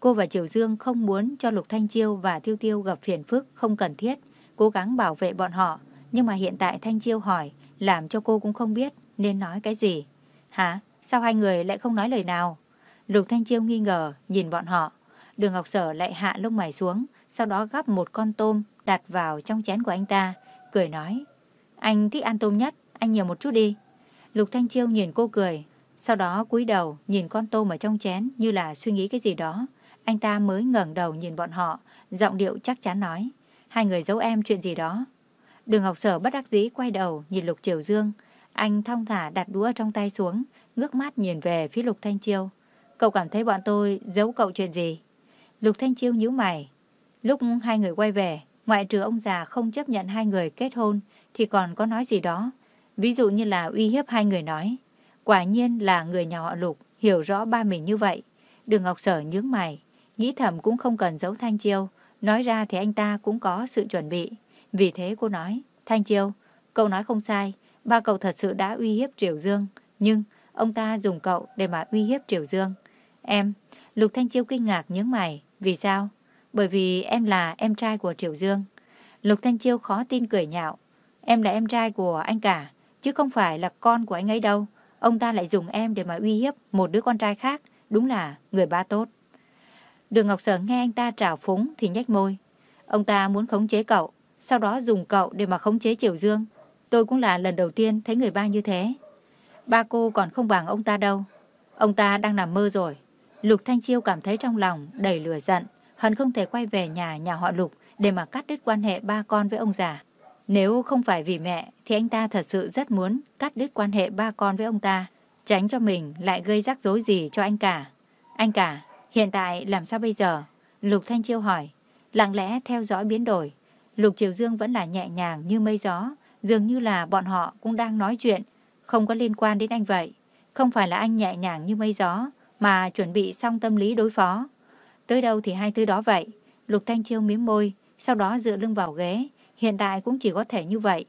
Cô và Triều Dương không muốn cho Lục Thanh Chiêu và Tiêu Tiêu gặp phiền phức không cần thiết, cố gắng bảo vệ bọn họ. Nhưng mà hiện tại Thanh Chiêu hỏi, làm cho cô cũng không biết nên nói cái gì. Hả? Sao hai người lại không nói lời nào? Lục Thanh Chiêu nghi ngờ, nhìn bọn họ. Đường Ngọc Sở lại hạ lông mày xuống, sau đó gắp một con tôm đặt vào trong chén của anh ta, cười nói. Anh thích ăn tôm nhất, anh nhiều một chút đi. Lục Thanh Chiêu nhìn cô cười, sau đó cúi đầu nhìn con tôm ở trong chén như là suy nghĩ cái gì đó. Anh ta mới ngẩng đầu nhìn bọn họ, giọng điệu chắc chắn nói. hai người giấu em chuyện gì đó. Đường Học Sở bất đắc dĩ quay đầu nhìn Lục Triều Dương. Anh thong thả đặt đũa trong tay xuống, ngước mắt nhìn về phía Lục Thanh Chiêu. Cậu cảm thấy bọn tôi giấu cậu chuyện gì? Lục Thanh Chiêu nhíu mày. Lúc hai người quay về, ngoại trừ ông già không chấp nhận hai người kết hôn thì còn có nói gì đó. Ví dụ như là uy hiếp hai người nói. Quả nhiên là người nhà họ Lục hiểu rõ ba mình như vậy. Đường Ngọc Sở nhướng mày, nghĩ thầm cũng không cần giấu Thanh Chiêu. Nói ra thì anh ta cũng có sự chuẩn bị. Vì thế cô nói, Thanh Chiêu, cậu nói không sai, ba cậu thật sự đã uy hiếp Triều Dương. Nhưng ông ta dùng cậu để mà uy hiếp Triều Dương. Em, Lục Thanh Chiêu kinh ngạc nhướng mày. Vì sao? Bởi vì em là em trai của Triều Dương. Lục Thanh Chiêu khó tin cười nhạo. Em là em trai của anh cả, chứ không phải là con của anh ấy đâu. Ông ta lại dùng em để mà uy hiếp một đứa con trai khác. Đúng là người ba tốt. Đường Ngọc Sở nghe anh ta trào phúng thì nhếch môi. Ông ta muốn khống chế cậu, sau đó dùng cậu để mà khống chế Triều Dương. Tôi cũng là lần đầu tiên thấy người ba như thế. Ba cô còn không bằng ông ta đâu. Ông ta đang nằm mơ rồi. Lục Thanh Chiêu cảm thấy trong lòng đầy lửa giận, hận không thể quay về nhà nhà họ Lục để mà cắt đứt quan hệ ba con với ông già. Nếu không phải vì mẹ thì anh ta thật sự rất muốn cắt đứt quan hệ ba con với ông ta, tránh cho mình lại gây rắc rối gì cho anh cả. Anh cả, hiện tại làm sao bây giờ? Lục Thanh Chiêu hỏi, lặng lẽ theo dõi biến đổi. Lục Triều Dương vẫn là nhẹ nhàng như mây gió, dường như là bọn họ cũng đang nói chuyện, không có liên quan đến anh vậy. Không phải là anh nhẹ nhàng như mây gió, mà chuẩn bị xong tâm lý đối phó. Tới đâu thì hai thứ đó vậy. Lục Thanh Chiêu miếm môi, sau đó dựa lưng vào ghế. Hiện tại cũng chỉ có thể như vậy.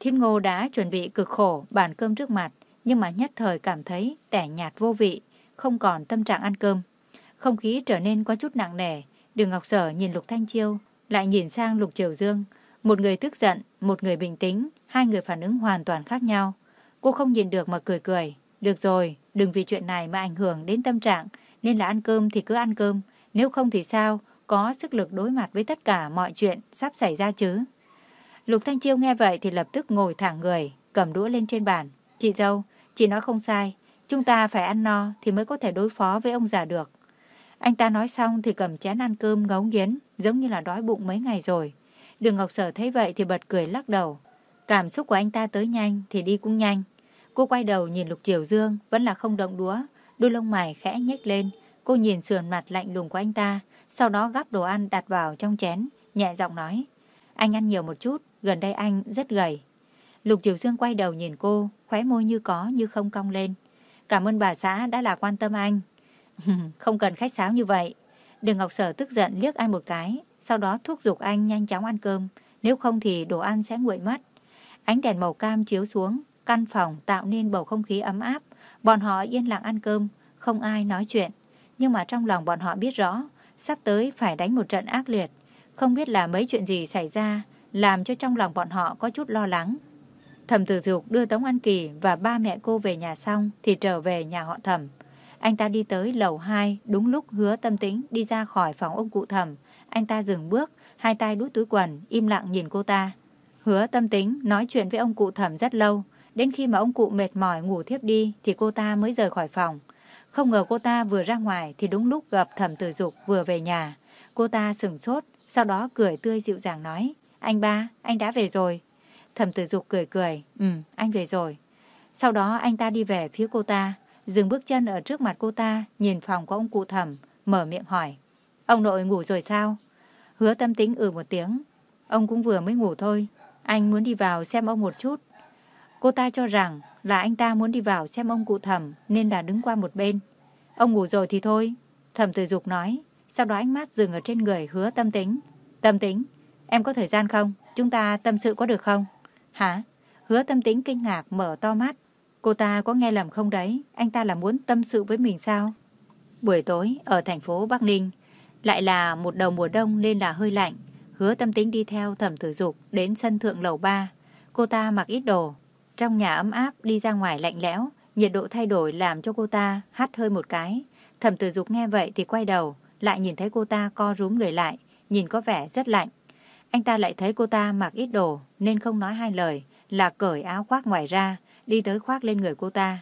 Thiêm ngô đã chuẩn bị cực khổ bàn cơm trước mặt, nhưng mà nhất thời cảm thấy tẻ nhạt vô vị, không còn tâm trạng ăn cơm. Không khí trở nên có chút nặng nề. Đường Ngọc Sở nhìn Lục Thanh Chiêu, lại nhìn sang Lục Triều Dương. Một người tức giận, một người bình tĩnh, hai người phản ứng hoàn toàn khác nhau. Cô không nhìn được mà cười cười. Được rồi, đừng vì chuyện này mà ảnh hưởng đến tâm trạng, nên là ăn cơm thì cứ ăn cơm, nếu không thì sao, có sức lực đối mặt với tất cả mọi chuyện sắp xảy ra chứ. Lục Thanh Chiêu nghe vậy thì lập tức ngồi thẳng người, cầm đũa lên trên bàn. Chị dâu, chị nói không sai, chúng ta phải ăn no thì mới có thể đối phó với ông già được. Anh ta nói xong thì cầm chén ăn cơm ngấu nghiến, giống như là đói bụng mấy ngày rồi. Đường Ngọc Sở thấy vậy thì bật cười lắc đầu. Cảm xúc của anh ta tới nhanh thì đi cũng nhanh. Cô quay đầu nhìn Lục Triều Dương, vẫn là không động đũa, đôi lông mày khẽ nhếch lên. Cô nhìn sườn mặt lạnh lùng của anh ta, sau đó gắp đồ ăn đặt vào trong chén, nhẹ giọng nói. Anh ăn nhiều một chút, gần đây anh rất gầy. Lục Triều Dương quay đầu nhìn cô, khóe môi như có như không cong lên. Cảm ơn bà xã đã là quan tâm anh. không cần khách sáo như vậy. Đường Ngọc Sở tức giận liếc anh một cái, sau đó thúc giục anh nhanh chóng ăn cơm, nếu không thì đồ ăn sẽ nguội mất. Ánh đèn màu cam chiếu xuống, Căn phòng tạo nên bầu không khí ấm áp. Bọn họ yên lặng ăn cơm, không ai nói chuyện. Nhưng mà trong lòng bọn họ biết rõ, sắp tới phải đánh một trận ác liệt. Không biết là mấy chuyện gì xảy ra, làm cho trong lòng bọn họ có chút lo lắng. Thẩm tử dục đưa Tống An Kỳ và ba mẹ cô về nhà xong thì trở về nhà họ thẩm. Anh ta đi tới lầu 2, đúng lúc hứa tâm tính đi ra khỏi phòng ông cụ thẩm. Anh ta dừng bước, hai tay đút túi quần, im lặng nhìn cô ta. Hứa tâm tính nói chuyện với ông cụ thẩm rất lâu, Đến khi mà ông cụ mệt mỏi ngủ thiếp đi thì cô ta mới rời khỏi phòng. Không ngờ cô ta vừa ra ngoài thì đúng lúc gặp thẩm tử dục vừa về nhà. Cô ta sừng sốt, sau đó cười tươi dịu dàng nói. Anh ba, anh đã về rồi. Thẩm tử dục cười cười, ừ, anh về rồi. Sau đó anh ta đi về phía cô ta, dừng bước chân ở trước mặt cô ta, nhìn phòng của ông cụ thẩm, mở miệng hỏi. Ông nội ngủ rồi sao? Hứa tâm tính ừ một tiếng. Ông cũng vừa mới ngủ thôi. Anh muốn đi vào xem ông một chút. Cô ta cho rằng là anh ta muốn đi vào xem ông cụ thẩm nên là đứng qua một bên. Ông ngủ rồi thì thôi. Thẩm tử dục nói. Sau đó ánh mắt dừng ở trên người hứa tâm tính. Tâm tính, em có thời gian không? Chúng ta tâm sự có được không? Hả? Hứa tâm tính kinh ngạc mở to mắt. Cô ta có nghe lầm không đấy? Anh ta là muốn tâm sự với mình sao? Buổi tối ở thành phố Bắc Ninh lại là một đầu mùa đông nên là hơi lạnh. Hứa tâm tính đi theo thẩm tử dục đến sân thượng lầu 3. Cô ta mặc ít đồ, trong nhà ấm áp đi ra ngoài lạnh lẽo, nhiệt độ thay đổi làm cho cô ta hắt hơi một cái. Thẩm tử dục nghe vậy thì quay đầu, lại nhìn thấy cô ta co rúm người lại, nhìn có vẻ rất lạnh. Anh ta lại thấy cô ta mặc ít đồ nên không nói hai lời, là cởi áo khoác ngoài ra, đi tới khoác lên người cô ta.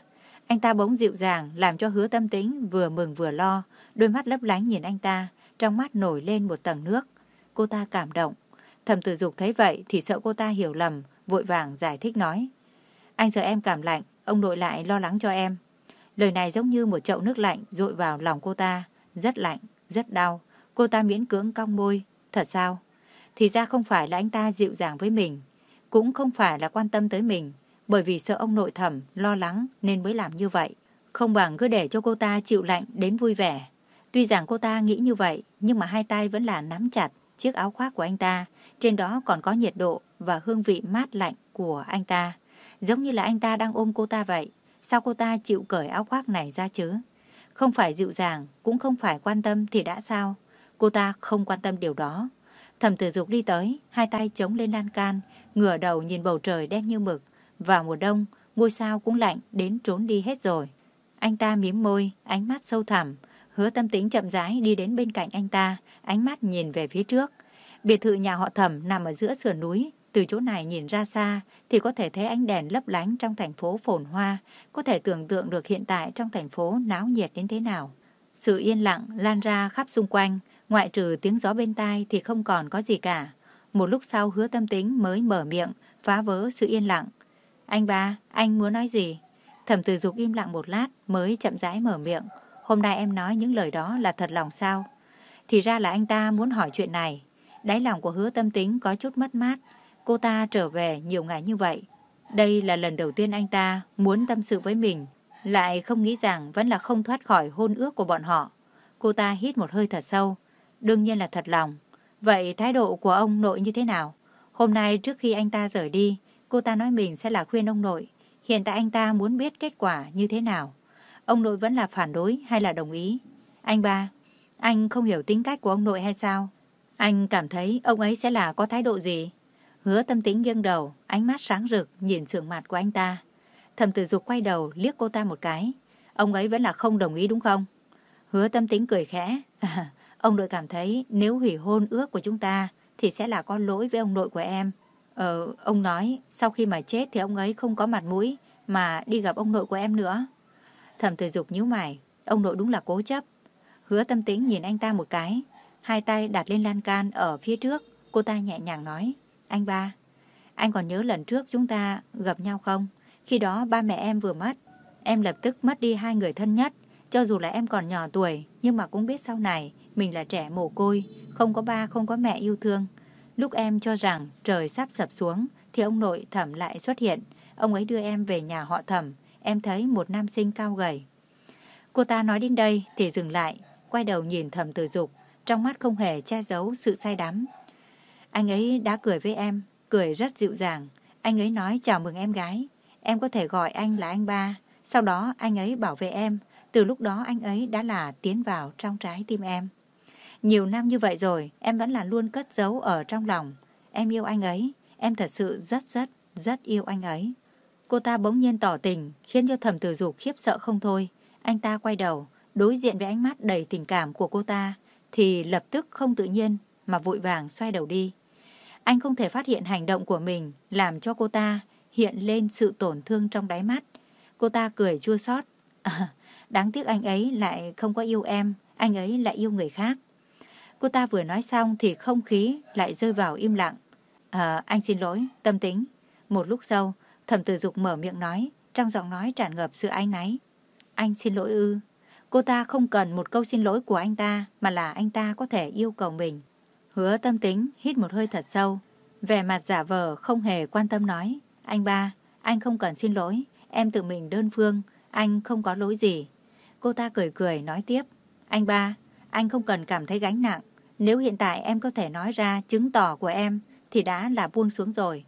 Anh ta bỗng dịu dàng làm cho hứa tâm tính vừa mừng vừa lo, đôi mắt lấp lánh nhìn anh ta, trong mắt nổi lên một tầng nước. Cô ta cảm động. Thẩm tử dục thấy vậy thì sợ cô ta hiểu lầm, vội vàng giải thích nói. Anh sợ em cảm lạnh, ông nội lại lo lắng cho em. Lời này giống như một chậu nước lạnh rội vào lòng cô ta, rất lạnh, rất đau. Cô ta miễn cưỡng cong môi, thật sao? Thì ra không phải là anh ta dịu dàng với mình, cũng không phải là quan tâm tới mình, bởi vì sợ ông nội thẩm lo lắng nên mới làm như vậy. Không bằng cứ để cho cô ta chịu lạnh đến vui vẻ. Tuy rằng cô ta nghĩ như vậy, nhưng mà hai tay vẫn là nắm chặt chiếc áo khoác của anh ta. Trên đó còn có nhiệt độ và hương vị mát lạnh của anh ta. Giống như là anh ta đang ôm cô ta vậy. Sao cô ta chịu cởi áo khoác này ra chứ? Không phải dịu dàng, cũng không phải quan tâm thì đã sao? Cô ta không quan tâm điều đó. Thẩm tử dục đi tới, hai tay chống lên lan can, ngửa đầu nhìn bầu trời đen như mực. Vào mùa đông, ngôi sao cũng lạnh đến trốn đi hết rồi. Anh ta mím môi, ánh mắt sâu thẳm. Hứa tâm tính chậm rãi đi đến bên cạnh anh ta, ánh mắt nhìn về phía trước. Biệt thự nhà họ thẩm nằm ở giữa sườn núi. Từ chỗ này nhìn ra xa thì có thể thấy ánh đèn lấp lánh trong thành phố phồn hoa, có thể tưởng tượng được hiện tại trong thành phố náo nhiệt đến thế nào. Sự yên lặng lan ra khắp xung quanh, ngoại trừ tiếng gió bên tai thì không còn có gì cả. Một lúc sau hứa tâm tính mới mở miệng, phá vỡ sự yên lặng. Anh ba, anh muốn nói gì? Thẩm tử dục im lặng một lát mới chậm rãi mở miệng. Hôm nay em nói những lời đó là thật lòng sao? Thì ra là anh ta muốn hỏi chuyện này. Đáy lòng của hứa tâm tính có chút mất mát. Cô ta trở về nhiều ngày như vậy. Đây là lần đầu tiên anh ta muốn tâm sự với mình. Lại không nghĩ rằng vẫn là không thoát khỏi hôn ước của bọn họ. Cô ta hít một hơi thật sâu. Đương nhiên là thật lòng. Vậy thái độ của ông nội như thế nào? Hôm nay trước khi anh ta rời đi, cô ta nói mình sẽ là khuyên ông nội. Hiện tại anh ta muốn biết kết quả như thế nào. Ông nội vẫn là phản đối hay là đồng ý? Anh ba, anh không hiểu tính cách của ông nội hay sao? Anh cảm thấy ông ấy sẽ là có thái độ gì? Hứa tâm tính nghiêng đầu, ánh mắt sáng rực nhìn sườn mặt của anh ta. Thầm tử dục quay đầu liếc cô ta một cái. Ông ấy vẫn là không đồng ý đúng không? Hứa tâm tính cười khẽ. ông nội cảm thấy nếu hủy hôn ước của chúng ta thì sẽ là có lỗi với ông nội của em. Ờ, ông nói sau khi mà chết thì ông ấy không có mặt mũi mà đi gặp ông nội của em nữa. Thẩm tử dục nhíu mày, ông nội đúng là cố chấp. Hứa tâm tính nhìn anh ta một cái, hai tay đặt lên lan can ở phía trước, cô ta nhẹ nhàng nói, anh ba, anh còn nhớ lần trước chúng ta gặp nhau không? Khi đó ba mẹ em vừa mất, em lập tức mất đi hai người thân nhất, cho dù là em còn nhỏ tuổi, nhưng mà cũng biết sau này mình là trẻ mồ côi, không có ba không có mẹ yêu thương. Lúc em cho rằng trời sắp sập xuống thì ông nội thẩm lại xuất hiện. Ông ấy đưa em về nhà họ thẩm. Em thấy một nam sinh cao gầy. Cô ta nói đến đây thì dừng lại, quay đầu nhìn thẩm tử dục. Trong mắt không hề che giấu sự say đắm. Anh ấy đã cười với em, cười rất dịu dàng. Anh ấy nói chào mừng em gái. Em có thể gọi anh là anh ba. Sau đó anh ấy bảo vệ em. Từ lúc đó anh ấy đã là tiến vào trong trái tim em. Nhiều năm như vậy rồi, em vẫn là luôn cất giấu ở trong lòng. Em yêu anh ấy, em thật sự rất rất, rất yêu anh ấy. Cô ta bỗng nhiên tỏ tình, khiến cho thẩm tử dục khiếp sợ không thôi. Anh ta quay đầu, đối diện với ánh mắt đầy tình cảm của cô ta, thì lập tức không tự nhiên mà vội vàng xoay đầu đi. Anh không thể phát hiện hành động của mình làm cho cô ta hiện lên sự tổn thương trong đáy mắt. Cô ta cười chua xót. À, đáng tiếc anh ấy lại không có yêu em, anh ấy lại yêu người khác. Cô ta vừa nói xong thì không khí lại rơi vào im lặng. À, anh xin lỗi, tâm tính. Một lúc sau, thẩm tử dục mở miệng nói, trong giọng nói tràn ngập sự ái náy. Anh xin lỗi ư. Cô ta không cần một câu xin lỗi của anh ta, mà là anh ta có thể yêu cầu mình. Hứa tâm tính, hít một hơi thật sâu. Vẻ mặt giả vờ không hề quan tâm nói. Anh ba, anh không cần xin lỗi. Em tự mình đơn phương, anh không có lỗi gì. Cô ta cười cười nói tiếp. Anh ba, anh không cần cảm thấy gánh nặng. Nếu hiện tại em có thể nói ra chứng tỏ của em thì đã là buông xuống rồi.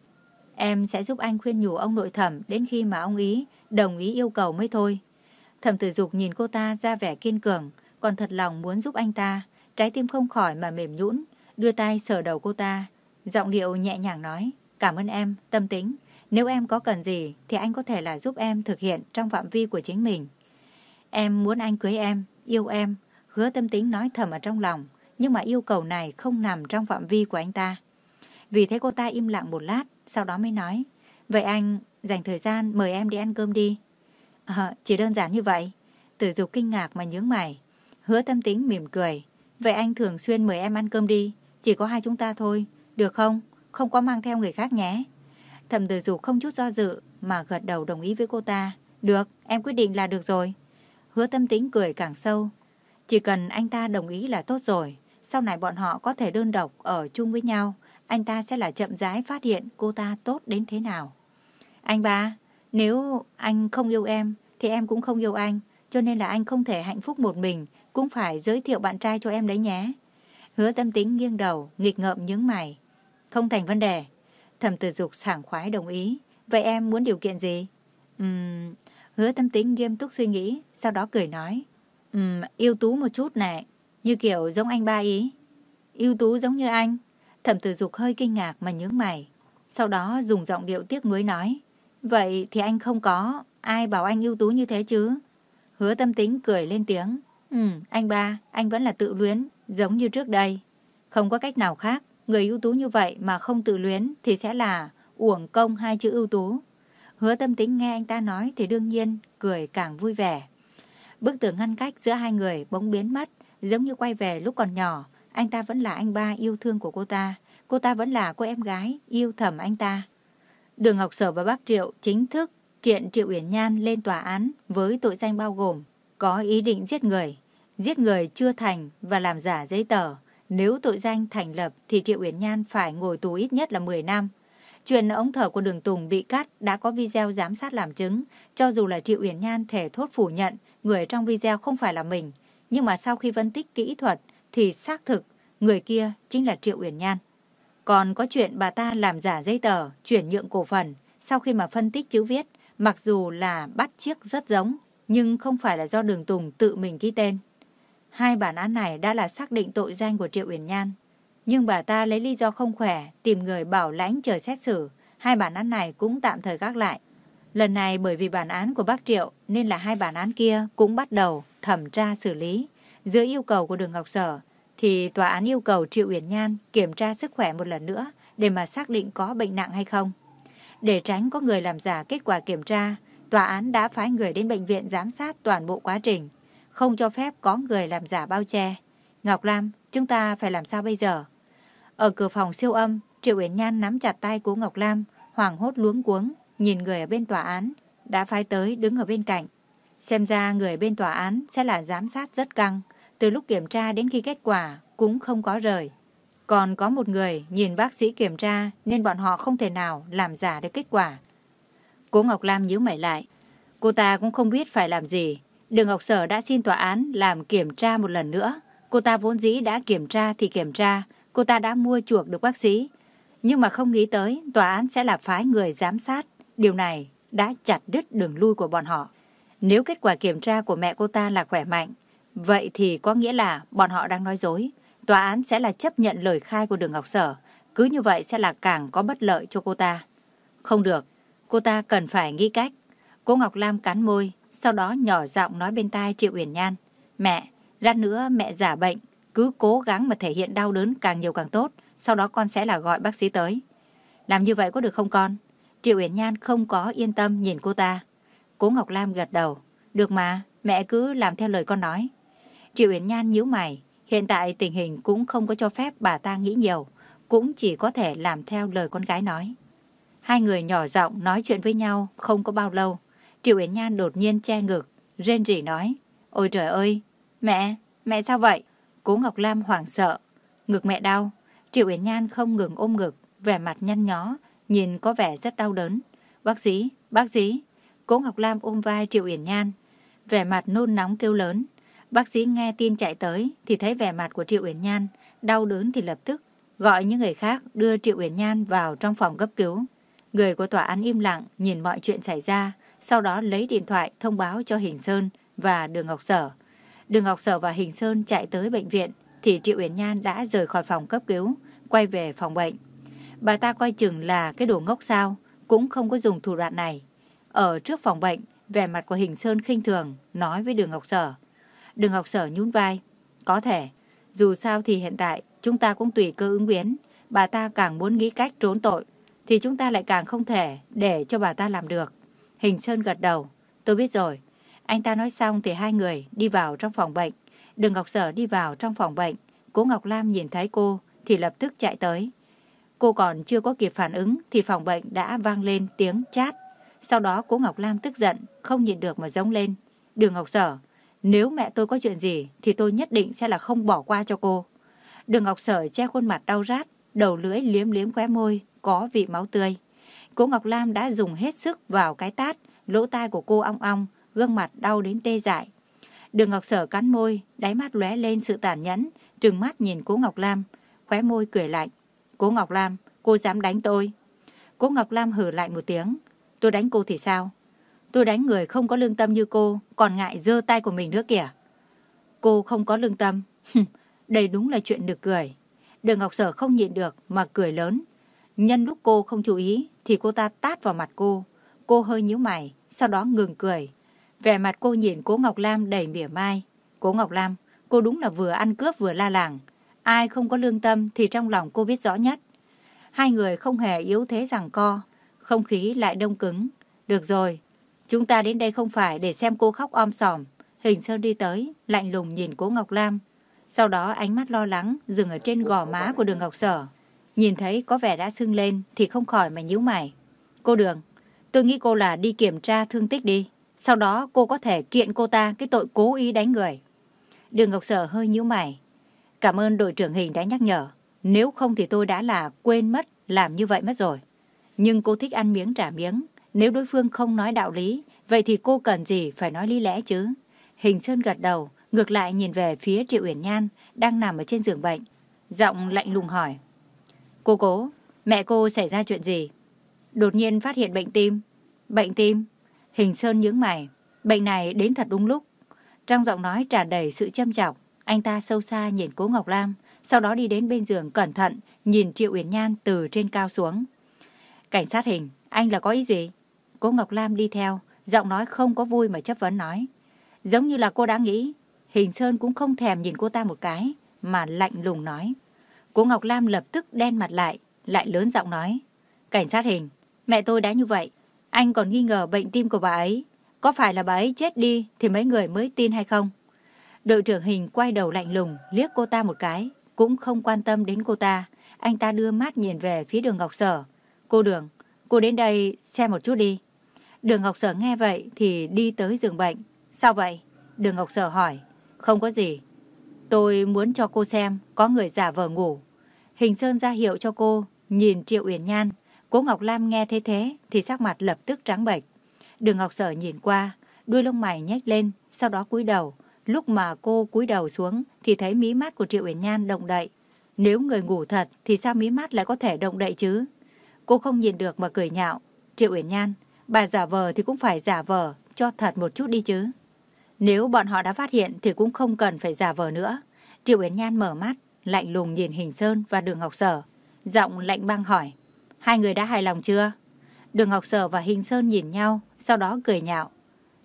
Em sẽ giúp anh khuyên nhủ ông nội thẩm đến khi mà ông ý đồng ý yêu cầu mới thôi. Thẩm tử dục nhìn cô ta ra vẻ kiên cường, còn thật lòng muốn giúp anh ta. Trái tim không khỏi mà mềm nhũn, đưa tay sờ đầu cô ta. Giọng điệu nhẹ nhàng nói, cảm ơn em, tâm tính. Nếu em có cần gì thì anh có thể là giúp em thực hiện trong phạm vi của chính mình. Em muốn anh cưới em, yêu em, hứa tâm tính nói thầm ở trong lòng nhưng mà yêu cầu này không nằm trong phạm vi của anh ta. Vì thế cô ta im lặng một lát, sau đó mới nói, vậy anh dành thời gian mời em đi ăn cơm đi. À, chỉ đơn giản như vậy. Tử dục kinh ngạc mà nhướng mày. Hứa tâm tính mỉm cười. Vậy anh thường xuyên mời em ăn cơm đi. Chỉ có hai chúng ta thôi. được không? Không có mang theo người khác nhé. Thẩm tử dục không chút do dự mà gật đầu đồng ý với cô ta. Được, em quyết định là được rồi. Hứa tâm tính cười càng sâu. Chỉ cần anh ta đồng ý là tốt rồi. Sau này bọn họ có thể đơn độc ở chung với nhau. Anh ta sẽ là chậm rãi phát hiện cô ta tốt đến thế nào. Anh ba, nếu anh không yêu em thì em cũng không yêu anh. Cho nên là anh không thể hạnh phúc một mình. Cũng phải giới thiệu bạn trai cho em đấy nhé. Hứa tâm tính nghiêng đầu, nghịch ngợm nhướng mày. Không thành vấn đề. Thẩm tử dục sảng khoái đồng ý. Vậy em muốn điều kiện gì? Uhm, hứa tâm tính nghiêm túc suy nghĩ, sau đó cười nói. Uhm, yêu tú một chút này, như kiểu giống anh ba ý. Yêu tú giống như anh. Thẩm tử dục hơi kinh ngạc mà nhướng mày. Sau đó dùng giọng điệu tiếc nuối nói. Vậy thì anh không có, ai bảo anh yêu tú như thế chứ? Hứa tâm tính cười lên tiếng. Ừ, anh ba, anh vẫn là tự luyến, giống như trước đây. Không có cách nào khác, người ưu tú như vậy mà không tự luyến thì sẽ là uổng công hai chữ ưu tú. Hứa tâm tính nghe anh ta nói thì đương nhiên cười càng vui vẻ. Bức tường ngăn cách giữa hai người bỗng biến mất, giống như quay về lúc còn nhỏ. Anh ta vẫn là anh ba yêu thương của cô ta. Cô ta vẫn là cô em gái yêu thầm anh ta. Đường Ngọc Sở và bác Triệu chính thức kiện Triệu Uyển Nhan lên tòa án với tội danh bao gồm có ý định giết người, giết người chưa thành và làm giả giấy tờ. Nếu tội danh thành lập thì Triệu Uyển Nhan phải ngồi tù ít nhất là 10 năm. Chuyện ống thở của đường Tùng bị cắt đã có video giám sát làm chứng. Cho dù là Triệu Uyển Nhan thể thốt phủ nhận người trong video không phải là mình. Nhưng mà sau khi phân tích kỹ thuật thì xác thực người kia chính là Triệu Uyển Nhan. Còn có chuyện bà ta làm giả giấy tờ, chuyển nhượng cổ phần. Sau khi mà phân tích chữ viết, mặc dù là bắt chiếc rất giống, nhưng không phải là do đường Tùng tự mình ký tên. Hai bản án này đã là xác định tội danh của Triệu Uyển Nhan. Nhưng bà ta lấy lý do không khỏe, tìm người bảo lãnh chờ xét xử. Hai bản án này cũng tạm thời gác lại. Lần này bởi vì bản án của bác Triệu nên là hai bản án kia cũng bắt đầu thẩm tra xử lý. Dưới yêu cầu của đường Ngọc Sở thì tòa án yêu cầu Triệu Uyển Nhan kiểm tra sức khỏe một lần nữa để mà xác định có bệnh nặng hay không. Để tránh có người làm giả kết quả kiểm tra, tòa án đã phái người đến bệnh viện giám sát toàn bộ quá trình, không cho phép có người làm giả bao che. Ngọc Lam, chúng ta phải làm sao bây giờ? Ở cửa phòng siêu âm, Triệu Uyển Nhan nắm chặt tay của Ngọc Lam, hoảng hốt luống cuống, nhìn người ở bên tòa án, đã phái tới đứng ở bên cạnh. Xem ra người bên tòa án sẽ là giám sát rất căng, từ lúc kiểm tra đến khi kết quả cũng không có rời. Còn có một người nhìn bác sĩ kiểm tra nên bọn họ không thể nào làm giả được kết quả. Cố Ngọc Lam nhíu mày lại. Cô ta cũng không biết phải làm gì. Đường Ngọc Sở đã xin tòa án làm kiểm tra một lần nữa. Cô ta vốn dĩ đã kiểm tra thì kiểm tra. Cô ta đã mua chuộc được bác sĩ. Nhưng mà không nghĩ tới tòa án sẽ là phái người giám sát. Điều này đã chặt đứt đường lui của bọn họ. Nếu kết quả kiểm tra của mẹ cô ta là khỏe mạnh, vậy thì có nghĩa là bọn họ đang nói dối. Tòa án sẽ là chấp nhận lời khai của đường Ngọc Sở. Cứ như vậy sẽ là càng có bất lợi cho cô ta. Không được, cô ta cần phải nghĩ cách. Cô Ngọc Lam cắn môi, sau đó nhỏ giọng nói bên tai Triệu Uyển Nhan. Mẹ, lát nữa mẹ giả bệnh, cứ cố gắng mà thể hiện đau đớn càng nhiều càng tốt, sau đó con sẽ là gọi bác sĩ tới. Làm như vậy có được không con? Triệu Uyển Nhan không có yên tâm nhìn cô ta. Cố Ngọc Lam gật đầu. Được mà, mẹ cứ làm theo lời con nói. Triệu Uyển Nhan nhíu mày. Hiện tại tình hình cũng không có cho phép bà ta nghĩ nhiều. Cũng chỉ có thể làm theo lời con gái nói. Hai người nhỏ giọng nói chuyện với nhau không có bao lâu. Triệu Uyển Nhan đột nhiên che ngực, rên rỉ nói. Ôi trời ơi, mẹ, mẹ sao vậy? Cố Ngọc Lam hoảng sợ. Ngực mẹ đau. Triệu Uyển Nhan không ngừng ôm ngực, vẻ mặt nhăn nhó, nhìn có vẻ rất đau đớn. Bác sĩ, bác sĩ. Cố Ngọc Lam ôm vai Triệu Uyển Nhan, vẻ mặt nôn nóng kêu lớn. Bác sĩ nghe tin chạy tới thì thấy vẻ mặt của Triệu Uyển Nhan, đau đớn thì lập tức gọi những người khác đưa Triệu Uyển Nhan vào trong phòng cấp cứu. Người của tòa án im lặng nhìn mọi chuyện xảy ra, sau đó lấy điện thoại thông báo cho Hình Sơn và Đường Ngọc Sở. Đường Ngọc Sở và Hình Sơn chạy tới bệnh viện thì Triệu Uyển Nhan đã rời khỏi phòng cấp cứu, quay về phòng bệnh. Bà ta coi chừng là cái đồ ngốc sao, cũng không có dùng thủ đoạn này. Ở trước phòng bệnh, vẻ mặt của Hình Sơn khinh thường, nói với Đường Ngọc Sở. Đường Ngọc Sở nhún vai. Có thể, dù sao thì hiện tại chúng ta cũng tùy cơ ứng biến. Bà ta càng muốn nghĩ cách trốn tội, thì chúng ta lại càng không thể để cho bà ta làm được. Hình Sơn gật đầu. Tôi biết rồi. Anh ta nói xong thì hai người đi vào trong phòng bệnh. Đường Ngọc Sở đi vào trong phòng bệnh. Cố Ngọc Lam nhìn thấy cô thì lập tức chạy tới. Cô còn chưa có kịp phản ứng thì phòng bệnh đã vang lên tiếng chát. Sau đó cố Ngọc Lam tức giận, không nhịn được mà giống lên. Đường Ngọc Sở, nếu mẹ tôi có chuyện gì thì tôi nhất định sẽ là không bỏ qua cho cô. Đường Ngọc Sở che khuôn mặt đau rát, đầu lưỡi liếm liếm khóe môi, có vị máu tươi. Cố Ngọc Lam đã dùng hết sức vào cái tát, lỗ tai của cô ong ong, gương mặt đau đến tê dại. Đường Ngọc Sở cắn môi, đáy mắt lóe lên sự tàn nhẫn, trừng mắt nhìn Cố Ngọc Lam, khóe môi cười lạnh. Cố Ngọc Lam, cô dám đánh tôi. Cố Ngọc Lam hử lại một tiếng. Tôi đánh cô thì sao? Tôi đánh người không có lương tâm như cô, còn ngại dơ tay của mình nữa kìa. Cô không có lương tâm. Đây đúng là chuyện được cười. Đường Ngọc Sở không nhịn được mà cười lớn. Nhân lúc cô không chú ý thì cô ta tát vào mặt cô. Cô hơi nhíu mày, sau đó ngừng cười. Vẻ mặt cô nhìn cố Ngọc Lam đầy mỉa mai. Cố Ngọc Lam, cô đúng là vừa ăn cướp vừa la làng. Ai không có lương tâm thì trong lòng cô biết rõ nhất. Hai người không hề yếu thế rằng co. Không khí lại đông cứng. Được rồi, chúng ta đến đây không phải để xem cô khóc om sòm. Hình Sơn đi tới, lạnh lùng nhìn cố Ngọc Lam. Sau đó ánh mắt lo lắng dừng ở trên gò má của đường Ngọc Sở. Nhìn thấy có vẻ đã sưng lên thì không khỏi mà nhíu mày. Cô Đường, tôi nghĩ cô là đi kiểm tra thương tích đi. Sau đó cô có thể kiện cô ta cái tội cố ý đánh người. Đường Ngọc Sở hơi nhíu mày. Cảm ơn đội trưởng hình đã nhắc nhở. Nếu không thì tôi đã là quên mất làm như vậy mất rồi. Nhưng cô thích ăn miếng trả miếng. Nếu đối phương không nói đạo lý, vậy thì cô cần gì phải nói lý lẽ chứ? Hình Sơn gật đầu, ngược lại nhìn về phía Triệu Uyển Nhan đang nằm ở trên giường bệnh. Giọng lạnh lùng hỏi. Cô cố, mẹ cô xảy ra chuyện gì? Đột nhiên phát hiện bệnh tim. Bệnh tim? Hình Sơn nhướng mày. Bệnh này đến thật đúng lúc. Trong giọng nói tràn đầy sự châm chọc, anh ta sâu xa nhìn cố Ngọc Lam, sau đó đi đến bên giường cẩn thận, nhìn Triệu Uyển Nhan từ trên cao xuống. Cảnh sát hình, anh là có ý gì? cô Ngọc Lam đi theo, giọng nói không có vui mà chấp vấn nói. Giống như là cô đã nghĩ, Hình Sơn cũng không thèm nhìn cô ta một cái, mà lạnh lùng nói. cô Ngọc Lam lập tức đen mặt lại, lại lớn giọng nói. Cảnh sát hình, mẹ tôi đã như vậy, anh còn nghi ngờ bệnh tim của bà ấy. Có phải là bà ấy chết đi thì mấy người mới tin hay không? Đội trưởng hình quay đầu lạnh lùng, liếc cô ta một cái, cũng không quan tâm đến cô ta. Anh ta đưa mắt nhìn về phía đường Ngọc Sở. Cô Đường, cô đến đây xem một chút đi. Đường Ngọc Sở nghe vậy thì đi tới giường bệnh. Sao vậy? Đường Ngọc Sở hỏi. Không có gì. Tôi muốn cho cô xem có người giả vờ ngủ. Hình Sơn ra hiệu cho cô, nhìn Triệu Uyển Nhan. Cố Ngọc Lam nghe thế thế thì sắc mặt lập tức trắng bệch. Đường Ngọc Sở nhìn qua, đuôi lông mày nhếch lên, sau đó cúi đầu. Lúc mà cô cúi đầu xuống thì thấy mí mắt của Triệu Uyển Nhan động đậy. Nếu người ngủ thật thì sao mí mắt lại có thể động đậy chứ? Cô không nhìn được mà cười nhạo. Triệu Uyển Nhan, bà giả vờ thì cũng phải giả vờ, cho thật một chút đi chứ. Nếu bọn họ đã phát hiện thì cũng không cần phải giả vờ nữa. Triệu Uyển Nhan mở mắt, lạnh lùng nhìn Hình Sơn và Đường Ngọc Sở. Giọng lạnh băng hỏi, hai người đã hài lòng chưa? Đường Ngọc Sở và Hình Sơn nhìn nhau, sau đó cười nhạo.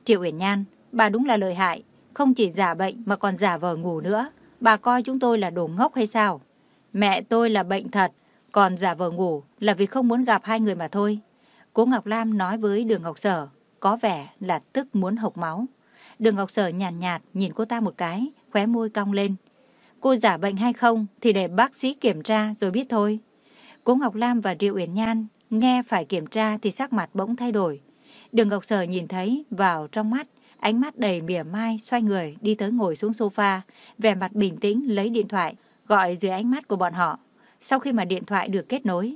Triệu Uyển Nhan, bà đúng là lợi hại, không chỉ giả bệnh mà còn giả vờ ngủ nữa. Bà coi chúng tôi là đồ ngốc hay sao? Mẹ tôi là bệnh thật, còn giả vờ ngủ là vì không muốn gặp hai người mà thôi. Cố Ngọc Lam nói với Đường Ngọc Sở, có vẻ là tức muốn hộc máu. Đường Ngọc Sở nhàn nhạt, nhạt nhìn cô ta một cái, khóe môi cong lên. Cô giả bệnh hay không thì để bác sĩ kiểm tra rồi biết thôi. Cố Ngọc Lam và Triệu Uyển Nhan nghe phải kiểm tra thì sắc mặt bỗng thay đổi. Đường Ngọc Sở nhìn thấy vào trong mắt, ánh mắt đầy mỉa mai xoay người đi tới ngồi xuống sofa, vẻ mặt bình tĩnh lấy điện thoại, gọi dưới ánh mắt của bọn họ. Sau khi mà điện thoại được kết nối,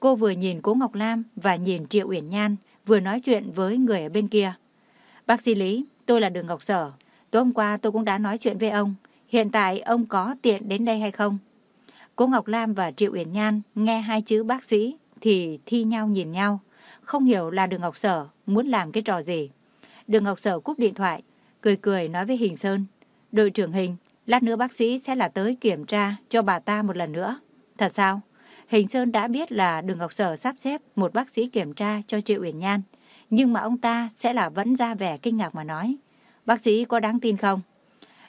cô vừa nhìn Cố Ngọc Lam và nhìn Triệu Uyển Nhan, vừa nói chuyện với người ở bên kia. Bác sĩ Lý, tôi là Đường Ngọc Sở. Tối hôm qua tôi cũng đã nói chuyện với ông. Hiện tại ông có tiện đến đây hay không? Cố Ngọc Lam và Triệu Uyển Nhan nghe hai chữ bác sĩ thì thi nhau nhìn nhau. Không hiểu là Đường Ngọc Sở muốn làm cái trò gì. Đường Ngọc Sở cúp điện thoại, cười cười nói với Hình Sơn. Đội trưởng Hình, lát nữa bác sĩ sẽ là tới kiểm tra cho bà ta một lần nữa. Thật sao? Hình Sơn đã biết là Đường Ngọc Sở sắp xếp một bác sĩ kiểm tra cho Triệu Uyển Nhan. Nhưng mà ông ta sẽ là vẫn ra vẻ kinh ngạc mà nói. Bác sĩ có đáng tin không?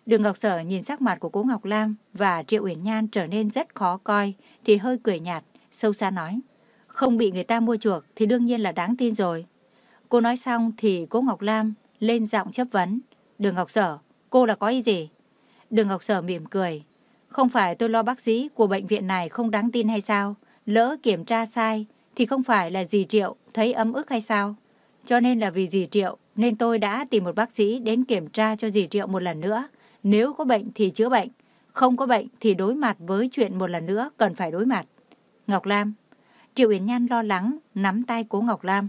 Đường Ngọc Sở nhìn sắc mặt của cố Ngọc Lam và Triệu Uyển Nhan trở nên rất khó coi thì hơi cười nhạt, sâu xa nói. Không bị người ta mua chuộc thì đương nhiên là đáng tin rồi. Cô nói xong thì cố Ngọc Lam lên giọng chấp vấn. Đường Ngọc Sở, cô là có ý gì? Đường Ngọc Sở mỉm cười. Không phải tôi lo bác sĩ của bệnh viện này không đáng tin hay sao? Lỡ kiểm tra sai thì không phải là dì Triệu thấy ấm ức hay sao? Cho nên là vì dì Triệu nên tôi đã tìm một bác sĩ đến kiểm tra cho dì Triệu một lần nữa. Nếu có bệnh thì chữa bệnh, không có bệnh thì đối mặt với chuyện một lần nữa cần phải đối mặt. Ngọc Lam Triệu Yến Nhan lo lắng, nắm tay cố Ngọc Lam.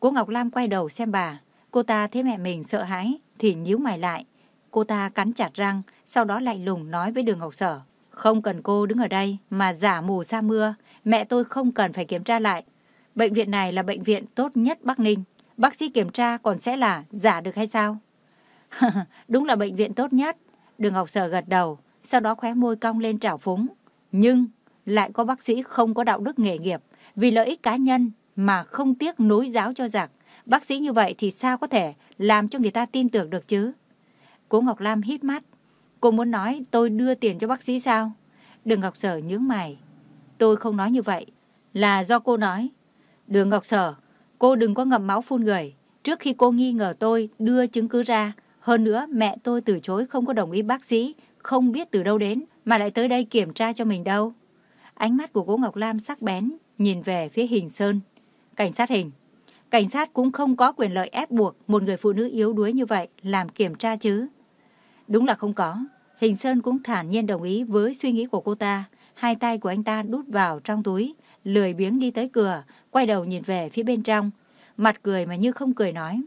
Cố Ngọc Lam quay đầu xem bà. Cô ta thấy mẹ mình sợ hãi thì nhíu mày lại. Cô ta cắn chặt răng, sau đó lạnh lùng nói với đường Ngọc Sở. Không cần cô đứng ở đây mà giả mù sa mưa, mẹ tôi không cần phải kiểm tra lại. Bệnh viện này là bệnh viện tốt nhất Bắc Ninh. Bác sĩ kiểm tra còn sẽ là giả được hay sao? Đúng là bệnh viện tốt nhất. Đường Ngọc Sở gật đầu, sau đó khóe môi cong lên trào phúng. Nhưng lại có bác sĩ không có đạo đức nghề nghiệp, vì lợi ích cá nhân mà không tiếc nối giáo cho giặc. Bác sĩ như vậy thì sao có thể làm cho người ta tin tưởng được chứ? Cố Ngọc Lam hít mắt. Cô muốn nói tôi đưa tiền cho bác sĩ sao? Đường Ngọc Sở nhướng mày. Tôi không nói như vậy. Là do cô nói. Đường Ngọc Sở, cô đừng có ngậm máu phun người. Trước khi cô nghi ngờ tôi đưa chứng cứ ra. Hơn nữa mẹ tôi từ chối không có đồng ý bác sĩ. Không biết từ đâu đến mà lại tới đây kiểm tra cho mình đâu. Ánh mắt của cô Ngọc Lam sắc bén, nhìn về phía hình Sơn. Cảnh sát hình. Cảnh sát cũng không có quyền lợi ép buộc một người phụ nữ yếu đuối như vậy làm kiểm tra chứ. Đúng là không có. Hình Sơn cũng thản nhiên đồng ý với suy nghĩ của cô ta. Hai tay của anh ta đút vào trong túi, lười biếng đi tới cửa, quay đầu nhìn về phía bên trong. Mặt cười mà như không cười nói.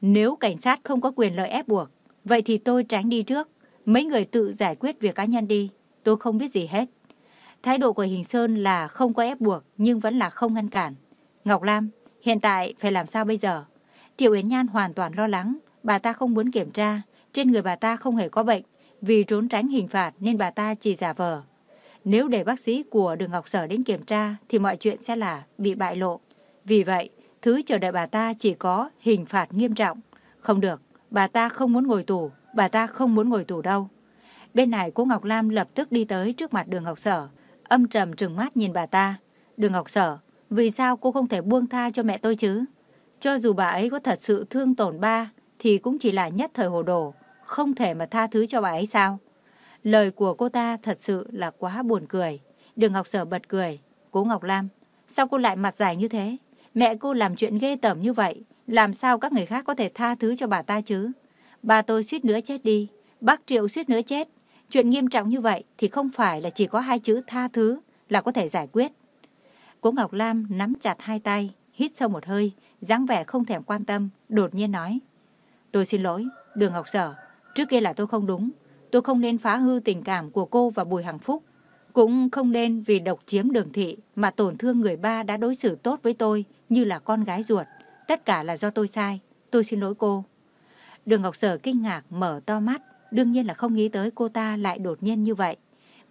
Nếu cảnh sát không có quyền lợi ép buộc, vậy thì tôi tránh đi trước. Mấy người tự giải quyết việc cá nhân đi. Tôi không biết gì hết. Thái độ của Hình Sơn là không có ép buộc nhưng vẫn là không ngăn cản. Ngọc Lam, hiện tại phải làm sao bây giờ? Triệu Yến Nhan hoàn toàn lo lắng. Bà ta không muốn kiểm tra. Trên người bà ta không hề có bệnh. Vì trốn tránh hình phạt nên bà ta chỉ giả vờ. Nếu để bác sĩ của đường Ngọc Sở đến kiểm tra thì mọi chuyện sẽ là bị bại lộ. Vì vậy, thứ chờ đợi bà ta chỉ có hình phạt nghiêm trọng. Không được, bà ta không muốn ngồi tù, bà ta không muốn ngồi tù đâu. Bên này cô Ngọc Lam lập tức đi tới trước mặt đường Ngọc Sở, âm trầm trừng mắt nhìn bà ta. Đường Ngọc Sở, vì sao cô không thể buông tha cho mẹ tôi chứ? Cho dù bà ấy có thật sự thương tổn ba, thì cũng chỉ là nhất thời hồ đồ, không thể mà tha thứ cho bà ấy sao? Lời của cô ta thật sự là quá buồn cười. Đường Ngọc Sở bật cười. Cố Ngọc Lam, sao cô lại mặt dài như thế? Mẹ cô làm chuyện ghê tởm như vậy, làm sao các người khác có thể tha thứ cho bà ta chứ? Bà tôi suýt nữa chết đi, bác Triệu suýt nữa chết. Chuyện nghiêm trọng như vậy thì không phải là chỉ có hai chữ tha thứ là có thể giải quyết. Cố Ngọc Lam nắm chặt hai tay, hít sâu một hơi, dáng vẻ không thèm quan tâm, đột nhiên nói. Tôi xin lỗi, Đường Ngọc Sở, trước kia là tôi không đúng. Tôi không nên phá hư tình cảm của cô và Bùi Hằng Phúc. Cũng không nên vì độc chiếm đường thị mà tổn thương người ba đã đối xử tốt với tôi như là con gái ruột. Tất cả là do tôi sai. Tôi xin lỗi cô. Đường Ngọc Sở kinh ngạc mở to mắt. Đương nhiên là không nghĩ tới cô ta lại đột nhiên như vậy.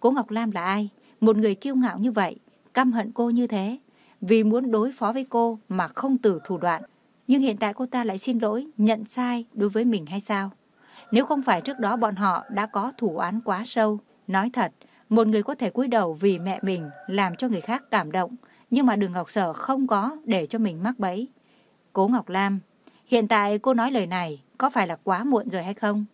Cố Ngọc Lam là ai? Một người kiêu ngạo như vậy, căm hận cô như thế. Vì muốn đối phó với cô mà không từ thủ đoạn. Nhưng hiện tại cô ta lại xin lỗi, nhận sai đối với mình hay sao? Nếu không phải trước đó bọn họ đã có thủ án quá sâu. Nói thật, một người có thể cúi đầu vì mẹ mình làm cho người khác cảm động. Nhưng mà đường Ngọc Sở không có để cho mình mắc bẫy. Cố Ngọc Lam, hiện tại cô nói lời này có phải là quá muộn rồi hay không?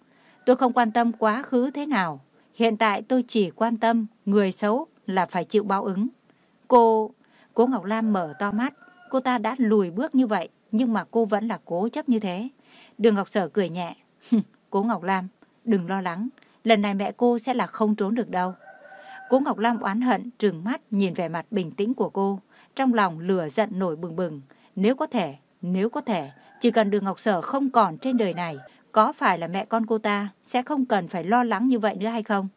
Tôi không quan tâm quá khứ thế nào. Hiện tại tôi chỉ quan tâm người xấu là phải chịu báo ứng. Cô... Cố Ngọc Lam mở to mắt. Cô ta đã lùi bước như vậy, nhưng mà cô vẫn là cố chấp như thế. Đường Ngọc Sở cười nhẹ. Cố Ngọc Lam, đừng lo lắng. Lần này mẹ cô sẽ là không trốn được đâu. Cố Ngọc Lam oán hận, trừng mắt nhìn vẻ mặt bình tĩnh của cô. Trong lòng lửa giận nổi bừng bừng. Nếu có thể, nếu có thể, chỉ cần đường Ngọc Sở không còn trên đời này, có phải là mẹ con cô ta sẽ không cần phải lo lắng như vậy nữa hay không?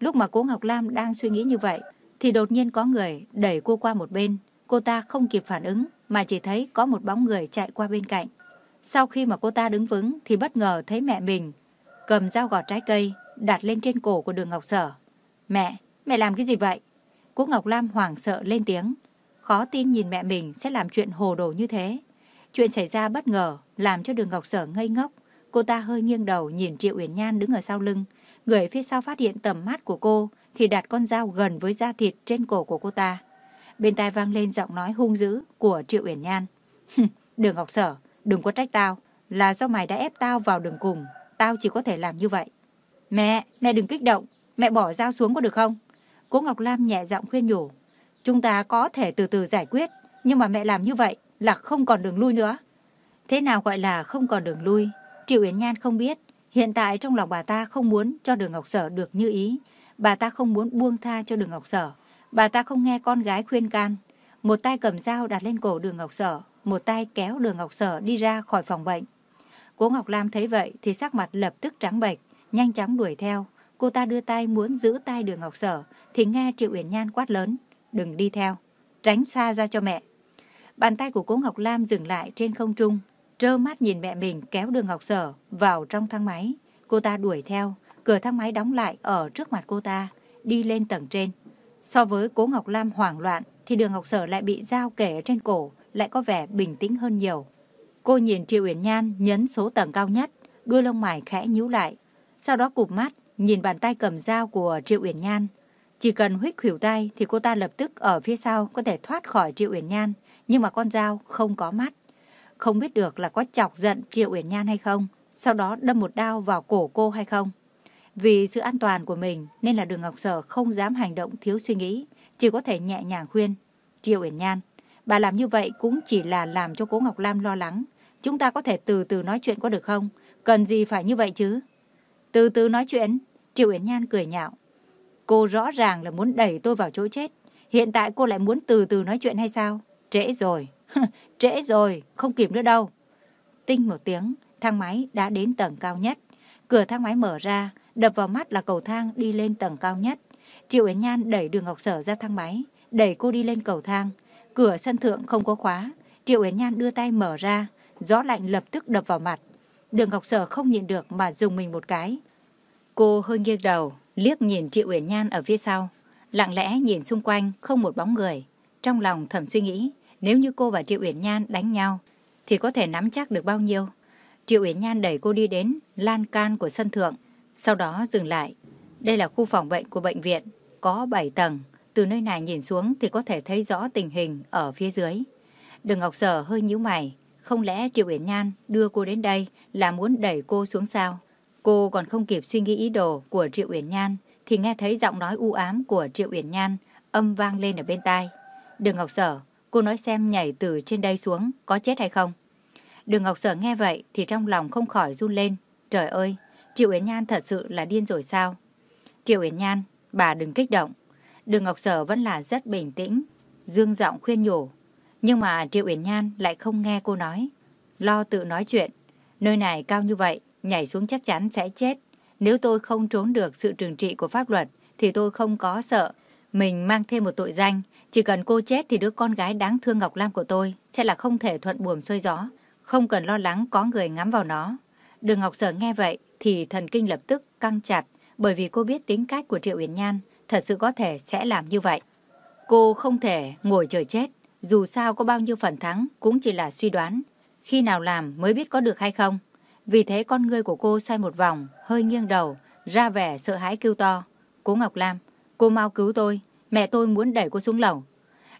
Lúc mà cố Ngọc Lam đang suy nghĩ như vậy, thì đột nhiên có người đẩy cô qua một bên. Cô ta không kịp phản ứng, mà chỉ thấy có một bóng người chạy qua bên cạnh. Sau khi mà cô ta đứng vững, thì bất ngờ thấy mẹ mình cầm dao gọt trái cây, đặt lên trên cổ của đường Ngọc Sở. Mẹ, mẹ làm cái gì vậy? Cú Ngọc Lam hoảng sợ lên tiếng. Khó tin nhìn mẹ mình sẽ làm chuyện hồ đồ như thế. Chuyện xảy ra bất ngờ, làm cho đường Ngọc Sở ngây ngốc. Cô ta hơi nghiêng đầu nhìn Triệu Uyển Nhan đứng ở sau lưng. Người phía sau phát hiện tầm mắt của cô thì đặt con dao gần với da thịt trên cổ của cô ta. Bên tai vang lên giọng nói hung dữ của Triệu Uyển Nhan. Đường Ngọc Sở, đừng có trách tao. Là do mày đã ép tao vào đường cùng. Tao chỉ có thể làm như vậy. Mẹ, mẹ đừng kích động. Mẹ bỏ dao xuống có được không? Cố Ngọc Lam nhẹ giọng khuyên nhủ. chúng ta có thể từ từ giải quyết, nhưng mà mẹ làm như vậy là không còn đường lui nữa. Thế nào gọi là không còn đường lui? Triệu Yến Nhan không biết. Hiện tại trong lòng bà ta không muốn cho đường Ngọc Sở được như ý. Bà ta không muốn buông tha cho đường Ngọc Sở. Bà ta không nghe con gái khuyên can. Một tay cầm dao đặt lên cổ đường Ngọc Sở. Một tay kéo đường Ngọc Sở đi ra khỏi phòng bệnh. Cố Ngọc Lam thấy vậy thì sắc mặt lập tức trắng bệch, nhanh chóng đuổi theo. Cô ta đưa tay muốn giữ tay đường Ngọc Sở thì nghe Triệu Uyển Nhan quát lớn. Đừng đi theo, tránh xa ra cho mẹ. Bàn tay của cố Ngọc Lam dừng lại trên không trung, trơ mắt nhìn mẹ mình kéo đường Ngọc Sở vào trong thang máy. Cô ta đuổi theo, cửa thang máy đóng lại ở trước mặt cô ta, đi lên tầng trên. So với cố Ngọc Lam hoảng loạn thì đường Ngọc Sở lại bị dao kể trên cổ, lại có vẻ bình tĩnh hơn nhiều. Cô nhìn Triệu Uyển Nhan nhấn số tầng cao nhất, đuôi lông mày khẽ nhíu lại. Sau đó cụp mắt, nhìn bàn tay cầm dao của Triệu Uyển Nhan. Chỉ cần huyết khỉu tay thì cô ta lập tức ở phía sau có thể thoát khỏi Triệu Uyển Nhan, nhưng mà con dao không có mắt. Không biết được là có chọc giận Triệu Uyển Nhan hay không, sau đó đâm một đao vào cổ cô hay không. Vì sự an toàn của mình nên là Đường Ngọc Sở không dám hành động thiếu suy nghĩ, chỉ có thể nhẹ nhàng khuyên. Triệu Uyển Nhan, bà làm như vậy cũng chỉ là làm cho cố Ngọc Lam lo lắng. Chúng ta có thể từ từ nói chuyện có được không? Cần gì phải như vậy chứ? Từ từ nói chuyện, Triệu yến Nhan cười nhạo. Cô rõ ràng là muốn đẩy tôi vào chỗ chết. Hiện tại cô lại muốn từ từ nói chuyện hay sao? Trễ rồi. Trễ rồi, không kịp nữa đâu. Tinh một tiếng, thang máy đã đến tầng cao nhất. Cửa thang máy mở ra, đập vào mắt là cầu thang đi lên tầng cao nhất. Triệu Yến Nhan đẩy đường Ngọc Sở ra thang máy, đẩy cô đi lên cầu thang. Cửa sân thượng không có khóa. Triệu Yến Nhan đưa tay mở ra, gió lạnh lập tức đập vào mặt. Đường Ngọc Sở không nhịn được mà dùng mình một cái. Cô hơi nghiêng đầu, liếc nhìn Triệu Uyển Nhan ở phía sau, lặng lẽ nhìn xung quanh không một bóng người. Trong lòng thầm suy nghĩ, nếu như cô và Triệu Uyển Nhan đánh nhau, thì có thể nắm chắc được bao nhiêu. Triệu Uyển Nhan đẩy cô đi đến lan can của sân thượng, sau đó dừng lại. Đây là khu phòng bệnh của bệnh viện, có 7 tầng. Từ nơi này nhìn xuống thì có thể thấy rõ tình hình ở phía dưới. Đường Ngọc Sở hơi nhíu mày, không lẽ Triệu Uyển Nhan đưa cô đến đây là muốn đẩy cô xuống sao? Cô còn không kịp suy nghĩ ý đồ của Triệu Uyển Nhan thì nghe thấy giọng nói u ám của Triệu Uyển Nhan âm vang lên ở bên tai. Đường Ngọc Sở, cô nói xem nhảy từ trên đây xuống có chết hay không? Đường Ngọc Sở nghe vậy thì trong lòng không khỏi run lên. Trời ơi, Triệu Uyển Nhan thật sự là điên rồi sao? Triệu Uyển Nhan, bà đừng kích động. Đường Ngọc Sở vẫn là rất bình tĩnh, dương giọng khuyên nhủ. Nhưng mà Triệu Uyển Nhan lại không nghe cô nói. Lo tự nói chuyện. Nơi này cao như vậy, nhảy xuống chắc chắn sẽ chết. Nếu tôi không trốn được sự trừng trị của pháp luật, thì tôi không có sợ. Mình mang thêm một tội danh, chỉ cần cô chết thì đứa con gái đáng thương Ngọc Lam của tôi sẽ là không thể thuận buồm xuôi gió. Không cần lo lắng có người ngắm vào nó. Đường Ngọc Sở nghe vậy thì thần kinh lập tức căng chặt bởi vì cô biết tính cách của Triệu Uyển Nhan thật sự có thể sẽ làm như vậy. Cô không thể ngồi chờ chết, dù sao có bao nhiêu phần thắng cũng chỉ là suy đoán. Khi nào làm mới biết có được hay không. Vì thế con ngươi của cô xoay một vòng, hơi nghiêng đầu, ra vẻ sợ hãi kêu to. Cố Ngọc Lam, cô mau cứu tôi, mẹ tôi muốn đẩy cô xuống lầu.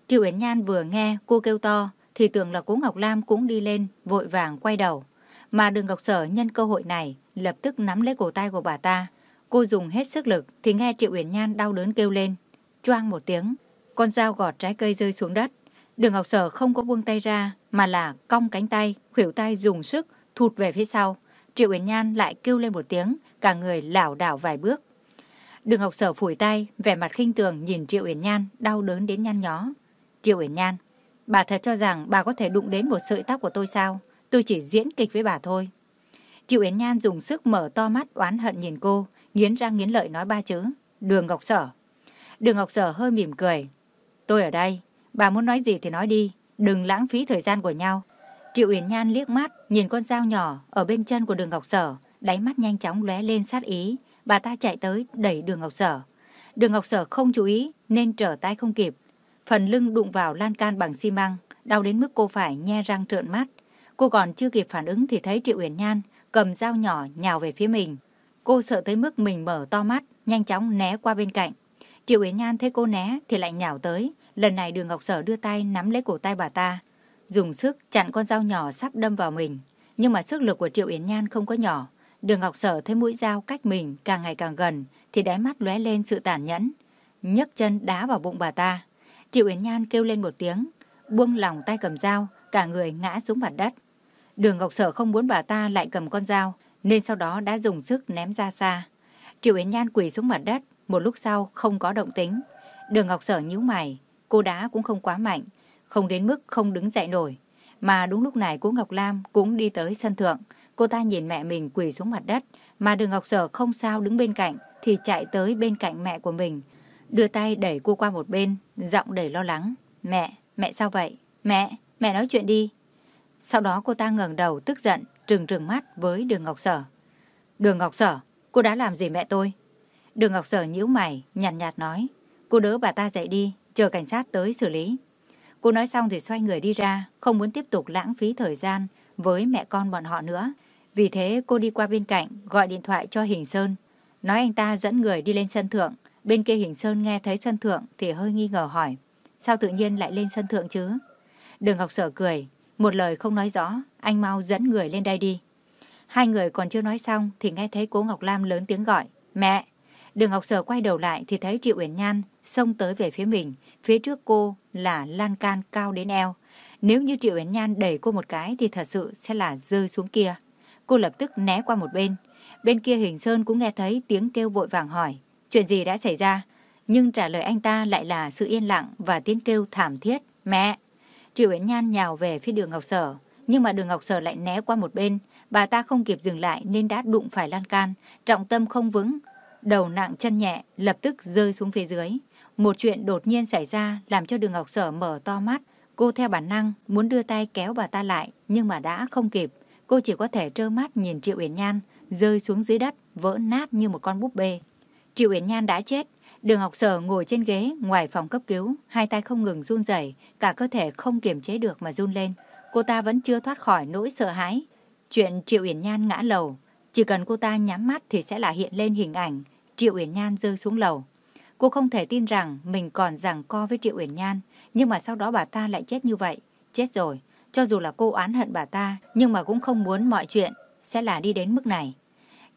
Triệu Yến Nhan vừa nghe cô kêu to, thì tưởng là cố Ngọc Lam cũng đi lên, vội vàng quay đầu. Mà đường Ngọc Sở nhân cơ hội này, lập tức nắm lấy cổ tay của bà ta. Cô dùng hết sức lực thì nghe Triệu Uyển Nhan đau đớn kêu lên. Choang một tiếng, con dao gọt trái cây rơi xuống đất. Đường Ngọc Sở không có buông tay ra, mà là cong cánh tay, khuỷu tay dùng sức, thụt về phía sau. Triệu Uyển Nhan lại kêu lên một tiếng, cả người lảo đảo vài bước. Đường Ngọc Sở phủi tay, vẻ mặt khinh thường nhìn Triệu Uyển Nhan đau đớn đến nhăn nhó. Triệu Uyển Nhan, bà thật cho rằng bà có thể đụng đến một sợi tóc của tôi sao? Tôi chỉ diễn kịch với bà thôi. Triệu Uyển Nhan dùng sức mở to mắt oán hận nhìn cô, nghiến răng nghiến lợi nói ba chữ. Đường Ngọc Sở. Đường Ngọc Sở hơi mỉm cười. Tôi ở đây, bà muốn nói gì thì nói đi, đừng lãng phí thời gian của nhau. Triệu Uyển Nhan liếc mắt, nhìn con dao nhỏ ở bên chân của đường Ngọc Sở, đáy mắt nhanh chóng lóe lên sát ý. Bà ta chạy tới, đẩy đường Ngọc Sở. Đường Ngọc Sở không chú ý, nên trở tay không kịp. Phần lưng đụng vào lan can bằng xi măng, đau đến mức cô phải nhe răng trợn mắt. Cô còn chưa kịp phản ứng thì thấy Triệu Uyển Nhan cầm dao nhỏ nhào về phía mình. Cô sợ tới mức mình mở to mắt, nhanh chóng né qua bên cạnh. Triệu yến Nhan thấy cô né thì lại nhào tới. Lần này đường Ngọc Sở đưa tay nắm lấy cổ tay bà ta dùng sức chặn con dao nhỏ sắp đâm vào mình. Nhưng mà sức lực của Triệu Yến Nhan không có nhỏ. Đường Ngọc Sở thấy mũi dao cách mình càng ngày càng gần thì đáy mắt lóe lên sự tàn nhẫn. nhấc chân đá vào bụng bà ta. Triệu Yến Nhan kêu lên một tiếng, buông lòng tay cầm dao, cả người ngã xuống mặt đất. Đường Ngọc Sở không muốn bà ta lại cầm con dao, nên sau đó đã dùng sức ném ra xa. Triệu Yến Nhan quỳ xuống mặt đất, một lúc sau không có động tính. Đường Ngọc Sở nhíu mày, cô đá cũng không quá mạnh, không đến mức không đứng dậy nổi. Mà đúng lúc này cô Ngọc Lam cũng đi tới sân thượng, cô ta nhìn mẹ mình quỳ xuống mặt đất, mà đường Ngọc Sở không sao đứng bên cạnh thì chạy tới bên cạnh mẹ của mình, đưa tay đẩy cô qua một bên, giọng đầy lo lắng. Mẹ, mẹ sao vậy? Mẹ, mẹ nói chuyện đi. Sau đó cô ta ngẩng đầu tức giận, trừng trừng mắt với đường Ngọc Sở. Đường Ngọc Sở, cô đã làm gì mẹ tôi? Đường Ngọc Sở nhíu mày, nhàn nhạt, nhạt nói. Cô đỡ bà ta dậy đi, chờ cảnh sát tới xử lý. Cô nói xong thì xoay người đi ra, không muốn tiếp tục lãng phí thời gian với mẹ con bọn họ nữa. Vì thế cô đi qua bên cạnh, gọi điện thoại cho Hình Sơn. Nói anh ta dẫn người đi lên sân thượng. Bên kia Hình Sơn nghe thấy sân thượng thì hơi nghi ngờ hỏi. Sao tự nhiên lại lên sân thượng chứ? Đường Ngọc Sở cười, một lời không nói rõ, anh mau dẫn người lên đây đi. Hai người còn chưa nói xong thì nghe thấy cố Ngọc Lam lớn tiếng gọi. Mẹ! Đường Ngọc Sở quay đầu lại thì thấy Triệu Uyển Nhan xông tới về phía mình. Phía trước cô là lan can cao đến eo. Nếu như Triệu Uyển Nhan đẩy cô một cái thì thật sự sẽ là rơi xuống kia. Cô lập tức né qua một bên. Bên kia Hình Sơn cũng nghe thấy tiếng kêu vội vàng hỏi. Chuyện gì đã xảy ra? Nhưng trả lời anh ta lại là sự yên lặng và tiếng kêu thảm thiết. Mẹ! Triệu Uyển Nhan nhào về phía đường Ngọc Sở. Nhưng mà đường Ngọc Sở lại né qua một bên. Bà ta không kịp dừng lại nên đã đụng phải lan can. Trọng tâm không vững. Đầu nặng chân nhẹ lập tức rơi xuống phía dưới. Một chuyện đột nhiên xảy ra làm cho đường Ngọc Sở mở to mắt. Cô theo bản năng muốn đưa tay kéo bà ta lại nhưng mà đã không kịp. Cô chỉ có thể trơ mắt nhìn Triệu Uyển Nhan rơi xuống dưới đất, vỡ nát như một con búp bê. Triệu Uyển Nhan đã chết. Đường học Sở ngồi trên ghế ngoài phòng cấp cứu, hai tay không ngừng run rẩy, cả cơ thể không kiềm chế được mà run lên. Cô ta vẫn chưa thoát khỏi nỗi sợ hãi. Chuyện Triệu Uyển Nhan ngã lầu, chỉ cần cô ta nhắm mắt thì sẽ là hiện lên hình ảnh Triệu Uyển Nhan rơi xuống lầu. Cô không thể tin rằng mình còn giằng co với Triệu Uyển Nhan, nhưng mà sau đó bà ta lại chết như vậy. Chết rồi, cho dù là cô oán hận bà ta, nhưng mà cũng không muốn mọi chuyện sẽ là đi đến mức này.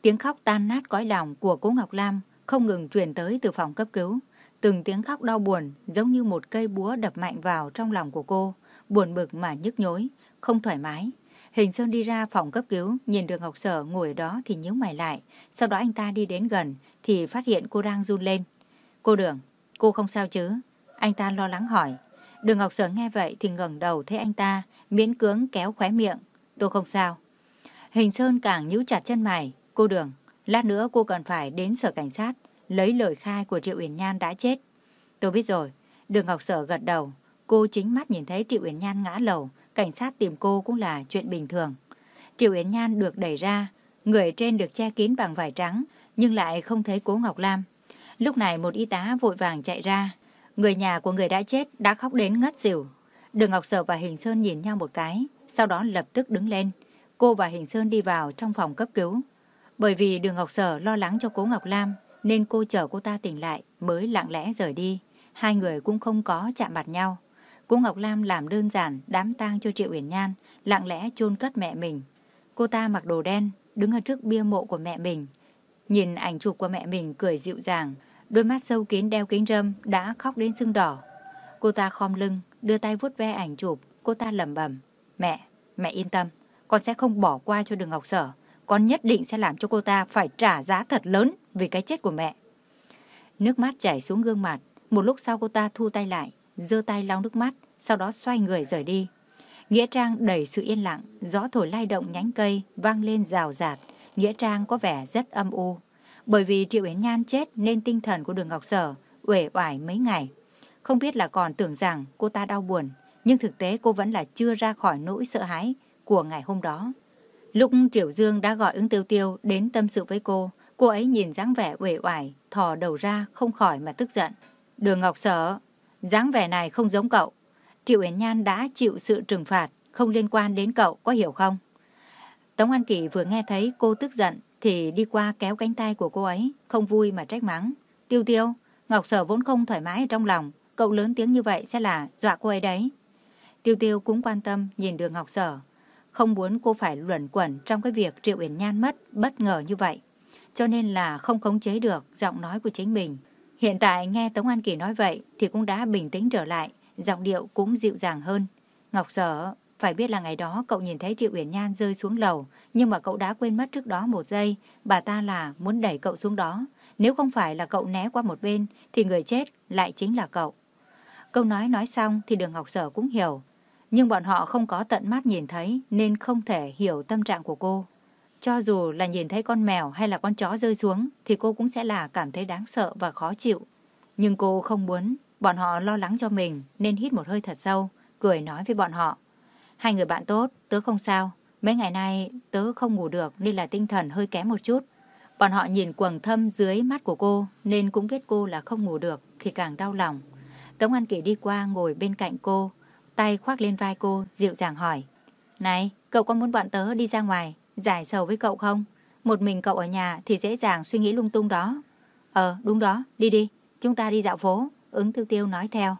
Tiếng khóc tan nát cõi lòng của cố Ngọc Lam không ngừng truyền tới từ phòng cấp cứu. Từng tiếng khóc đau buồn giống như một cây búa đập mạnh vào trong lòng của cô, buồn bực mà nhức nhối, không thoải mái. Hình Sơn đi ra phòng cấp cứu, nhìn đường Ngọc Sở ngồi ở đó thì nhíu mày lại. Sau đó anh ta đi đến gần thì phát hiện cô đang run lên. Cô Đường, cô không sao chứ? Anh ta lo lắng hỏi. Đường Ngọc Sở nghe vậy thì ngẩng đầu thấy anh ta, miễn cưỡng kéo khóe miệng. Tôi không sao. Hình Sơn càng nhíu chặt chân mày. Cô Đường, lát nữa cô cần phải đến sở cảnh sát, lấy lời khai của Triệu Uyển Nhan đã chết. Tôi biết rồi. Đường Ngọc Sở gật đầu. Cô chính mắt nhìn thấy Triệu Uyển Nhan ngã lầu, cảnh sát tìm cô cũng là chuyện bình thường. Triệu uyển Nhan được đẩy ra, người trên được che kín bằng vải trắng, nhưng lại không thấy cố Ngọc Lam. Lúc này một y tá vội vàng chạy ra. Người nhà của người đã chết đã khóc đến ngất xỉu. Đường Ngọc Sở và Hình Sơn nhìn nhau một cái, sau đó lập tức đứng lên. Cô và Hình Sơn đi vào trong phòng cấp cứu. Bởi vì đường Ngọc Sở lo lắng cho cố Ngọc Lam, nên cô chờ cô ta tỉnh lại mới lặng lẽ rời đi. Hai người cũng không có chạm mặt nhau. Cô Ngọc Lam làm đơn giản đám tang cho Triệu Uyển Nhan, lặng lẽ chôn cất mẹ mình. Cô ta mặc đồ đen, đứng ở trước bia mộ của mẹ mình. Nhìn ảnh chụp của mẹ mình cười dịu dàng, đôi mắt sâu kín đeo kính râm đã khóc đến sưng đỏ. Cô ta khom lưng, đưa tay vuốt ve ảnh chụp, cô ta lẩm bẩm, "Mẹ, mẹ yên tâm, con sẽ không bỏ qua cho Đường Ngọc Sở, con nhất định sẽ làm cho cô ta phải trả giá thật lớn vì cái chết của mẹ." Nước mắt chảy xuống gương mặt, một lúc sau cô ta thu tay lại, giơ tay lau nước mắt, sau đó xoay người rời đi. Nghĩa Trang đầy sự yên lặng, gió thổi lay động nhánh cây, vang lên rào rạt. Nghĩa Trang có vẻ rất âm u. Bởi vì Triệu Yến Nhan chết nên tinh thần của đường Ngọc Sở uể oải mấy ngày. Không biết là còn tưởng rằng cô ta đau buồn, nhưng thực tế cô vẫn là chưa ra khỏi nỗi sợ hãi của ngày hôm đó. Lúc Triệu Dương đã gọi ứng tiêu tiêu đến tâm sự với cô, cô ấy nhìn dáng vẻ uể oải, thò đầu ra không khỏi mà tức giận. Đường Ngọc Sở, dáng vẻ này không giống cậu. Triệu Yến Nhan đã chịu sự trừng phạt, không liên quan đến cậu, có hiểu không? Tống An Kỳ vừa nghe thấy cô tức giận thì đi qua kéo cánh tay của cô ấy, không vui mà trách mắng. Tiêu tiêu, Ngọc Sở vốn không thoải mái trong lòng, cậu lớn tiếng như vậy sẽ là dọa cô ấy đấy. Tiêu tiêu cũng quan tâm nhìn đường Ngọc Sở, không muốn cô phải luẩn quẩn trong cái việc Triệu Uyển Nhan mất bất ngờ như vậy. Cho nên là không khống chế được giọng nói của chính mình. Hiện tại nghe Tống An Kỳ nói vậy thì cũng đã bình tĩnh trở lại, giọng điệu cũng dịu dàng hơn. Ngọc Sở, phải biết là ngày đó cậu nhìn thấy Triệu Uyển Nhan rơi xuống lầu, nhưng mà cậu đã quên mất trước đó một giây, bà ta là muốn đẩy cậu xuống đó. Nếu không phải là cậu né qua một bên, thì người chết lại chính là cậu. Câu nói nói xong thì đường Ngọc Sở cũng hiểu, nhưng bọn họ không có tận mắt nhìn thấy nên không thể hiểu tâm trạng của cô. Cho dù là nhìn thấy con mèo hay là con chó rơi xuống thì cô cũng sẽ là cảm thấy đáng sợ và khó chịu. Nhưng cô không muốn bọn họ lo lắng cho mình nên hít một hơi thật sâu, cười nói với bọn họ. Hai người bạn tốt, tớ không sao. Mấy ngày nay tớ không ngủ được nên là tinh thần hơi kém một chút. Bọn họ nhìn quầng thâm dưới mắt của cô nên cũng biết cô là không ngủ được thì càng đau lòng. Tống An Kỳ đi qua ngồi bên cạnh cô, tay khoác lên vai cô, dịu dàng hỏi. Này, cậu có muốn bọn tớ đi ra ngoài, giải sầu với cậu không? Một mình cậu ở nhà thì dễ dàng suy nghĩ lung tung đó. Ờ, đúng đó, đi đi, chúng ta đi dạo phố, ứng tiêu tiêu nói theo.